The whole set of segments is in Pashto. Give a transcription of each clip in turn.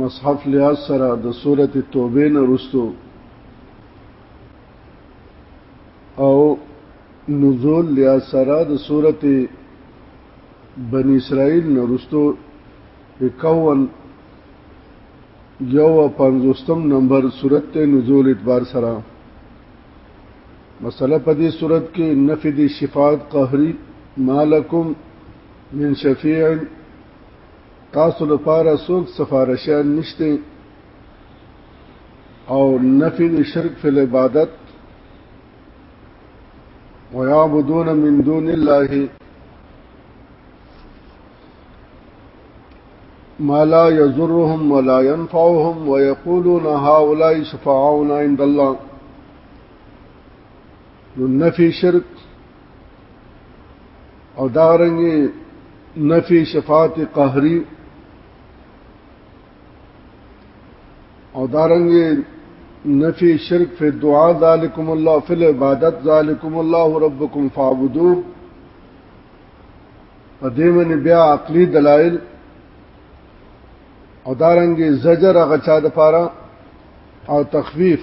مصحف لحاظ سره د سورت توبه نه رستو او نزول لحاظ سره د سورت بنی اسرائیل نه رستو 51 یو پنځوستم نمبر صورت ته نزول اعتبار سره مسله په دې صورت کې نفي د شفاعت قهري مالکم من شفیع تاسو لپاره څوک سفارشان نشته او نفي شرک فی العبادت ويعبدون من دون الله ما لا يزرهم ولا ينفعهم ويقولون هؤلاء شفعاؤنا عند الله نفي شرك او دارنګي نفي شفاعت قهري او دارنګي نفي شرك في الدعاء ذلكم الله في العبادات ذلكم الله ربكم فاعبدوه قديما نبيع عقلي دلائل او دارنګي زجر غچا د او تخفيف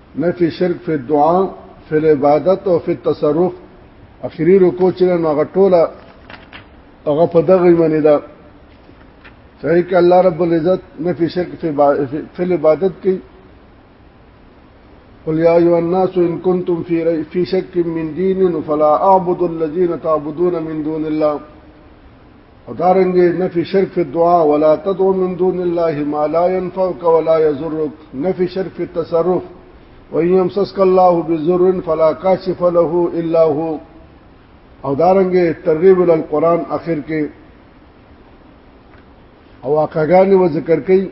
نفی شرک فی الدعاء فی العبادت او فی التصرف اخیری رکو چې نو هغه ټوله هغه په دغه معنی ده صحیح ک الله رب العزت نفی شرک فی فی العبادت کې قل یا ایها الناس ان کنتم فی فی شک من دین فلا اعبد الذین تعبدون من دون الله او دارنګ نفي شرک فی الدعاء ولا تدعو من دون الله ما لا ينفعك ولا يضرك نفي شرک فی التصرف وان يمسسك الله بضر فلا كاشف له الا هو او دارنګ ترغیب ال القران اخر کې او واقعګان و ذکر کړي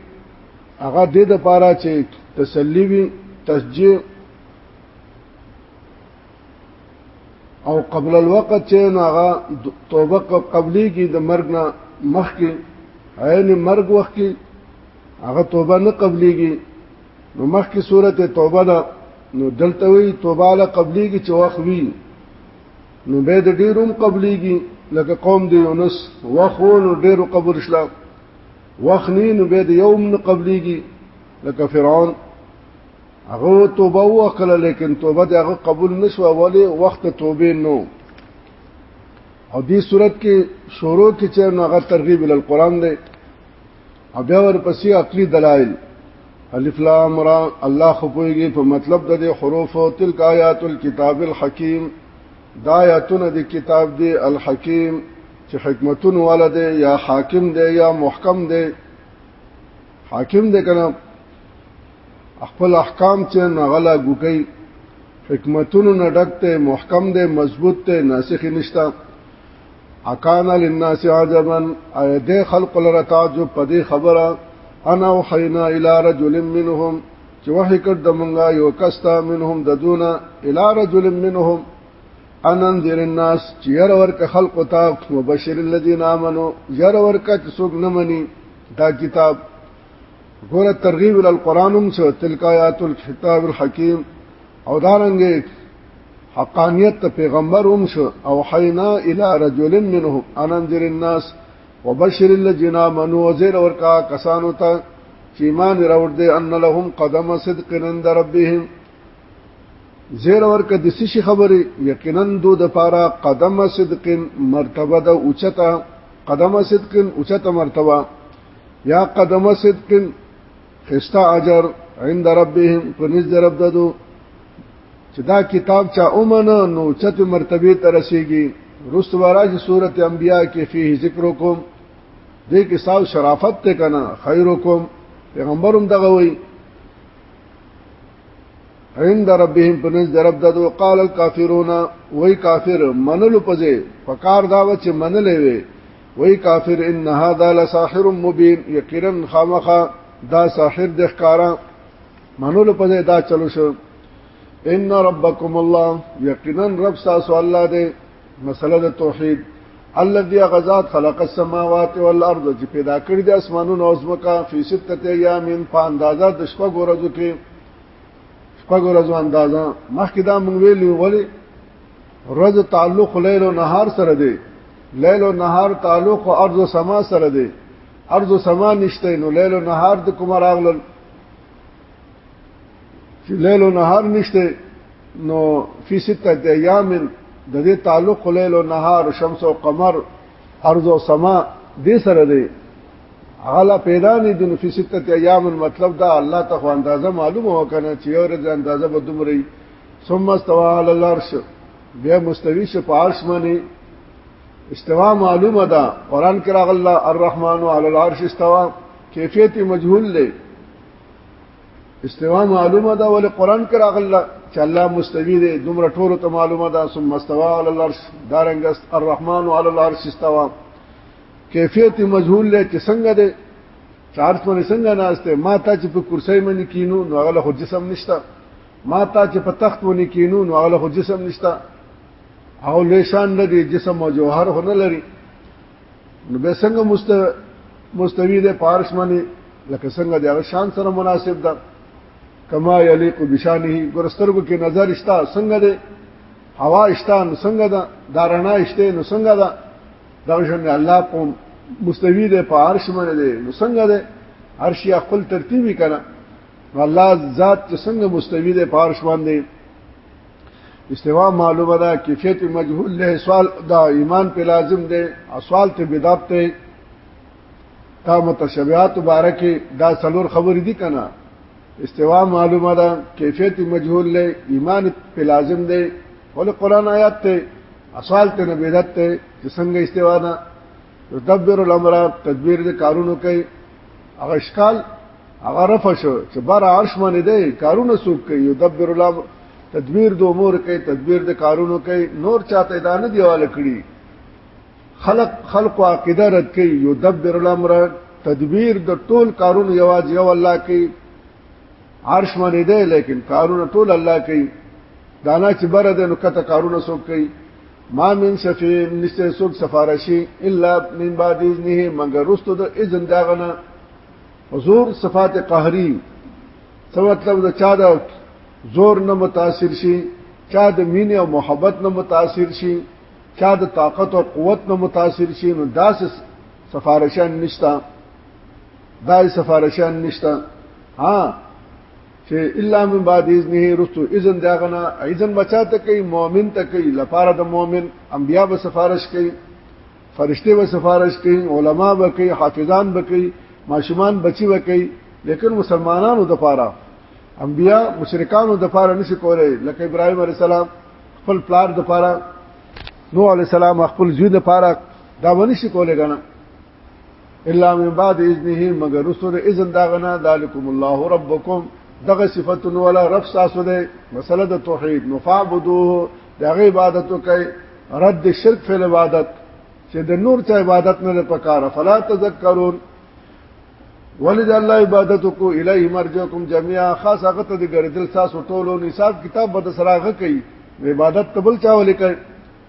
هغه د دې لپاره چې تسلی وي تشجيع او قبل الوقت چې ناغه توبه قبلي کې د مرګ نه مخ کې عین مرګ وخت کې هغه توبه نه قبليږي نو مخ کې صورت توبه ده نو دلته وی توبه له قبليږي چې وخت وی نو به د ډیروم قبليږي لکه قوم دی یونس وخو نو ډیرو قبول شلا وخنی نو به د یوم نه قبليږي لکه فرعون هغه توبه وکړه لیکن توبه د هغه قبول نشو اولی وخت توبه نو او دې صورت کې شروع کې چې نو هغه ترغیب ال قران دی او بیا ورپسې عقلي دلایل الف لام را الله خو پويږي په مطلب د دې حروف او تلک آیات الكتاب الحکیم دا آیاتونه د کتاب دی الحکیم چې حکمتون والا دی یا حاکم دی یا محکم دی حاکم دی کنه خپل احکام چې نغلا ګټي حکمتونو نه ډک ته محکم دی مضبوط ته ناسخ نشتا اکان للناس عجبا ايد خلق لرا تعجب پدې خبره انا وحينا الى رجل منهم چې وحي کړ د مونږه یو کستا منهم ددونا الى رجل منهم اننذر الناس چې ير ورک خلق تا مبشر الذين امنوا ير ورک چې څوک نه مني دا کتاب ګوره ترغیب ال قرانم سو تلک آیات الكتاب الحکیم او دارنګ حقانیت ته پیغمبر هم شو او حینا الی رجل منهم ان انذر الناس وبشر الذين امنوا وزير ورکا کسانو ته چې ایمان راوړ دي ان لهم قدم صدق عند ربهم زیر ورکه د سشي خبره یقینا دو د پاره قدم صدق مرتبه د اوچته قدم صدق اوچته مرتبه یا قدم صدق خستا اجر عند ربهم پنځ درب ددو چې دا کتاب چا اومنه نو چته مرتبه ته رسیږي رست وراج سورت انبیاء کې فيه ذکرکم دې کې ساو شرافت ته کنه خیرکم پیغمبرم دغه وی عند ربهم پنځ درب ددو قال الكافرون وای کافر منلو پځه فقار دا و چې منلې وي وای کافر ان هذا لساحر مبين یقینا خامخا دا ساحر د ښکارا منول په دا چلو شو ان ربکم الله یقینا رب تاسو الله دې مسله د توحید الذي غزاد خلق السماوات والارض چې پیدا کړی د اسمانونو او زمکا فی سته ایام په اندازا د شپه ګورځو کې شپه ګورځو اندازا مخکې دا مونږ ویلو ولی ورځ تعلق لیل او نهار سره دی لیل او نهار تعلق ارض او سما سره دی ارض او سما نشته نو لیل او نهار د کوم راغلل چې لیل او نهار نشته نو فی سته ایام د دې تعلق لیل او نهار شمس او قمر ارض او سما دې سره دی غلا پیدا نه دي فی سته ایام مطلب دا الله ته اندازه معلومه وکنه چې یو ورځ اندازه به دومره ثم استوى على العرش بیا مستوی شو په عرش باندې استوا معلومه ده قران کې راغله الرحمن على العرش استوا کیفیت مجهول دی استوا معلومه ده ولې قران کې راغله چې الله مستوی دی دومره ټولو ته معلومه ده ثم استوى على العرش دارنګ الرحمن على العرش استوا کیفیت مجهول دی چې څنګه دی چارت باندې څنګه ناشته ما ته چې په کرسي باندې کینو نو هغه له جسم نشته ما ته چې په تخت ونی کینو نو هغه خو جسم نشته هغه لیشان نه دی جسم او جوهر خو نه لري نو به څنګه مست مستوی ده پارش باندې لکه څنګه د شان سره مناسب ده کما یلیق بشانه ګرسترګو کې نظر اشتا څنګه ده هوا اشتا نو څنګه ده دارنا اشته نو څنګه ده دا شنه الله په مستوی ده پارش باندې نو څنګه ده هر شي خپل ترتیبی کړه الله ذات چې څنګه مستوی دی پارش باندې استوا معلومه ده کیفیت مجهول له سوال دا ایمان په لازم دی اسوال ته بدعت ته تا متشبعات مبارکه دا څلور خبرې دي کنه استوا معلومه ده کیفیت مجهول له ایمان په لازم دی ول قران آیات ته اسوال ته بدعت ته چې څنګه استوا ده تدبر الامر تدبیر د کارونو کوي هغه اشکال هغه رفع شو چې بار عرش باندې دی کارونه سوق کوي یدبر الامر تدبیر د امور کوي تدبیر د کارونو کوي نور چاته دا نه دیواله کړی خلق خلق او عقیده رد کوي یدبر الامر تدبیر د ټول کارونو یواز یو الله کوي عرش باندې دی لیکن کارونه ټول الله کوي دانا چې بره ده نو کته کارونه سوق کوي ما من شفیع نشته سوک سفارشی الا من بعد اذنه مگر رستو د اذن داغنه حضور صفات قهری څه مطلب د چا د زور نه متاثر شي چا د مینې او محبت نه متاثر شي چا د طاقت او قوت نه متاثر شي نو داس سفارشان نشتا دای سفارشان نشتا ها چې الا من بعد اذنه رستو اذن داغنا اذن بچا ته کوي مؤمن ته کوي لپاره د مؤمن انبیا به سفارش کوي فرشته به سفارش کوي علما به کوي حافظان به کوي ماشومان بچي به کوي لیکن مسلمانانو د پاره انبیا مشرکانو د پاره نشي کولای لکه ابراهيم عليه السلام خپل پلار د پاره نو عليه السلام خپل زوی د پاره دا ونی شي کولای کنه الا من بعد اذنه مگر رسول اذن دا غنا ذالکم الله ربکم دغه صفاتون ولا رب ساسو ده مسله د توحید مفعبدوه دغه عبادت کوي رد شرک فی عبادت چې د نور ته عبادت نه پکاره فلا تذکرون ولید الله عبادت کو الیه مرجوکم جميعا خاص هغه ته د ګرځل ساسو ټولو نصاب کتاب بد سراغه کوي عبادت تبل چا ولې کوي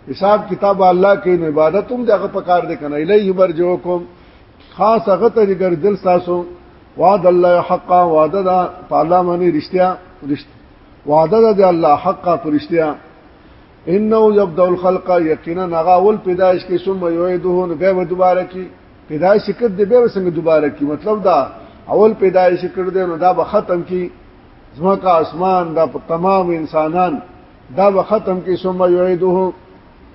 حساب کتاب الله کې نو عبادت هم دغه پکار دی کنه الیه مرجوکم خاص هغه ته ګرځل تاسو وعد الله حقا وعده دا پالا منی رښتیا رښت وعده دا الله حقا پرشتیا انه یبدا الخلق یقینا هغه ول پیدائش کې ثم یعيده نو به دوباره کی پیدائش کړ دی به څنګه دوباره کی مطلب دا اول پیدائش کړ دی نو دا به ختم کی زما کا اسمان دا تمام انسانان دا به ختم کې ثم يعيده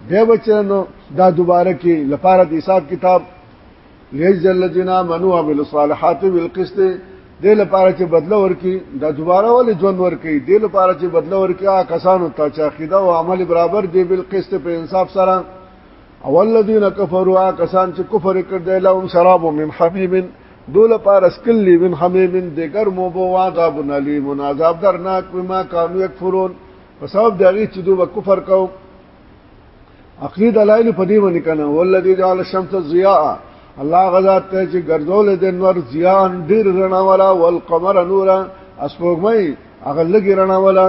بیا بچنو دا دوباره کې لپاره د حساب کتاب ليجزي الذين آمنوا وعملوا الصالحات بالقسط دې لپاره چې بدله ورکي دا دوباره ولې ژوند ورکي دې لپاره چې بدله ورکي کسانو ته چې عقیده او عمل برابر دی بالقسط په انصاف سره او الذين كفروا کسان چې کفر کړ دی لهم شراب من حمیم دول پار اسکل لی من حمیم دګر مو بو عذاب الیم عذاب درناک بما كانوا يكفرون په سبب دغه چې دوی کفر کوو عقلی دلایل په دې باندې کنه ولذي جعل الشمس ضياء الله غزا ته چې ګرځول د نور ضياء ډیر رڼا والا والقمر نورا اسپوږمۍ هغه لګي رڼا والا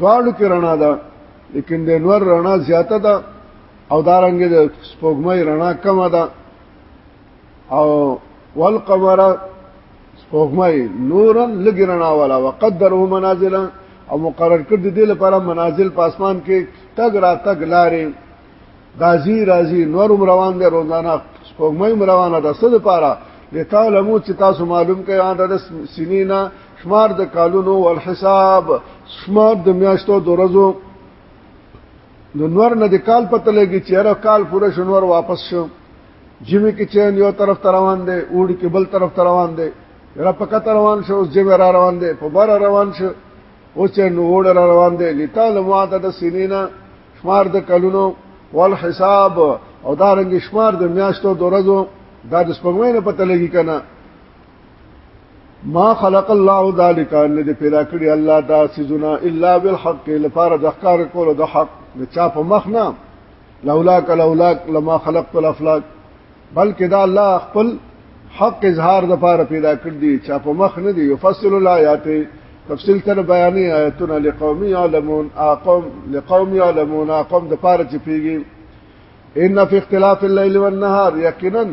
دواړو کې رڼا ده لیکن د انور رڼا زیاته ده او دارنګ د سپوږمۍ رڼا کمه ده او والقمر سپوږمۍ نورن لګی رڼا والا وقدره منازلا او مقرر کړ دي لپاره منازل په اسمان کې تګ را تګ لارې غازی رازی نورم روان دی روزانه سپوږمۍ روانه ده څه لپاره لتعلمو چې تاسو معلوم کړئ ان د سنینا شمار د کالونو او حساب شمار د میاشتو د ورځو نو نور نه د کال پته لګي چې هر کال پوره شنور واپس شو جمی کې چین یو طرف ته روان دی اوړي کې بل طرف ته روان دی را پکا ته روان شو اوس جمی را روان دی په بار روان شو اوس چین اوړه را روان دی لتعلمو عدد سنینا شمار د کلونو والحساب او دا رنګ شمار د میاشتو د ورځو دا د سپوږمۍ نه پته لګی کنه ما خلق الله ذالک ان دې پیدا کړی الله دا سيزونه الا بالحق لپاره د ښکار کولو د حق د چا په مخ نه لولاک لولاک لما خلقت الافلاک بلکې دا الله خپل حق اظهار د پاره پیدا کړ دي چا په مخ نه دی یفصل الایات تفصیل تر بیانې آیتونه لقوم یعلمون اقوم لقوم یعلمون اقوم د پاره چې پیږي ان فی اختلاف الليل والنهار یقینا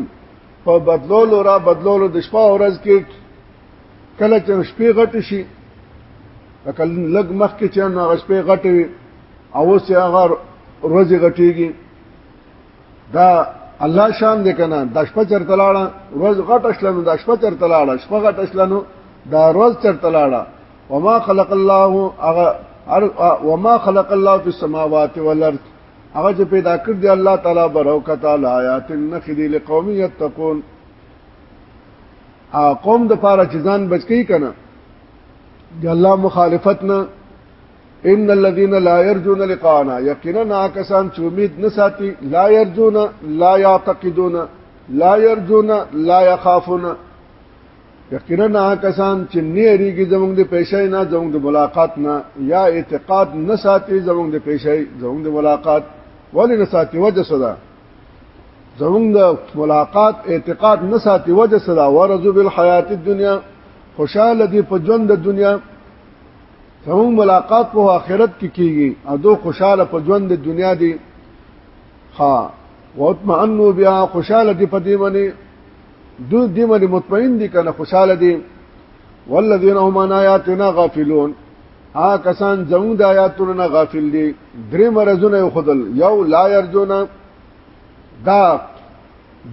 په بدلولو را بدلولو د شپه او ورځ کې کله چې شپې غټ شي کله لګ مخ کې چې هغه شپې غټ وي او اوس هغه ورځ غټيږي دا الله شان دې کنه د شپه چرته لاړه روز غټ شلنو د شپه چرته لاړه شپه غټ شلنو دا روز چرته لاړه وما خلق الله اغه وما خلق الله في السماوات والارض هغه چې پیدا کړ دی الله تعالی برکت آیات النخدی لقوم یتقون ا قوم د پاره چې ځان بچی کنه د الله مخالفت نه ان الذين لا يرجون لقاءنا یقینا کسان چې امید نه ساتي لا يرجون لا يعتقدون لا يرجون لا يخافون یقینا کسان چې نه ریږي زمونږ د پیسې نه زمونږ د ملاقات نه یا اعتقاد نه ساتي زمونږ د پیسې زمونږ د ملاقات ولې نه ساتي وجه صدا زمونږ د ملاقات اعتقاد نه ساتي وجه صدا ورزو بالحیات الدنیا خوشاله دي په ژوند د دنیا زموږ ملاقات په آخرت کې کیږي او دو خوشاله په ژوند د دنیا دی ها واطمئنوا بها خوشاله دي په دې باندې دو دې باندې مطمئن دي کنه خوشاله دي والذین هم عن آیاتنا غافلون ها کسان زموږ د آیاتونو نه غافل دي درې مرزونه یو خدل یو لا يرجونا دا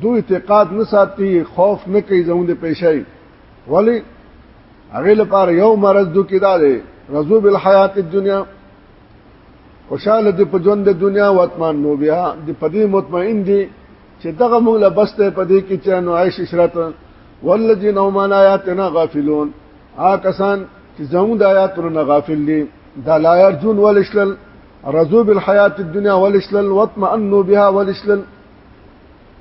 دو اعتقاد نه ساتي خوف نه کوي زموږ د پېښې ولی هغه لپاره یو مرض دو کې دا دی رزو بالحیات الدنیا خوشاله دي په ژوند د دنیا او اتمان نو بیا د پدې مطمئن دي چې دغه موږ له بسته پدې کې چې نو عائش عشرت والذین هم عن آیاتنا غافلون آ کسان چې زموږ د آیاتونو نه غافل دي دا لا يرجون ولشل رزو بالحیات الدنیا ولشل واطمئنوا بها ولشل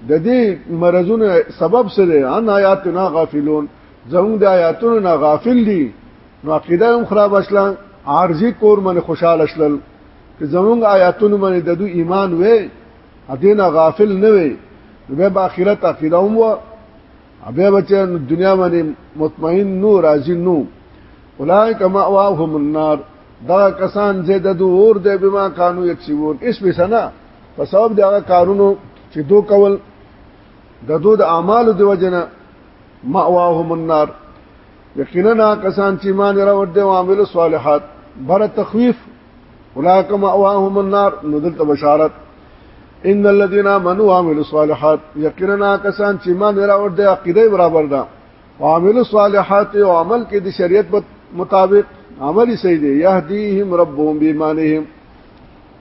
د دې مرزونه سبب څه دی ان آیاتنا غافلون زموږ د آیاتونو نه غافل دي نو عقیده هم خراب اصلا عارضی کور من خوشاله شلل چې زموږ آیاتونو باندې د دوی ایمان وې ادینه غافل نه وي به په آخرت عقیده هم و بیا بچا دنیا باندې مطمئن نو راضی نو اولئک ماواهم النار دا کسان زید دو اور دی بما کانو یکسبون اس به سنا په سبب دغه کارونو چې دو کول د دو د اعمالو دی وجنه ماواهم النار یقینا کسان چې مان راوړ دي او عامل صالحات بر تخویف اولئک ماواهم النار نو دلته بشارت ان الذين امنوا وعملوا الصالحات یقینا کسان چې مان راوړ دي عقیده برابر ده وعملوا الصالحات او عمل کې د شریعت مطابق عملی صحیح دی یهدیهم ربهم بیمانهم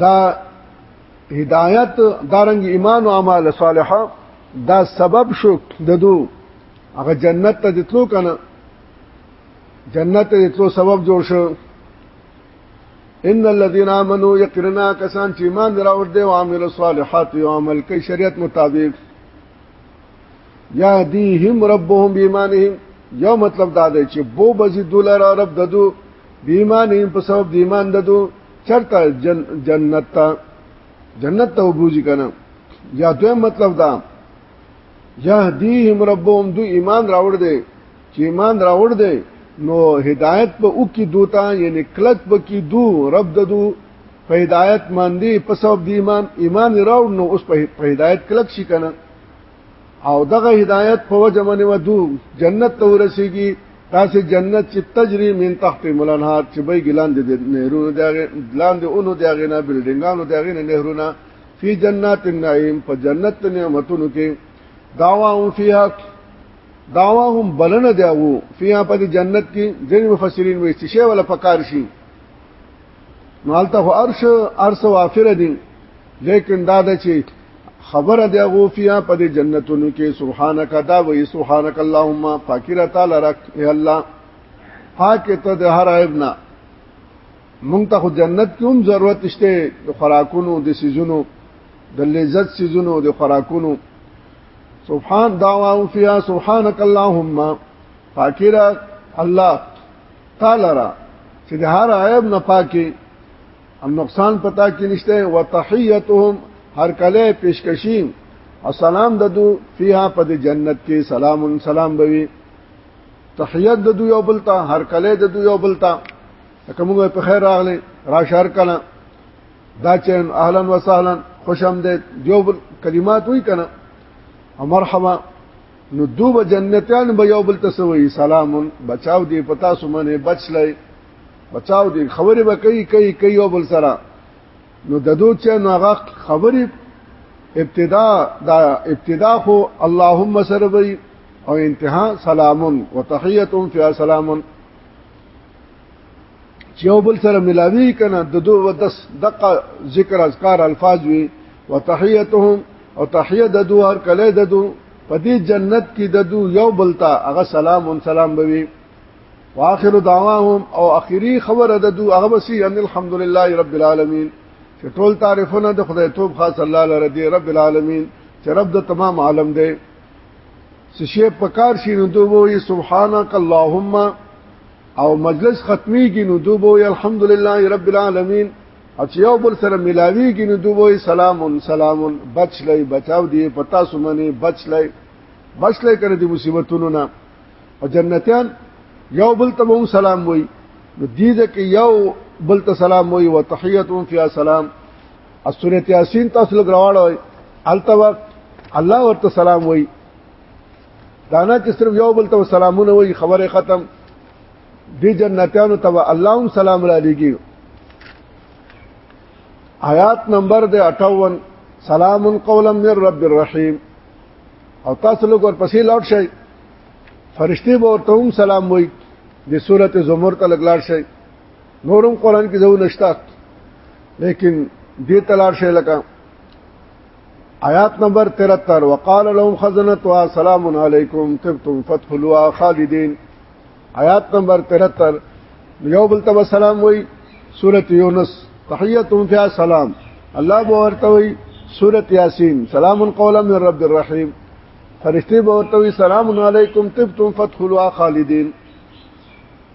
دا هدایت دارنګ ایمان او اعمال صالحه دا سبب شو ددو هغه جنت ته دتلو کنه جنت ته دتلو سبب جوړ شو ان الذين امنوا يقرنا کسان چې ایمان دراوړ دي او عامل صالحات او عمل کوي شریعت مطابق یهدیهم ربهم بیمانهم یو مطلب دا دی چې بو بزی دولر رب ددو بیمانهم په سبب د ایمان ددو چرته جن جنت ته جنت ته وبوزي کنه یا دویم مطلب دا یهدیهم ربهم دو ایمان راوړ دی چې ایمان راوړ دی نو هدایت په او کې دوتا یعنی کلک په کې دو رب ددو په هدایت باندې په سبب د ایمان ایمان راوړ نو اوس په هدایت کلک شي کنه او دغه هدایت په وجه باندې ودو جنت ته ورسیږي تاسو جنت چې تجري من تحت ملنهار چې به ګلان دي نهرونه دغه ګلان دي اونو دغه نه بلډینګانو دغه نه نهرونه فی جنات النعیم په جنت نعمتونو کې داوا او فیها داوا هم بلنه دیو فیها په جنت کې ځینې مفسرین وایي چې شی ولا پکار شي مالته ارش ارس وافر دي لیکن دا د چې خبره دی غوفیا په دې جنتونو کې سبحانك دا وې سبحانك اللهم فاکر تعالی رک اے الله پاک ته د هر عیب نه مونږ ته جنت کې هم ضرورت شته د خوراکونو د سيزونو د لذت سيزونو د خوراکونو سبحان دعوا فيها سبحانك اللهم فاکر الله تعالی را چې د هر عیب نه پاکي ام نقصان پتا کې نشته او تحیتهم هر کله پیشکشی او سلام ددو فیها په جنت کې سلام سلام بوي تحیت ددو یو بلتا هر کله ددو یو بلتا کومه په خیر راغلی را شهر کنا دا چې اهلا وسهلا خوشم دې دیو کلمات وی کنا مرحبا نو دو به جنتان به یو بل تسوي سلام بچاو دی پتا سمنه بچ لای بچاو دی خبره به کوي کوي کوي یو بل سره نو ددو چې نو هغه خبره ابتدا دا ابتدا خو اللهم سربي او انتها سلام وتحيتهم فيها سلام چې یو بل سره ملاوي کنه د دوه ودس دقه ذکر اذکار الفاظ وي وتحيتهم او تحيه د دوه هر کله د دوه په دې جنت کې د دو یو بلتا هغه سلام و سلام بوي واخر دعواهم او اخري خبره د دو هغه بسي ان الحمدلله رب العالمین چې ټول تعریفونه د خدای توب خاص الله لره دی رب العالمین چې رب د تمام عالم دی سشي پکار شي نو دوی سبحانك اللهم او مجلس ختمي کې نو دوی الحمدلله رب العالمین او چې یو بل سره ملاویږي نو دوی سلام سلام بچ لای بچاو دی پتا سمنه بچ لای بچ لای کړه دی مصیبتونو نه او جنتیان یو بل ته هم سلام وای نو دې ځکه یو بل ته سلام وای او تحیتهم فی سلام سورۃ یاسین تاسو لګراوړ وای التوا الله ورته سلام وای دانا چې صرف یو بل ته سلامونه وای خبره ختم دې جنتانو ته الله هم سلام را لېږي آیات نمبر د 58 سلام قولا من رب الرحیم او تاسو لوګ ورپسې لاړ شئ فرشتي به ورته هم سلام وایي د سورته زمر ته لګلار شي نورم قران کې ځو نشتا لیکن دې تلار شي لکه آیات نمبر 73 وقال لهم خزنتها سلام علیکم تبتم فتحلوا خالدین آیات نمبر 73 یو بل تب سلام وای سورۃ یونس تحیتهم فی سلام الله به ورته وای سورۃ یاسین سلام قولا من رب الرحیم فرشتي به ورته وي سلام علیکم طبتم فدخلوا خالدین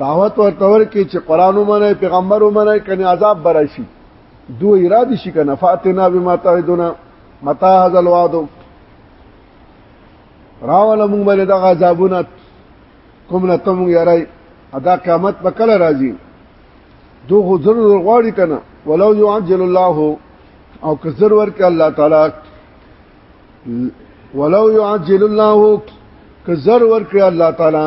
دعوت ورتور کې چې قران ومنه پیغمبر ومنه کني عذاب براشي دوه اراده شي کنه فاتنا بما تعدنا متى هذا الوعد راول موږ باندې د عذابونه کوم نه تم یارای ادا قیامت په کله راځي دوه ضرور غواړي کنه ولو يعجل الله او که ضرور کې الله تعالی ولو يعجل الله که ضرور کې الله تعالی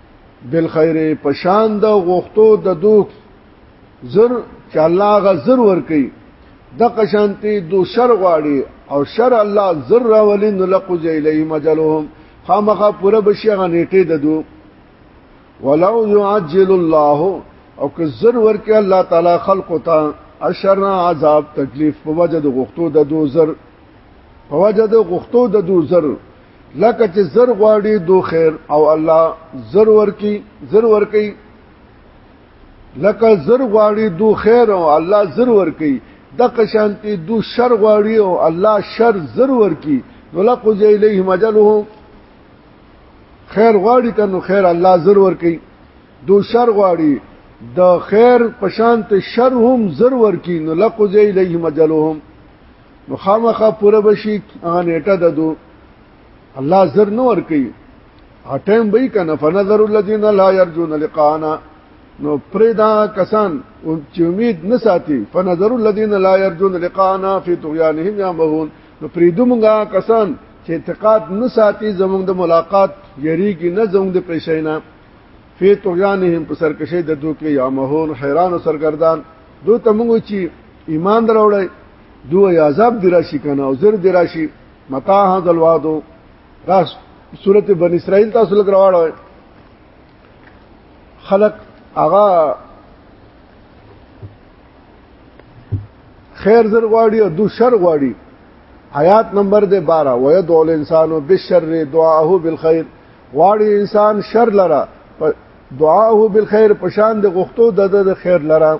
بالخير پشان د غوښتو د دوک زر چې الله غ زر ور کوي د قشانتی دو شر غواړي او شر الله زر راولین لقض الیه مجلهم خامخه پوره بشي غنیټه د دو ولو يعجل الله او که زر ورکه الله تعالی خلق ته اشر عذاب تکلیف په وجه د غختو د دو زر په وجه د غختو د دو زر لکه چې زر غواړي دو خیر او الله زر ورکی زر ورکی لکه زر غواړي دو خیر او الله زر ورکی د قشانتی دو شر غواړي او الله شر زر ورکی نو لقو زی الیه مجله خیر غواړي کنو خیر الله زر ورکی دو شر غواړي د خیر پشانت شر هم زر ورکی نو لقو زی الیه مجلهم نو خامخا پوره بشي هغه نیټه د دو الله زر نو ور کوي اټم به کنه فنظر الذين لا يرجون لقانا نو پردا کسان چې امید نه ساتي فنظر الذين لا يرجون لقانا في طغيانهم يعمهون نو پریدو مونږه کسان چې اعتقاد نه ساتي زمونږ د ملاقات یریږي نه زمونږ د پېښینا فی طغیانهم په سرکشی د دوی کې یا مهون حیران او سرګردان دوی ته موږ چې ایمان دروړی دو یا عذاب دی راشي کنه او زر دی راشي متا هذا الوعد دا سورت بن اسرائیل تاسو لګ راوړل خلق هغه خیر زر غواړي او دو شر غواړي آیات نمبر دے 12 ويدعو الانسان بالشر دعاه بالخير غواړي انسان شر لره دعاه بالخير پشان د غختو د خیر لره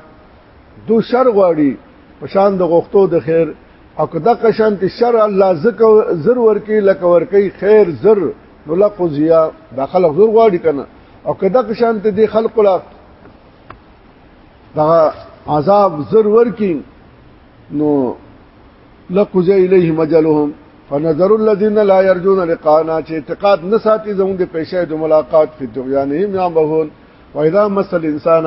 دو شر غواړي پشان د غختو د خیر او که دغه شان ته شر الله زکه زر ورکی لکه ورکی خیر زر نو لقو زیا دا خلق زر غواړي کنه او که دغه شان ته دی خلق لا دا عذاب زر ورکی نو لقو زی الیه مجلهم فنظر الذين لا يرجون لقانا چې اعتقاد نه ساتي زموږ د پیسې د ملاقات په دنیا نه هم یا بهون واذا مسل انسان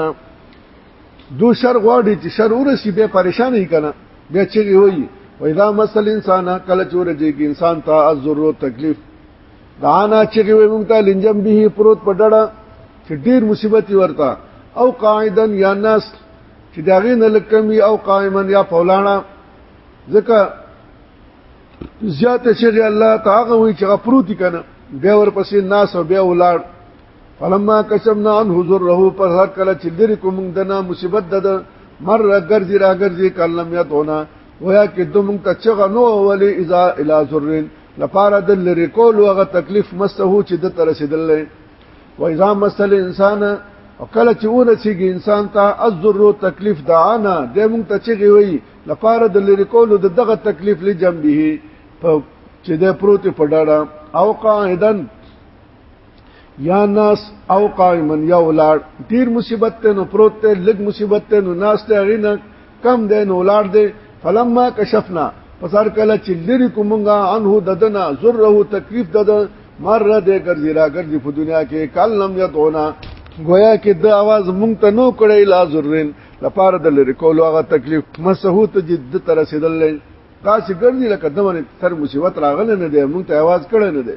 دو شر غواړي چې شر ورسی به پریشان نه کنا بیا چې وي و اذا مسل انسان کله چور جي کې انسان ته ازر تکلیف دانا چې وي مونږ ته لنجم به پروت پډړه چې ډیر مصیبت ورتا او قاعدن یا ناس چې داغې نه لکمی او قائمن یا فولانا ځکه زیاته چې الله تعالی وي چې پروت کنا بیا ورپسې ناس او بیا ولاړ فلما کشمنا عنه ذره پر هر کله چې لري کوم دنا مصیبت دد مر ګرځي را ګرځي کلم یا دونه ویا کې دوم ته چغه نو ولې اذا الى ذرن لپاره د لري کول هغه تکلیف مسته چې د تر رسیدل و اذا مسل انسان او کله چې ونه چیږي انسان ته الذر تکلیف دعانا د مونږ ته چغي وي لپاره د لري کول د دغه تکلیف لجنبه چې د پروت په ډاړه او قاعدن یا ناس او قائما یا ولار ډیر مصیبت ته نو پروت ته لګ مصیبت ته نو ناس ته غینه کم دی نو ولار دی فلما کشفنا پسار کله چې لری کومنګا انه ددنا ذره تکلیف دد مر دې ګرځي را ګرځي په دنیا کې کال لم یتونا گویا کې د आवाज مونږ ته نو کړی لا ذرین لپاره د لری کولو هغه تکلیف مسحو ته جد تر رسیدل داسې ګرځي لکه دمن تر مصیبت راغله نه دی مونږ ته आवाज کړی نه دی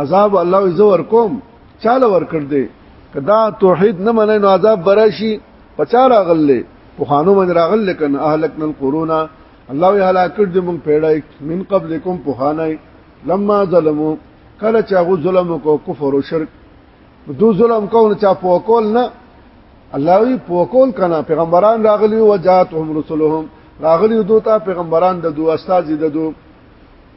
عذاب الله یې زور کوم چاله ور کړ دې کدا توحید نه منې نو عذاب براشي پچا راغلې په خانو من راغلې کنه اهلکنا القرون الله یې هلاک دې مونږ پیړای من قبلکم په خانای لما ظلمو کله چې هغه ظلم کو کفر او شرک دو ظلم کو نه چا په کول نه الله یې په کول کنه پیغمبران راغلي او جاتهم رسلهم راغلي دوته پیغمبران د دوه استاد د دوه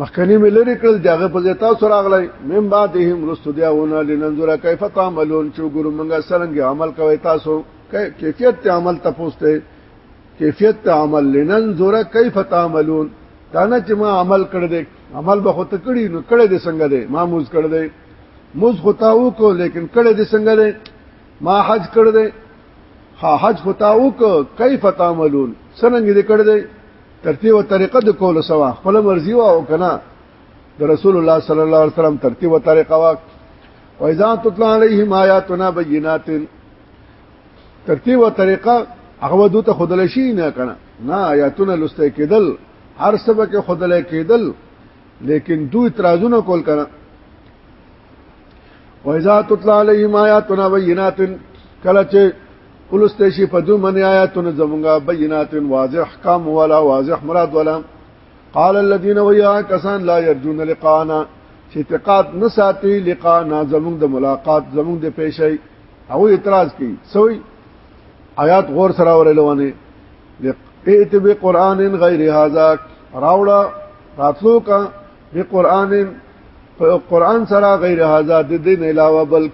مخکنی مې لري کړل دغه په ځتا سره اغلی مم بعدهم رستو دیاونه لننظر کیف تعملون چې ګورو موږ سرنګ عمل کوي تاسو کیفیت ته عمل تاسو ته کیفیت ته عمل لننظر کیف تعملون دا نه چې ما عمل کړ دې عمل به خود کړی نو کړه دې څنګه دې ما موز کړ دې موز خطا وکړو لیکن کړه دې څنګه دې ما حج کړ دې ها حج خطا وکړو کیف تعملون څنګه دې کړ دې ترتیب او طریقه د کول سوا خپل مرزي وا او کنه د رسول الله صلی الله علیه وسلم ترتیب او طریقه وا و اذا تطلع عليهم آیاتنا بینات ترتیب او طریقه هغه دوی ته خودل شي نه کنه نه آیاتونه لسته کېدل هر سبا کې خودل کېدل لیکن دوی اعتراضونه کول کنه وایذا تطلع علیهم آیاتنا بینات کله چې ولست شي په دوی من آیاتونه زمونږه بینات واضح احکام ولا واضح مراد ولا قال الذين ويا كسان لا يرجون لقانا چې اعتقاد نه ساتي لقانا زمونږ د ملاقات زمونږ د پیشي او اعتراض کوي سوی آیات غور سره ورلوانه ائت بقران غیر هذا راوړه راتلو کا به قران په قران سره غیر هاذا د دین علاوه بل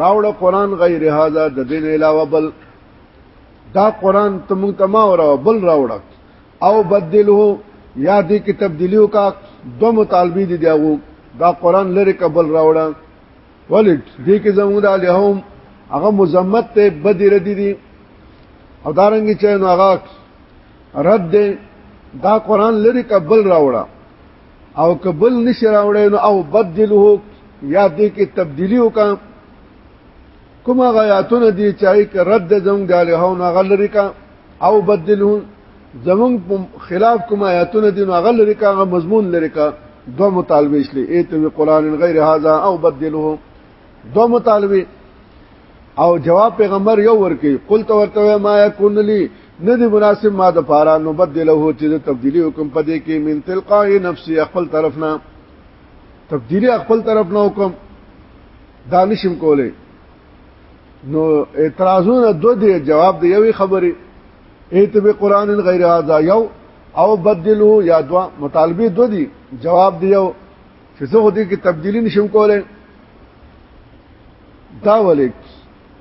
راوړ قران غیر هاذا د دین علاوه بل دا قران ته مونږ ته ما وراو بل راوړ او بدله یا دې کې تبدیلیو کا دو مطالبه دي دیغو دا قران لری قبل راوړ ولید دې کې زموږ د الہوم هغه مزمت ته بدی ردی دي او دارنګ چې نو هغه رد دی دا قران لري قبل راوړه او قبل نشي راوړی نو او بدله یا دې کې تبدیلی وکا کومه غیاتونه دي چې کې رد زموږ د الهو نه غلری کا او بدله زموږ خلاف کومه آیاتونه دي نو غلری کا غ مضمون لري کا دو مطالبه شلې ایت قرآن غیر هذا او بدله دو مطالبه او جواب پیغمبر یو ورکی قل تو ورته ما یکون لی نه دی مناسب ما د پاره نو بدله چې د تبدیلی حکم پدې کې من تلقاء نفسي خپل طرف نه تبدیلی خپل طرف نه حکم دانشم کوله نو اعتراضونه دو دی جواب دی یوې خبرې ایت به قران غیر هذا یو او بدله یا دوا مطالبه دو دی جواب دی یو چې زه هدي کې تبدیلی نشم کولای دا ولیک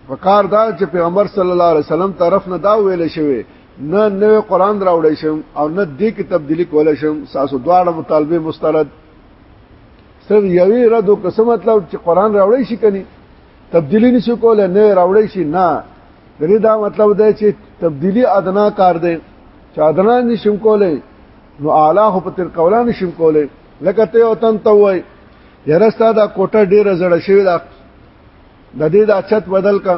وقار دا چې پیغمبر صلی الله علیه وسلم طرف نه دا ویل شوی نه نوې قران راوړی شم او نه دې کې تبدیلی کولای شم ساسو دواړه مطالبه مسترد صرف یوې رد او قسم مطلب چې قران راوړی شي کني تبدیلی نشي کولای نه راوړی شي نه دغه دا مطلب دی چې تبدیلی ادنا کار دی چې ادنا نشم کولای نو اعلی هو په تر قولان نشم کولای لکه ته او تن ته وای یرستا دا کوټه ډیره زړه شوی دا د دې دا چت بدل کا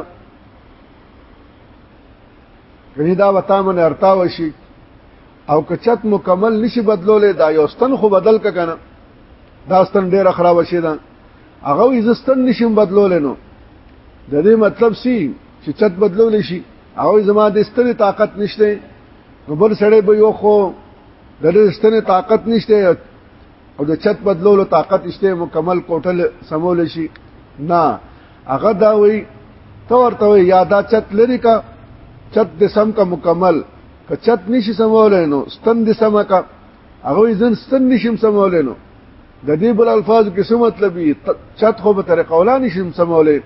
کله دا وتا من ارتا وشي او که چت مکمل نشي بدلولې دا یو ستن خو بدل کا کنه دا ستن ډیره خراب شي دا هغه یې زستن نشم بدلولې نو د دې مطلب سی چې چت بدلول شي او زما د ستري طاقت نشته نو بل سړی به یو خو د دې ستنې طاقت نشته او د چت بدلولو طاقت نشته مکمل کوټل سمول شي نه هغه دا وی تو ورته وی یادا چت لري کا چت د سم کا مکمل که چت نشي سمول نو ستن د سم کا هغه ځن ستن نشم سمول نو د دې بل الفاظ کې څه مطلب یې چت خو به طریقه ولا نشم سمولې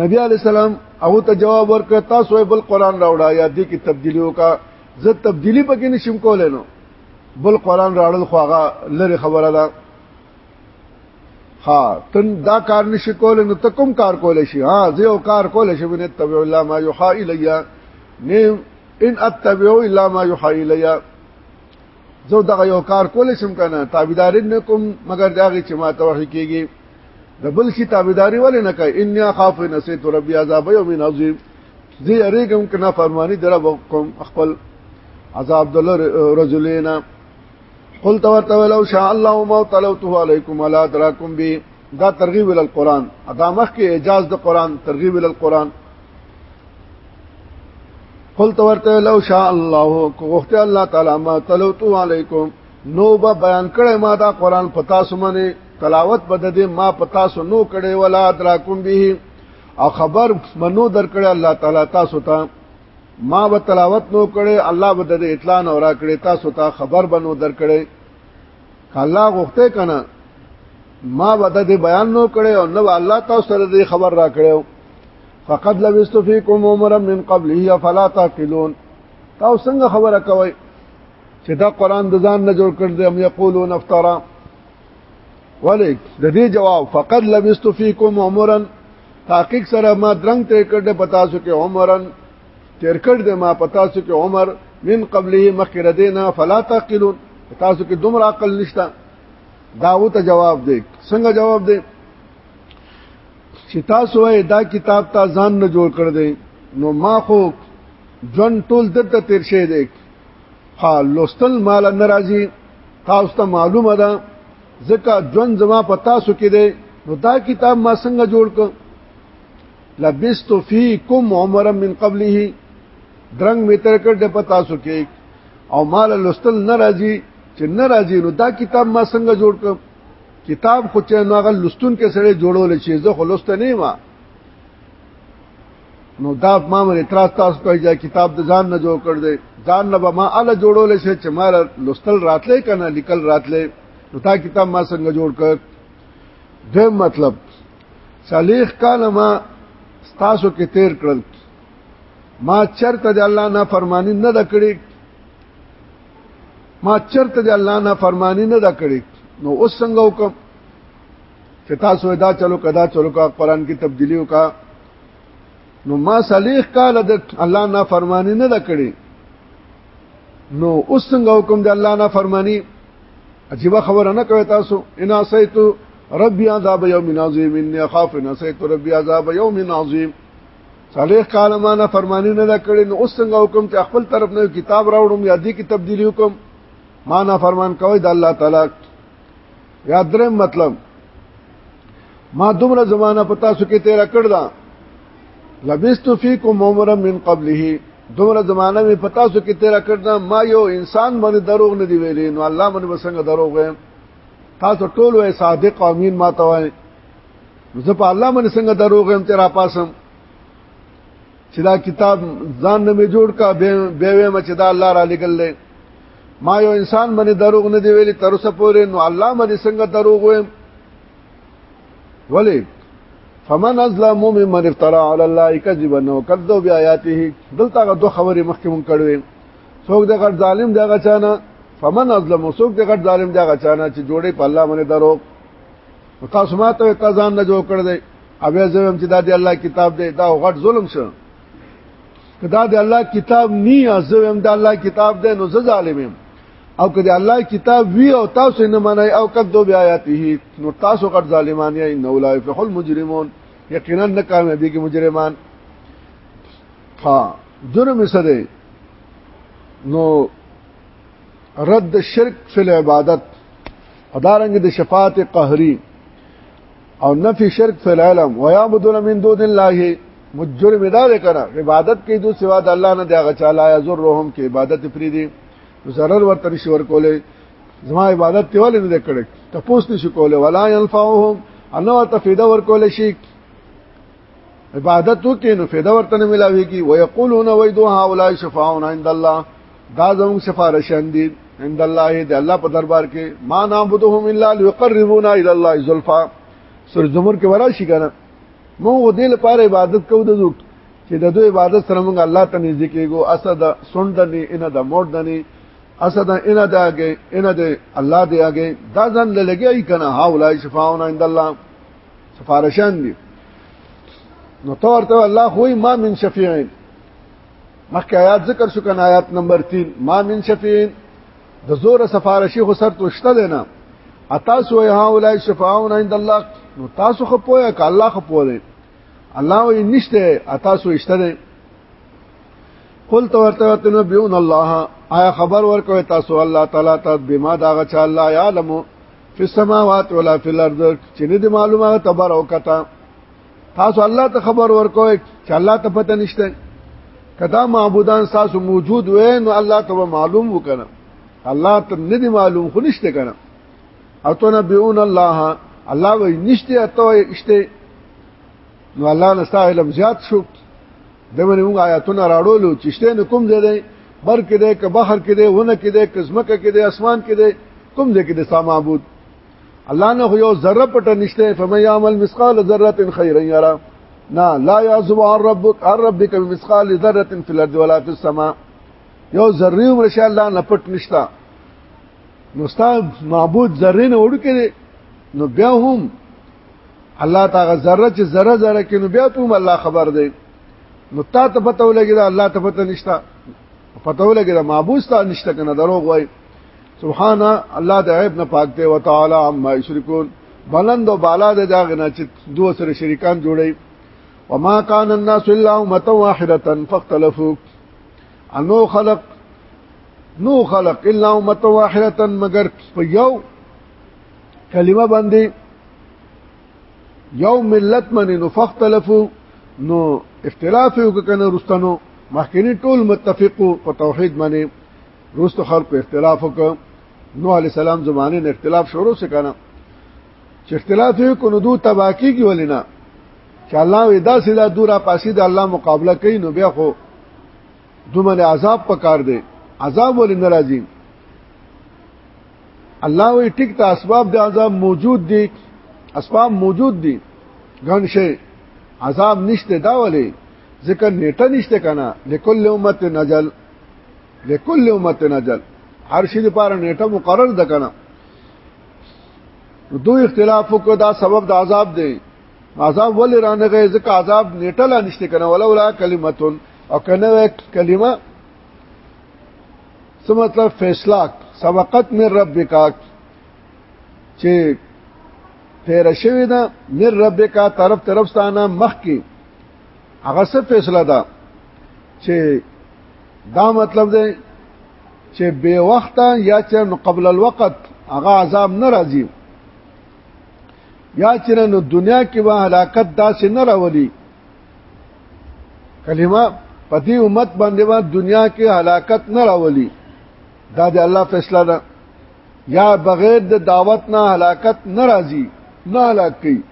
نبی علی السلام هغه ته جواب ورکړ تاسو بل قران راوړا یا دې کې تبدیلی وکړه زه تبدیلی پکې نشم کولای نو بل قران راړل خو هغه لری خبره ده ها تن دا کار نشي کولای نو ته کوم کار کولای شي ها زه یو کار کولای شم نه تبع الله ما یحا الیا نه ان اتبع الا ما یحا الیا زه دا یو کار کولای شم کنه تابعدار نه کوم مگر دا چې ما توحید کیږي د بل شي تابعداري ولې نه کوي ان خاف نسيت ربي عذاب يوم عظيم زه یریګم کنا فرمانی در وکم خپل عذاب دل رجلینا قلت ورته ولو شاء الله ما تلوته علیکم ولا تراکم بی دا ترغیب ال القران ادا مخ کې اعجاز د قران ترغیب ال القران قلت ورته لو شاء الله کوخت الله تعالی ما تلوت علیکم نو به بیان کړه ما دا قران پتا سمنه تلاوت بد دې ما پتا سو نو کړه ولا ادراکم به او خبر منو درکړی الله تعالی تاسو ته ما به تلاوت نو کړي الله به د اطلاع نو را کړي تاسو ته خبر بنو درکړي کله غوښته کنه ما به د بیان نو کړي او نو الله تاسو سره د خبر را کړي فقد لبست فيكم عمرا من قبله فلا تعقلون تاسو څنګه خبره کوي چې دا قران د ځان نه جوړ کړ دې هم یقولون افترا ولی د دې جواب فقط لبست فیکم عمرن تحقیق سره ما درنګ تیر کړ د پتا سو کې عمرن تیر کړ د ما پتا سو کې عمر من قبله مخکره دینا فلا تعقلون تاسو کې دومره عقل نشته داو ته جواب دی څنګه جواب دی چې تاسو وای دا کتاب تا ځان نه جوړ کړ دی نو ما خو جون ټول دته تیر شه دی ها لوستل مال ناراضي تاسو ته معلومه ده ځکه ژوند زما په تاسو کې دی نو دا کتاب ما څنګه جوړ ک لبست فیکم عمرا من قبله درنګ می تر کړ د په تاسو کې او مال لوستل ناراضي چې ناراضي نو دا کتاب ما څنګه جوړ ک کتاب خو چې نو هغه لستون کې سره جوړول شي زه خو لست نه ما نو دا ما مې اعتراض تاسو کوي چې کتاب د ځان نه جوړ کړ دې ځان نه به ما اله جوړول شي چې ما لوستل راتلې کنه لیکل راتلې نو دا کتاب ما څنګه جوړ کړ د مطلب صالح کال ما تاسو کې تیر کړل ما چرته د الله نه فرمانی نه د کړی ما چرته د الله نه فرمانی نه د کړی نو اوس څنګه وکم چې تاسو دا چلو کدا چلو کا قران کې تبدیلی وکړه نو ما صالح کال د الله نه فرمانی نه کړی نو اوس څنګه حکم د الله نه فرمانی عجیب خبره نه کوي تاسو ان اسیت ربی عذاب یوم عظیم انی اخاف ان اسیت ربی عذاب یوم عظیم صالح کال ما نه فرمانی نه کړی نو اوس څنګه حکم چې خپل طرف نه کتاب راوړم یا دې کې تبدیلی وکم ما نه فرمان کوي د الله تعالی یا درم مطلب ما دومره زمانہ پتا سو کې تیر کړ دا لبست فیکم عمر من قبله دومره زمانہ می پتا سو کې تیر کړ دا ما یو انسان باندې دروغ نه دی ویلې نو الله باندې وسنګ دروغ وایم تاسو ټول وې صادق امین ما ته وای زه په الله باندې څنګه دروغ يم تیرا پاسم چې دا کتاب ځان نه جوړ کا به وې مچ دا الله را لګل لې ما یو انسان باندې دروغ نه دی ویلي تر اوسه پورې نو الله باندې څنګه دروغ وې ولی فمن ازلم ممن افترا علی الله کذبا وکذب بیااته دلته غو خبرې مخکې مون کړوې څوک د غټ ظالم دغه چانه فمن ازلم څوک د غټ ظالم دغه چانه چې جوړې په الله باندې دروغ تاسو ما ته تا ځان نه جوړ کړ دی او بیا زم چې دا دی الله کتاب دی دا غټ ظلم شو کدا دی الله کتاب نی ازم دا الله کتاب دی نو زه ظالم یم او کدا الله کتاب وی او تاسو نه منای او کدو بیا آیاته نو تاسو غټ ظالمان یې ان اولای فحل مجرمون یقینا نه کامیابی کې مجرمان ها جرم سره نو رد شرک فی العبادت ادارنګ د شفاعت قهري او نفي شرک فی العالم ويعبدون من دون الله مجرم دا کړه عبادت کوي دو سوا د الله نه دی هغه چاله یزرهم کې عبادت پری دي zarar ورته نشي ورکولې زما عبادت ته ولې نه کړې تاسو نشي کولې ولا ينفعهم انو ته فایده ورکول شي عبادت وکې نو فایده ورته نه ملاويږي ويقولون ويدو هؤلاء شفاعون عند الله دا زموږ سفارشان دي عند الله دې الله په دربار کې ما نعبدهم الا ليقربونا الى الله زلفا سر زمر کې ورا شي کنه موږ دې لپاره عبادت کوو د دوی چې د دوی عبادت سره موږ الله ته نږدې کېږو اسد سندني ان د موردني اسد ان د اگې ان د الله دې اگې دا ځان لګي کنه هؤلاء شفاعون عند الله سفارشان دي نو تور ته الله خوې ما من شفیعین مخکې آیات ذکر شو کنه آیات نمبر 3 ما من شفیعین د زور سفارشي خو سر توشته دی نه اتاسو وی ها اولای شفاعون عند الله نو تاسو خو پوهه ک الله خو پوهه دی الله وی نشته اتاسو اشته دی قل تو ورته وتنو بیون الله آیا خبر ورکوي تاسو الله تعالی ته بما داغه چا الله یعلم فی السماوات ولا فی الارض چې نه دی معلومه تبر او کتا تاسو الله ته خبر ورکوي چې الله ته پته نشته کدا معبودان تاسو موجود وې نو الله ته معلوم وکنه الله ته نه دی معلوم خو نشته کنه او تو نبیون الله الله وې نشته ته اشته نو الله نستاهلم زیات شو د باندې موږ آیاتونه راړولو چې شته نه کوم ځای دی بر کې دی که بحر کې دی ونه کې دی که ځمکه کې دی اسمان کې دی کوم ځای کې دی ستا معبود الله نه یو ذره پټه نشته فمن يعمل مثقال ذره خيرا يرى نا لا يعزب عن ربك عن ربك بمثقال ذره في الارض ولا في السماء یو ذره عمر شاء الله نه پټ نشتا نو ستا معبود ذره نه وړو کې نو بیا هم الله تعالی ذره چې ذره ذره کې نو بیا ته الله خبر دی نو تا ته پته ولګی دا الله ته پته نشتا پته ولګی دا معبود ته نشته کنه دروغ وای سبحان الله د عیب نه پاک دی وتعالى عما یشركون بلند او بالا د داغ نه چې دوه سره شریکان جوړي وما كان الناس الا امه واحده فاختلفوا انو خلق نو خلق الا امه واحده مگر په یو کلمه باندې یو ملت منی نو فختلفو نو اختلاف یو کنه رستنو مخکنی ټول متفقو په توحید باندې رست خلق اختلاف وک نو علی سلام زمانه نه اختلاف شروع سکنه چې اختلاف یو کنه دو تباکی کی ولینا چې الله ودا سیدا دورا پاسی د الله مقابله کوي نو بیا خو دومره عذاب پکار دی عذاب ولې ناراضي الله وی ټیک ته اسباب د عذاب موجود دي اسباب موجود دي ګڼ شي عذاب نشته دا ولې ځکه نیټه نشته کنه لکل امت نجل لکل امت نجل هر شي لپاره نیټه مقرر ده کنه دوی اختلاف وکړ دا سبب د عذاب دی عذاب ولې رانه غي ځکه عذاب نیټه لا نشته کنه ولولا کلمتون او کنه کلمه سم مطلب فیصله سبقت من ربک چې تیر شوی دا من ربک طرف طرف ستانه مخ کې هغه څه فیصله ده چې دا مطلب دی چې به وخت یا چې قبل الوقت هغه عذاب ناراضي یا چې نو دنیا کې به هلاکت داسې نه راولي کلمه په دې امت باندې به دنیا کې هلاکت نه راولي دا د الله فیصله ده یا بغیر د دعوت نه هلاکت ناراضي نه هلاک کی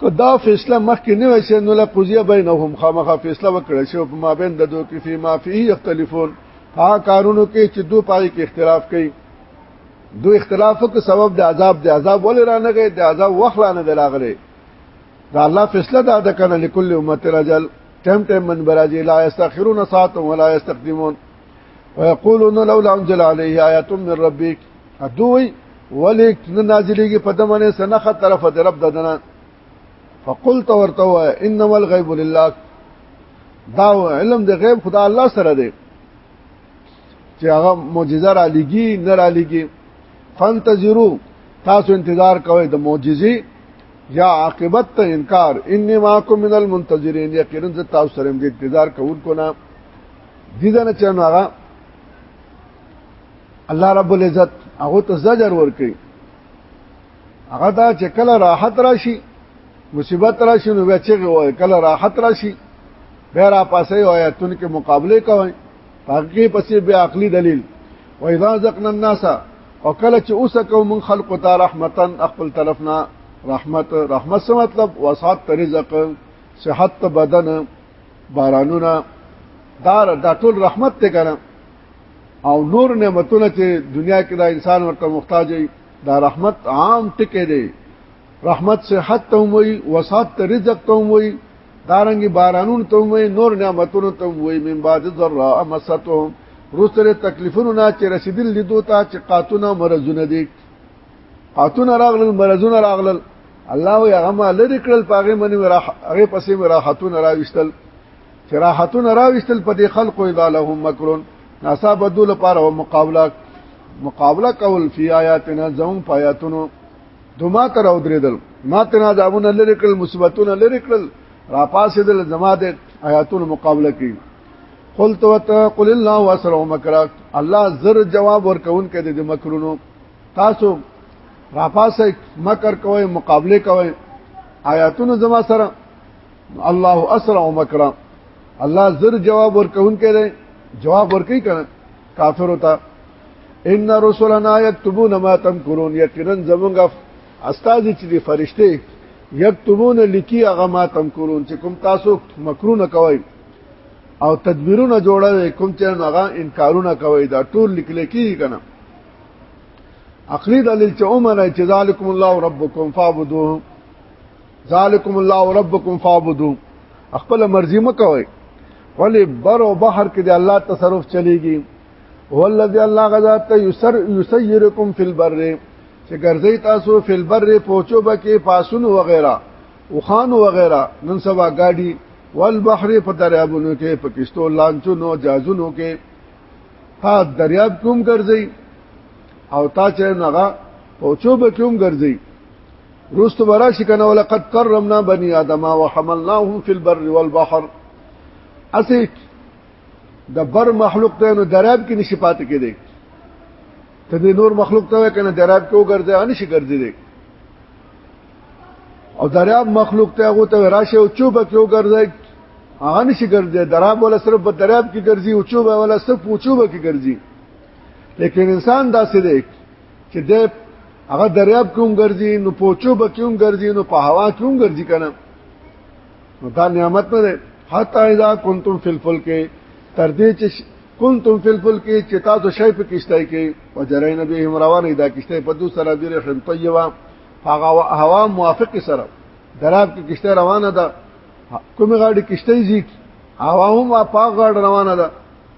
که دا فیصله مخکې نه وای چې نو لا قضیه بینهم خامخا فیصله وکړي چې په مابین د دوه کې فی ما فيه یختلفون هغه کارونو کې چې دوه پای کې اختلاف کوي دو اختلاف کو سبب د عذاب د عذاب ول را نه غي د عذاب وخلا نه دلاغله دا الله فیصله دا د کنه لكل امه رجل تم تم من براجي لا يستخرون ساعه ولا يستقدمون ويقولون لولا انزل عليه ايه من ربك دوی ولی نازلیږي په دمنه سنخه طرف د رب ددنه فقلت ورته انما الغيب لله دا علم د غیب خدا الله سره دی چې هغه معجزه را لګي نه را لګي فانتظرو تاسو انتظار کوئ د معجزې یا عاقبت ته انکار انی ماکم من المنتظرین یقینا زه تاسو سره د انتظار کوونکو نه دي نه چې هغه الله رب العزت هغه ته زجر ورکړي هغه دا چې کله راحت راشي مصیبت راشي نو بیا چې وای کله راحت راشي بیا را پاسې آیاتونو کې مقابله کوي هغه پسې بیا عقلي دلیل و اذا ذقنا الناس او کله چې اوس کوم خلق ته رحمتن خپل طرفنا رحمت رحمت څه مطلب وسعت رزق صحت بدن بارانونه دار دا ټول رحمت ته کنه او نور نعمتونه چې دنیا کې دا انسان ورته محتاج وي دا رحمت عام ټکی دی رحمت صحت ته وي وسات ته رزق ته وي دارنګي بارانون ته وي نور نعمتونو ته وي من بعد ذرا امساتهم روسره تکلیفونو نه چې رسیدل لیدو ته چې قاتونه مرزونه دي قاتونه راغلل مرزونه راغلل الله یې هغه ما لری کړل پاغه منی هغه پسې راحتونه راوستل چې راحتونه راوستل په دې خلکو اذا لهم مکرون ناصاب دول لپاره او مقابله مقابله کول فی آیاتنا زوم پایاتونو دوما تر او درېدل ما تنا داونه لری کړل مصیبتونه لری کړل را پاسې دل زما د آیاتونو مقابله کوي قل تو قل الله واسرع مکر الله زر جواب ورکون کړي د مکرونو تاسو را پاسې مکر کوئ مقابله کوئ آیاتونو زما سره الله اسرع مکرا الله زر جواب ورکون کړي جواب ورکړي کړه کافر وتا ان رسلنا یكتبون ما تمکرون یقینا زمونږ استاد چې دي فرشته یكتبون لکی هغه ما تمکرون چې کوم تاسو مکرونه کوي او تدبیرونه جوړوي کوم چې هغه انکارونه کوي دا ټول لیکل کیږي کنه عقلی دلیل چې عمر چې ذالکم الله ربکم فعبدوه ذالکم الله ربکم فعبدو خپل مرزي مکوئ ولی بر او بحر کې د الله تصرف چلیږي والذي الله غزا ته يسر يسيركم في البر چې ګرځي تاسو في البر پوچو بکې پاسونو وغيرها وخانو وغيرها نن سبا گاډي والبحر په دریابونو کې په کشتو لانچونو جازونو کې ها دریاب کوم ګرځي او تا چې نغه پوچو بکوم ګرځي روست براشی کنه ولقد کرمنا بني ادم وحملناهم في البر والبحر اسی د بر مخلوق ته نو دراب کې نشي پاتې کېدی ته د نور مخلوق ته کنه دراب کې وګرځي ان شي ګرځي دی او دراب مخلوق ته هغه ته راشه او چوب کې وګرځي هغه نشي ګرځي دراب ولا صرف په دراب کې ګرځي او چوب ولا صرف په چوب کې ګرځي لیکن انسان داسې دی چې د هغه دریاب کوم ګرځي نو پوچو بکیوم ګرځي نو په هوا کوم ګرځي کنه نو دا نعمت نه ده حتا اذا کنتم فی الفلک تر دې چې کنتم فی الفلک چې تاسو شی په کشته کې وجرین بهم روانه دا کشته په دوه سره بیره خن طیبه هغه هوا موافق سره دراب کې کشته روانه ده کومه غاډي کشته زیږي هوا هم په غاډ روانه ده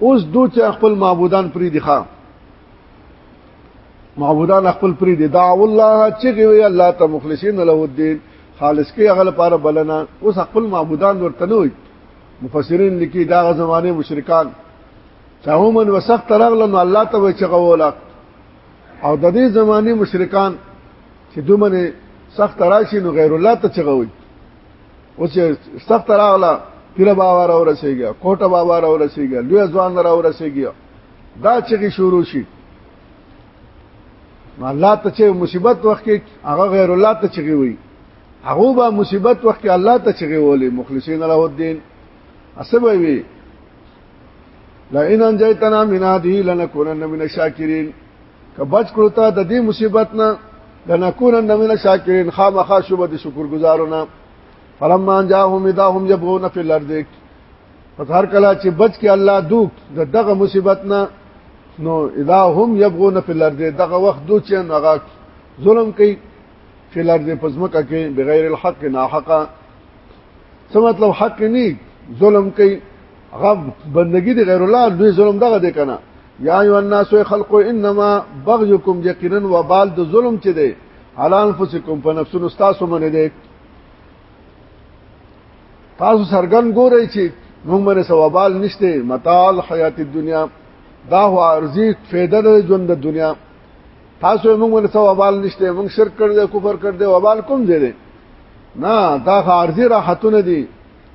اوس دو چې خپل معبودان پری دي ښا معبودان خپل پری دي دعو الله چې وی الله ته مخلصین له الدين خالص کې هغه لپاره بلنه اوس خپل معبودان ورته نه وي مفسرین لیکي دا زمانه مشرکان چاومن وسخت ترغل نو الله ته وی چغولا او د دې زمانه مشرکان چې دومره سخت راشي نو غیر الله ته چغوي او چې سخت راغله پیر بابا را ورسېږي کوټه بابا را ورسېږي لوی ځوان را ورسېږي دا چې شروع شي نو الله ته چې مصیبت وخت کې هغه غیر الله ته چې وي هغه به مصیبت وخت کې الله ته چې وي مخلصین له الدين اسبه وي لئن انجیتنا من هذه لنكونن من الشاکرین که بچ کړو ته د دې مصیبت نه لنكون من الشاکرین خامخا شوب د شکر گزارونه فلما جاءهم داهم يبغون في الارض پس هر کله چې بچ کې الله دوک د دغه مصیبت نه نو اذا هم يبغون في الارض دغه وخت دوی چې هغه ظلم کوي في الارض پزمکه کې بغیر الحق ناحقا څه مطلب حق نه ظلم کوي غب بندگی دی غیر الله دوی ظلم دغه دی کنه یا ایو الناس خلق انما بغیکم یقینا وبال د ظلم چې دی علی انفسکم په نفسونو تاسو باندې دی تاسو سرګن ګورئ چې موږ باندې ثوابال نشته متال حیات الدنیا دا هو ارزي فایده د ژوند د دنیا تاسو موږ باندې ثوابال نشته موږ شرک کړل کفر کړل وبال کوم دی نه دا خارجي راحتونه دي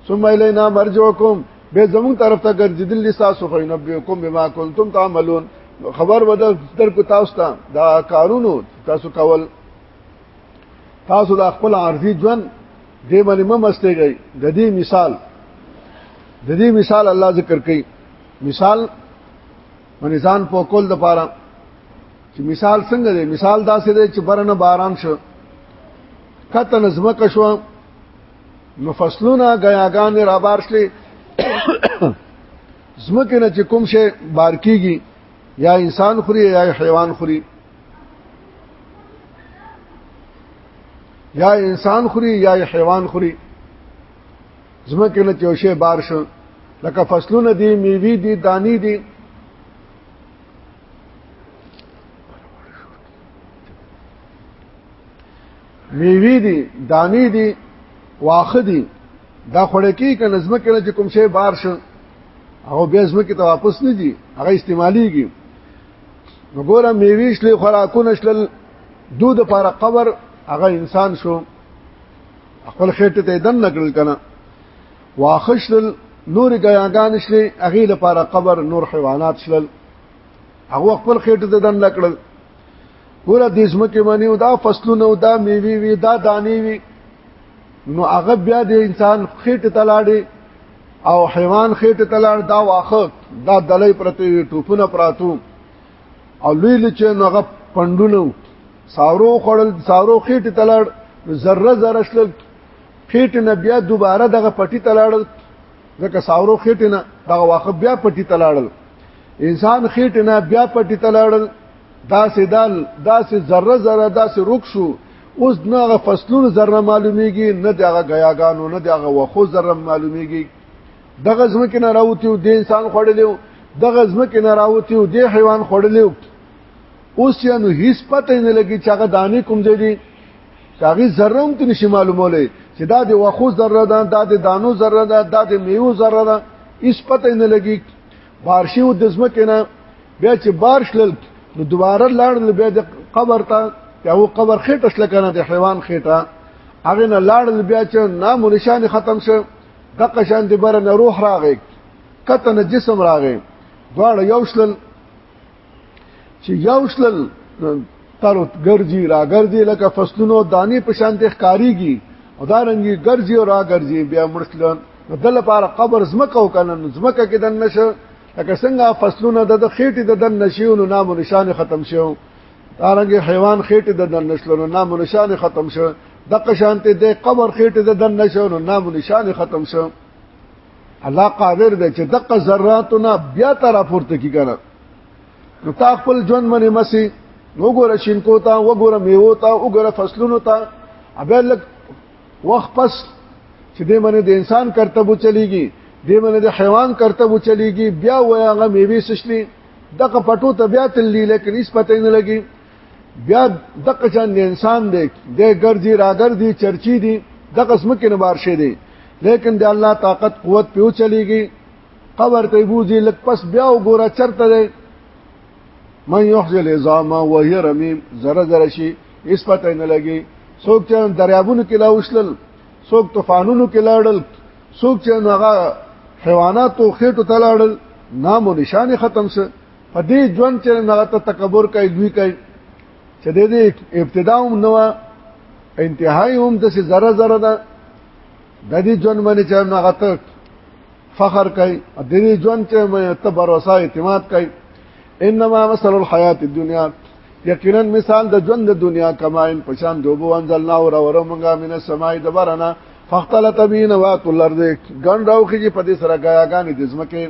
ثم الینا مرجوکم به زمون طرف ته ګرځیدل لساسو فینبئکم بما کنتم تعملون خبر ودا در کو تاسو ته دا کارونو تاسو کول تاسو د خپل عارضی ژوند دې باندې مم استګي د دې مثال د دې مثال الله ذکر کوي مثال منځان په کول د پاره چې مثال څنګه دی مثال دا څه دی چې برنه باران شو کته نظمکه شو نو فصلونه غیاګان را بار شلې زمکه نه چې کوم شی بار کیږي یا انسان خوري یا حیوان خوري یا انسان خوري یا حیوان خوري زمکه نه چې شی بار شو لکه فصلونه دي میوي دي دانی دي دی میوي دي دانې دي واخه دي دا خړکی ک نظم کړه چې کوم شی بار شو هغه بیا ځمکې ته واپس نه دي هغه استعماليږي وګوره میوي شل خوراکونه شل دود لپاره قبر هغه انسان شو خپل خېټه ته دن نکړل کنه واخشل نور غیاګان شل هغه لپاره قبر نور حیوانات شل هغه خپل خېټه ته دن نکړل ګوره د زمکه باندې او دا فصلونه او دا میوي وي دا دانې وي نو هغه بیا د انسان خېټه تلاړي او حیوان خېټه تلاړ دا واخه دا دلې پرته ټوپونه پراتو او لوی لچ نو هغه پندونو سارو خړل سارو خېټه تلاړ ذره ذره شل خېټه نه بیا دوباره دغه پټي تلاړ ځکه ساورو خېټه نه دا واخه بیا پټي تلاړل انسان خېټه نه بیا پټی تلاړل دا سیدال دا سي ذره ذره دا سي رک شو اوس نه فصلونو ذره معلومیږي نه دغه غیاګانو نه دغه وخو ذره معلومیږي دغه ځمکه نه راوتی او د انسان خړلې دغه ځمکه نه راوتی او د حیوان خړلې اوس یې نو هیڅ پته نه لګي چې هغه دانه کوم ځای دي هغه ذره هم ته نشي معلومولې چې دا د وخو ذره ده دا د دانو ذره ده دا د میوه ذره ده هیڅ پته نه لګي بارشي او د ځمکې نه بیا چې بارش لل نو دوباره لاړ نو بیا د قبر ته یا و قبر خېټه شل کنه د حیوان خېټه هغه نه لاړ بیا چې نام او نشان ختم شو د قشان د بر نه روح راغی کته نه جسم راغی دواړه یو شل چې یو شلل تر ګرځي را ګرځي لکه فصلونو دانی په شان د ښکاریږي او دا رنګي ګرځي او را ګرځي بیا مرشلن نو د لپاره قبر زمکه او کنه زمکه کې دن نشه لکه څنګه فصلونه د خېټې د دن نشيو نو نام نشان ختم شو دا رنګي حیوان خېټې د دن نشلو نو نام نشان ختم شو د قشانته د قبر خېټې د دن نشو نو نام نشان ختم شو الله قادر دی چې دغه ذراتونه بیا تر پورته کی کنه نو تا خپل ژوند باندې مسي وګوره شینکو ته وګوره میوه ته وګوره فصلونو ته ابه لک وخت پس چې دې باندې د انسان کرتبو چلیږي دې باندې د حیوان کرتبو چلیږي بیا وایغه میوه سشلی دغه پټو ته بیا تللی لکه نسبت نه لګي بیا دغه چاند انسان دی د ګرځي راګرځي چرچی دی دغه اسمه کې نبار شه دی لیکن د الله طاقت قوت پیو چلیږي قبر ته بوزي لک پس بیا وګوره چرته دی من یحیی العظام وهي رمیم زره زره شي اس پته نه لګي څوک چې دریابونو کې لا وشلل څوک طوفانونو کې لاړل څوک چې هغه حیوانات او خېټو ته لاړل نام او نشان ختم سه په دې ژوند چې هغه ته تکبر کوي دوی کوي چې د دې ابتدا هم نو انتهای هم د څه ذره ذره ده د دې ژوند باندې چې هغه ته فخر کوي د دې ژوند چې ته باور او اعتماد کوي انما مثل الحیات الدنیا یقینا مثال د ژوند د دنیا کماین پشان دوبو انزلنا اور اور منګه من السماء دبرنا فاختلط بین وات الارض ګن راوخی په دې سره غیاګانې د زمکه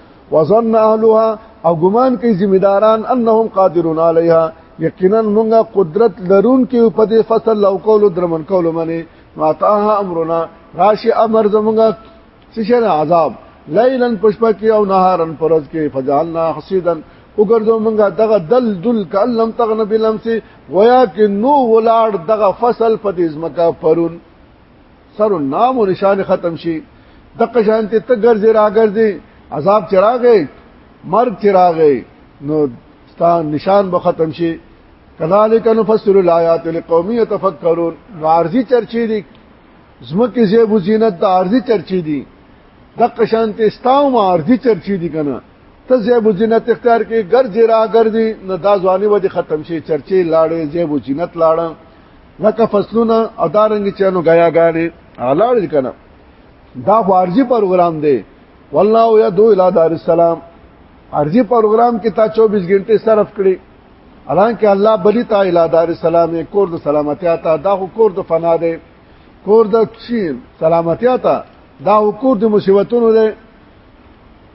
وظن اهلها او ګمان کوي ذمہ داران انهم قادرون علیها یقینا موږ قدرت لرون کې په دې فصل لو کول درمن کول منی ماتاها امرنا راشي امر زموږ څه شي عذاب لیلن پشپا کې او نهارن پرز کې فجعلنا حسیدن وګرځو موږ دغه دل دل کلم تغن بلمسي ویا کې نو ولاړ دغه فصل په دې ځمکه پرون سر نام او نشان ختم شي دغه شان ته ته ګرځي راګرځي عذاب چراغې مرګ چراغې نو ستا نشان به ختم شي کذالک نفسر الایات لقوم یتفکرون عارضی چرچی دي زمکه زیب زینت د عارضی چرچی دي دغه شان ته ستاو ما عارضی چرچی دي کنه ته زیب زینت اختیار کې ګرځي راګرځي نو دا ځواني به ختم شي چرچی لاړې زیب زینت لاړه لکه فصلونه او دارنګ چانو غیاګانې اعلان کنه دا خو ارزي پروګرام دی والله یا دو الی دار السلام ارزي پروګرام کې تا 24 غنټه صرف کړي الانکه الله بلی تا الی دار السلام کور د سلامتی تا دا خو کور د فنا دی کور د چی سلامتی تا دا کور د مصیبتونو دی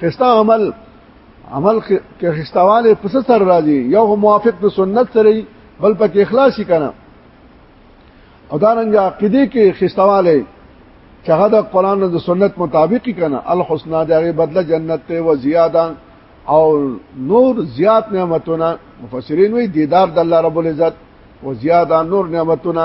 خستا عمل عمل کې خستاواله پس سره راځي یو موافق د سنت سره بل پکې اخلاصي کنه او دا رنګ عقیده کې خستاواله چې هغه د قران او سنت مطابق کنه الحسنا دغه بدله جنت ته و زیاده او نور زیات نعمتونه مفسرین وی دیدار د الله رب العزت و زیاده نور نعمتونه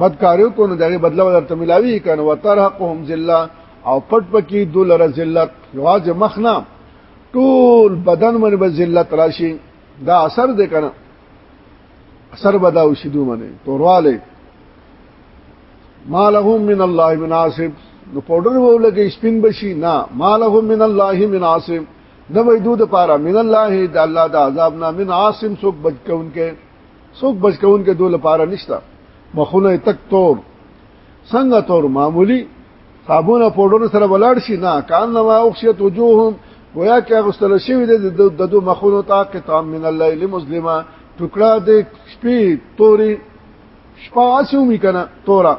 بدکاریو کو نو دغه بدله ورته ملاوي کنه وترحقهم ذلہ او پټ پکې دولره ذلت یواز مخنا ټول بدن باندې به ذلت راشي دا اثر دې کنه اثر بدا وشدو باندې تورواله مالهم من الله من عاصب نو پودر وو لګي سپین بشي نه مالهم من الله من عاصب نو دوی د پاره من الله د الله د عذاب نه من عاصم سو بچ کونکي څوک بچ کون کې دوه لپاره نشته مخونه تک تور څنګه تور معمولی صابون او پودر سره ولاړ شي نه کان نو اوخشت وجوههم گویا کې غسل شوی د دو مخونو تا قطام من الليل مسلمه ټوکړه د شپې توري شپه اسومي کنه تورا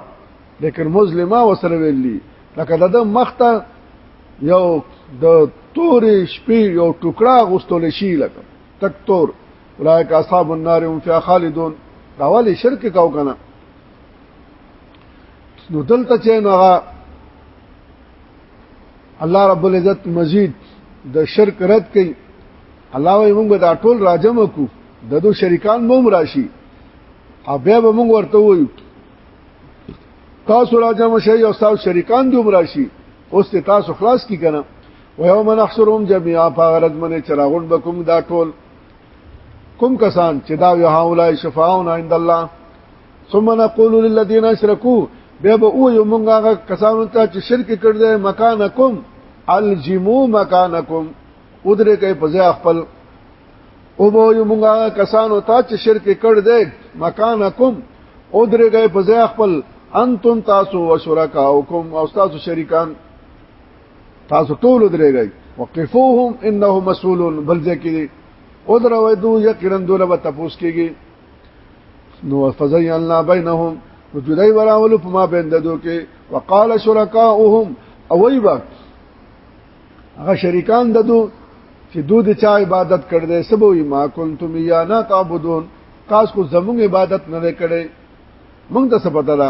لیکن مسلمه وسره ویلی لکه د مخته یو د تورې شپې یو ټوکړه غوستول شي لکه تک تور اولئک اصحاب النار هم فی خالدون دا ولی شرک کاو کنه نو دلته چې نه الله رب العزت مزید د شرک رد کړي الله وي موږ دا ټول راجم کو د دو شریکان موم راشي او بیا به موږ ورته وایو تاسو راجم شي او تاسو شریکان دوم راشي اوس ته تاسو خلاص کی کنه و یوم نحشرهم جميعا فغرض من چراغون بكم دا ټول کوم کسان چې دا یو هاولای شفاعون عند الله ثم نقول للذين اشركوا بیا به او یو مونږ هغه کسانو ته چې شرک کړ دې مکانکم الجمو مکانکم ودره کوي په ځای خپل او به یو مونږ هغه کسانو ته چې شرک کړ دې مکانکم ودره کوي په ځای خپل انتم تاسو وشرکاوکم او تاسو شریکان تاسو ټول درېږئ وقفوهم انهم مسئولون بل ځکه او دروي دو یقینا دوله به تاسو کېږي نو فزینا بینهم وجودای وراول په ما بین ددو کې وقال شرکاؤهم او وی با هغه شریکان ددو چې دوی د چا عبادت کړي دي سبوي ما کنتم یا نه تعبدون تاسو کو زموږ عبادت نه کړي موږ ته څه پته ده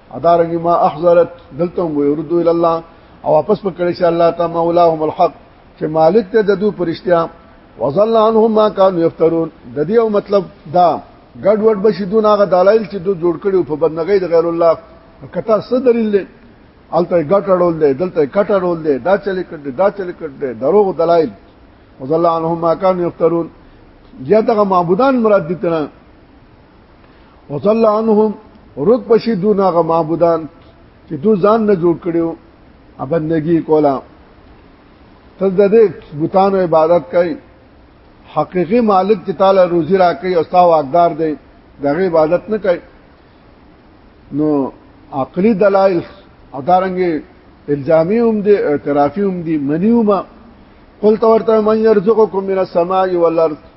ادارنګ ما احذرت دلته مو يردو الى الله او واپس پکړی شي الله تعالی مولاهم الحق چې مالک ته د دوی پرشتیا وظل عنهم ما كانوا يفترون د دې او مطلب دا ګډ وډ بشي دون هغه دلایل چې دوی جوړ کړي په بدنګۍ د غیر الله کته څه دلیل دی الته ګټ اړول دی دلته کټ اړول دی دا چلې کړ دا چلې کړ دروغ دلایل وظل عنهم ما كانوا يفترون یا دغه معبودان مراد دي تنه وصلى عنهم رد پشي دون هغه معبودان چې دو ځان نه جوړ کړیو ابندگی کولا تل د دې بوتانو عبادت کوي حقيقي مالک چې تعالی روزي راکړي او تاسو حقدار دی دغه عبادت نه کوي نو عقلي دلایل او دارنګي الزامي هم دي اعترافي هم دي منيومه قلت ورته من يرزقكم من السماء والارض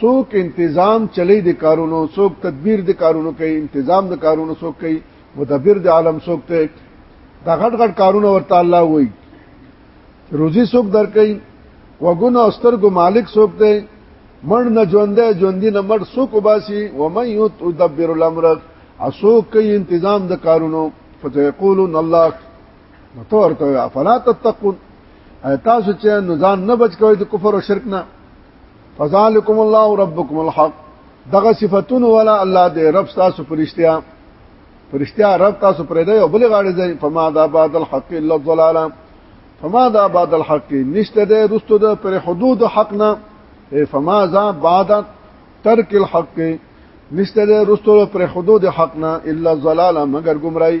څوک تنظیم چلی د کارونو څوک تدبیر د کارونو کوي تنظیم د کارونو څوک کوي مدبر د عالم څوک ته دا غټ غټ کارونه ورته الله وایي روزي څوک درکې وګونو استرګو مالک څوک ته مړ نه ژوندې ژوندې نه مړ څوک وباسي و من يدبر الامر اسوک کوي تنظیم د کارونو فتقولون الله نو تو ورته افلا تتقون تاسو چې نزان نه بچ کوئ د کفر او شرک نه فذلکم الله ربکم الحق دغه صفاتونه ولا الله دې رب تاسو پرشتیا پرشتیا رب تاسو پرې دی او بل غاړي ځای فما ذا بعد الحق الا الضلال فما ذا بعد الحق نشته دې رستو د پر حدود حق نه فما ذا بعد ترک الحق نشته دې رستو پر حدود حق نه الا الضلال مگر گمراهي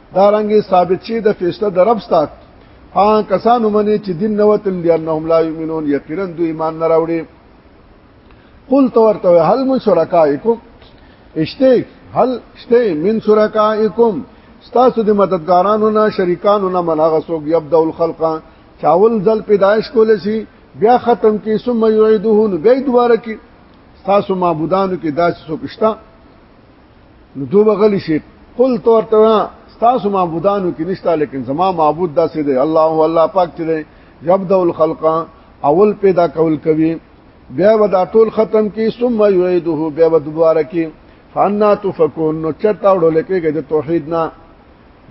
دا رنګي ثابت شي د فیصله د رب ستات ها کسانو منی چې دین نو تل دی انهم لا یمنون یقینا دوی ایمان نه راوړي قل تو ورته هل من شرکائکم اشته هل شته من شرکائکم ستاسو د مددګارانو نه شریکانو نه منغه سوګ یبد الخلق چاول ځل پیدائش کول شي بیا ختم کی ثم یعیدون بیا دوباره کی تاسو معبودانو کې داسې څوک شته نو دوی بغلی شي قل تو ورته تاسو معبودانو کې نشته لیکن زما معبود داسې دی الله الله پاک چې دی یبدا الخلق اول پیدا کول کوي بیا ودا ټول ختم کی ثم یعيده بیا ود دوباره کی فانا تفكون نو چرتا وړل کېږي د توحید نه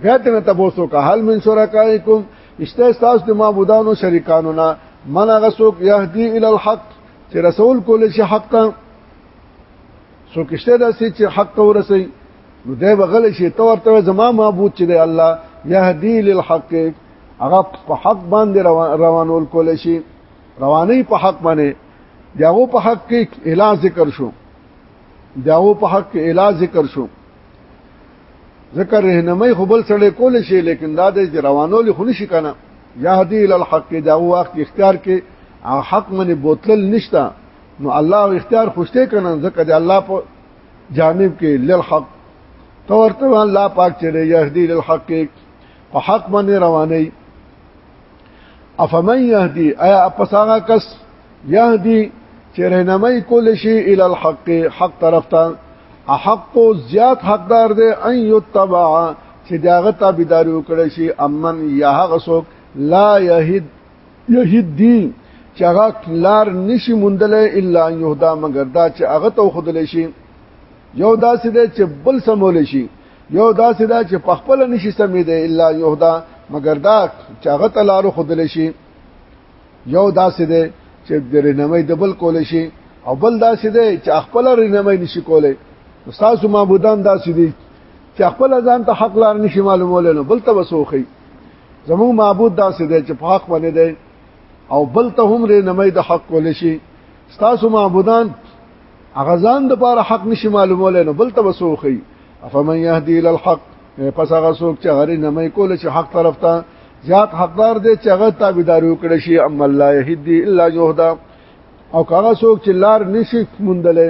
بیا تنه تاسو کا حل من شرکایکم اشته تاسو د معبودانو شریکانو نه من غسوک يهدي الى الحق چې رسول کول شي حق ته سو کشته دا سي چې حق ته ورسي نو دی بغل شي تو ورته زما معبود چې دی الله يهدي للحق هغه په حق باندې روانول کول شي رواني په حق باندې داغو په حق کې اله ذکر شو داغو په حق کې اله ذکر شو ذکر رهنمای خو بل سره کول شي لیکن دا د روانول خو نشي کنه يهدي للحق داغو وخت اختیار کې حق منه بوتل نشتا نو الله اختیار خوشته کنه ځکه دی الله په جانب کې للحق تو ورته الله پاک چې يهدي للحق په حق باندې رواني افمن يهدي ايا اپساغه کس يهدي چې رهنمای کول شي ال الحق حق طرف ته حق زیات حقدار دی ان یتبع چې داغه تابعداري وکړي شي امن یا هغه څوک لا يهد یهید دی چې هغه لار نشي موندلې الا یهدا مگر دا چې هغه تو خودلې شي یو داسې دی چې بل سمول شي یو داسې دا چې په خپل نشي سمې دی الا یهدا مگر دا چې هغه ته لار خودلې شي یو داسې دی چې د رنمې د بل کول شي او بل داسې دی چې خپل رنمې نشي کولای تاسو معبودان داسې دي چې خپل ځان ته حق لار نشي معلومول نو بل ته وسوخي زموږ معبود داسې دی چې په حق باندې دی او بل ته هم رې نمې د حق کول شي ستاسو معبودان هغه ځان د پاره حق نشي معلومول نو بل ته وسوخي افمن يهدي الى الحق پس هغه څوک چې هغه نمې کول شي حق طرف ته زیات حقدار دی چې هغه تابعداري وکړي شي اما الله يهدي الا جهدا او هغه څوک چې لار نشي مندلې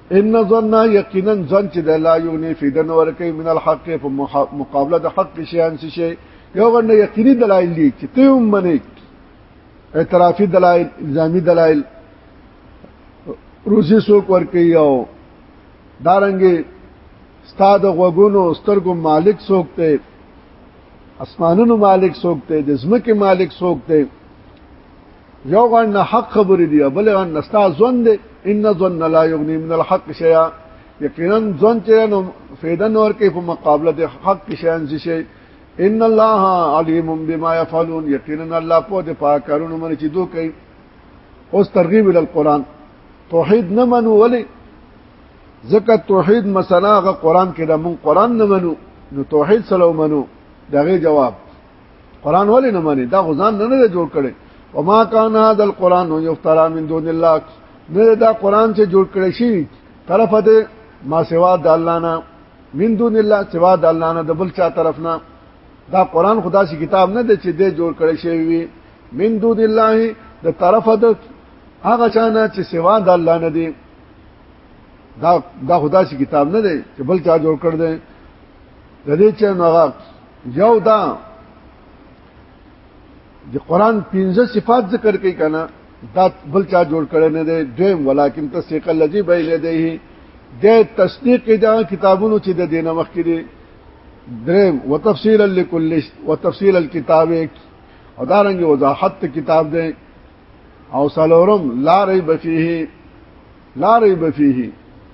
ان ظن یقینا ظن چې د لا یونی فی دن ورکه من الحق په مقابله د حق شیان شي یو غنه یقیني دلایل دي چې ته هم منې اعترافي دلایل الزامي دلایل روزي سوک ورکه یو دارنګي استاد غوګونو سترګو مالک سوک ته اسمانونو مالک سوک ته د زمکه مالک سوک ته یو غن نه حق خبرې دی بل غن نستا ځوند دی ان ظن لا یغنی من الحق شیئا یقینا ځوند چې نو فیدن نور کې په مقابله د حق کې شیان شي ان الله علیم بما يفعلون یقینا الله په دې پاک کارونه منې چې دوی کوي اوس ترغیب ال قران توحید نه منو ولی ځکه توحید مسله غ قران کې د مون قران نه منو نو توحید سلام منو دغه جواب قران ولې نه مانی دا غزان نه نه جوړ کړي وما كان هذا القران يفترى من دون الله نه دا قران چې جوړ کړي شي طرف دې ما سوا د الله نه من دون الله سوا د الله نه د بل چا طرف نه دا قران خدا سي کتاب نه دی چې دې جوړ کړي شي وي من دون الله د طرف د هغه چانه چې سوا د الله نه دی دا دا خدا سي کتاب نه دی چې بل چا جوړ کړ دې د دې چې نو هغه یو دا د قران 15 صفات ذکر کوي کنه دا بل چا جوړ کړي نه دی دویم ولکن تصدیق الذی بین یدیه د تصدیق دا کتابونو چې د دینه مخکې دي دریم وتفصیل لكل وتفصیل الكتاب او دا رنګ وضاحت کتاب دی او سلورم لا ریب فیه لا ریب فیه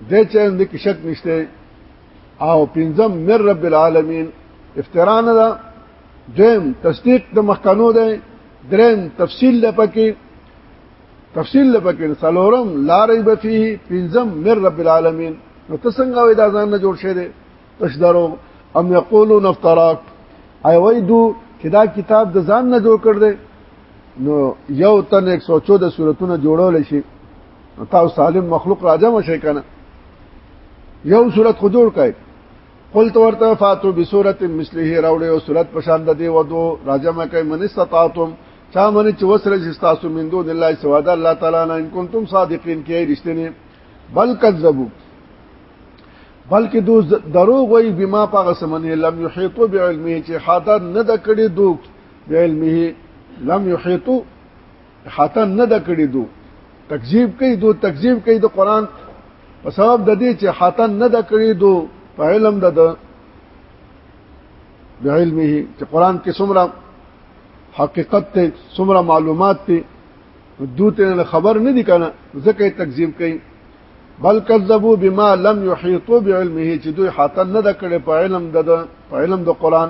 د چا اند کې شک نشته او پنځم من رب العالمین افترا نه ده دیم تصدیق د مخکنو ده دریم تفصیل ده پکې تفصیل ده پکې سلورم لا ریب فيه پنځم من رب العالمین نو ته څنګه وې دا ځان نه جوړ شه دي تشدارو ام یقولون افتراک ای وای دو چې دا کتاب د ځان نه جوړ کړ دی نو یو تن 114 سورتونه جوړول شي تاسو سالم مخلوق راځم شي کنه یو صورت خو جوړ کړئ قل تو ورته فاتو بصورت مثله راوړې او صورت په شان د دی و دو راځم کوي من استطاعتم چا من چې وسره چې تاسو من دون الله سوا د الله تعالی نه ان کنتم صادقین کې رښتینی بل کذبوا بلکې دو دروغ وي بما پاغه سمنه لم يحيطوا بعلمه چې حاضر نه د کړي دوک بعلمه لم يحيطوا خاطر نه د کړی دو تکذیب کوي دو تکذیب کوي د قران په سبب د دې چې خاطر نه د کړی دو په علم د د علمه چې قران کې څومره حقیقت ته څومره معلومات ته دوته خبر نه دي کنه ځکه تکذیب کوي بل کذبوا بما لم يحيطوا بعلمه چې دوی حاطن نه د کړي په علم د په علم د قران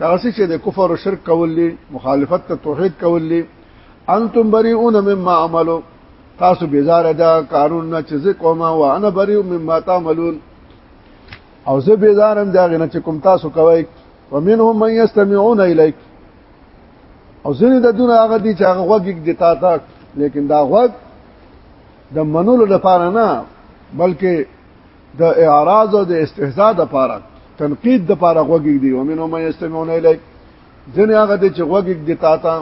هغه څه چې د کفر او شرک کول دي مخالفت ته توحید کول دي انتم بریئون مما عملو تاسو بیزار ده کارون نه چې زه کوم او انا بریئ مما تعملون او زه بیزارم دا غنه چې کوم تاسو کوي ومنهم من يستمعون اليك او ځینې د دونه هغه دي چې هغه وګګ دي تا تا لیکن دا وګ د منولو لپاره نه بلکې د اعراض او د استهزاء د پاره تنقید د پاره غوږی دی او منو مې استمعون الیک ځنه هغه د چې غوږی دی تا ته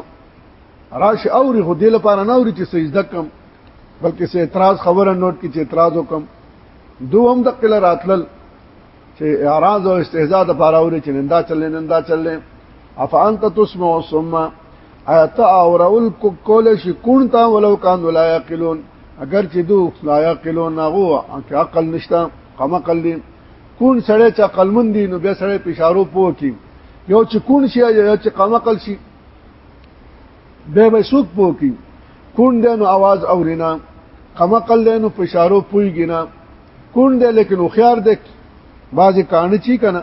راش اوري خو دې لپاره نه اوري چې سجده کم بلکې سه اعتراض خبره نوٹ کی چې اعتراض وکم دوم د قلراتل چې اعراض او استهزاء د پاره اوري چې نندا چلې نندا چلې افانت تسمع ثم ایت اورول کو کول شي کون تا ولو کان لا یقلون اگر چې دو لا یقلون نغو عقل نشتا قم عقل دي کون سړی چې عقل مند دي نو بیا سړی په اشارو پوه کی یو چې کون شي یو چې قم عقل شي به به سوق پوه کی کون دې نو आवाज اورینا قم عقل دې نو په اشارو پويږي نه کون دې لیکن خو خيار دې بعضی کانه چی کنه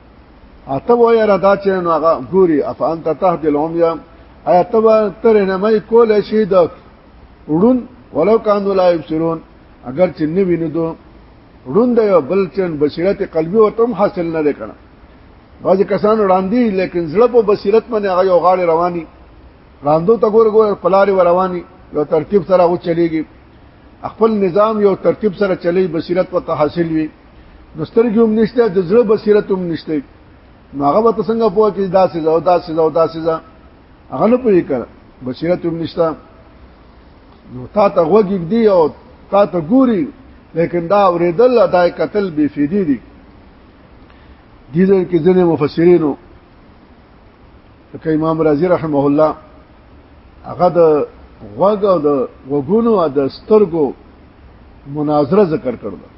اته وای را دا چې نو هغه ګوري اف انت تهد العمیا ایا ته تر نه مې کول شي د وړون ولو کانو لا یبصرون اگر چې نه ویني دو وړون دی بل چې بصیرت قلبي او تم حاصل نه لکنه بعضی کسان وړاندې لیکن زړه په بصیرت باندې هغه یو غاړه رواني راندو ته ګور ګور پلاری رواني یو ترتیب سره و چلیږي خپل نظام یو ترتیب سره چلی بصیرت په تحصیل وي نو سترګې هم نشته د زړه بصیرت هم نشته نو هغه به څنګه پوه چې دا سزا او دا سزا او دا سزا هغه نه پوهې کړ بصیرت هم نشته نو تا ته غوږی دی او تا ته ګوري لیکن دا اوریدل دا قتل بی فیدی دی دي دې کې ځنې مفسرینو لکه امام رازی رحمه الله هغه د غوږ او د وګونو او د سترګو مناظره ذکر کړل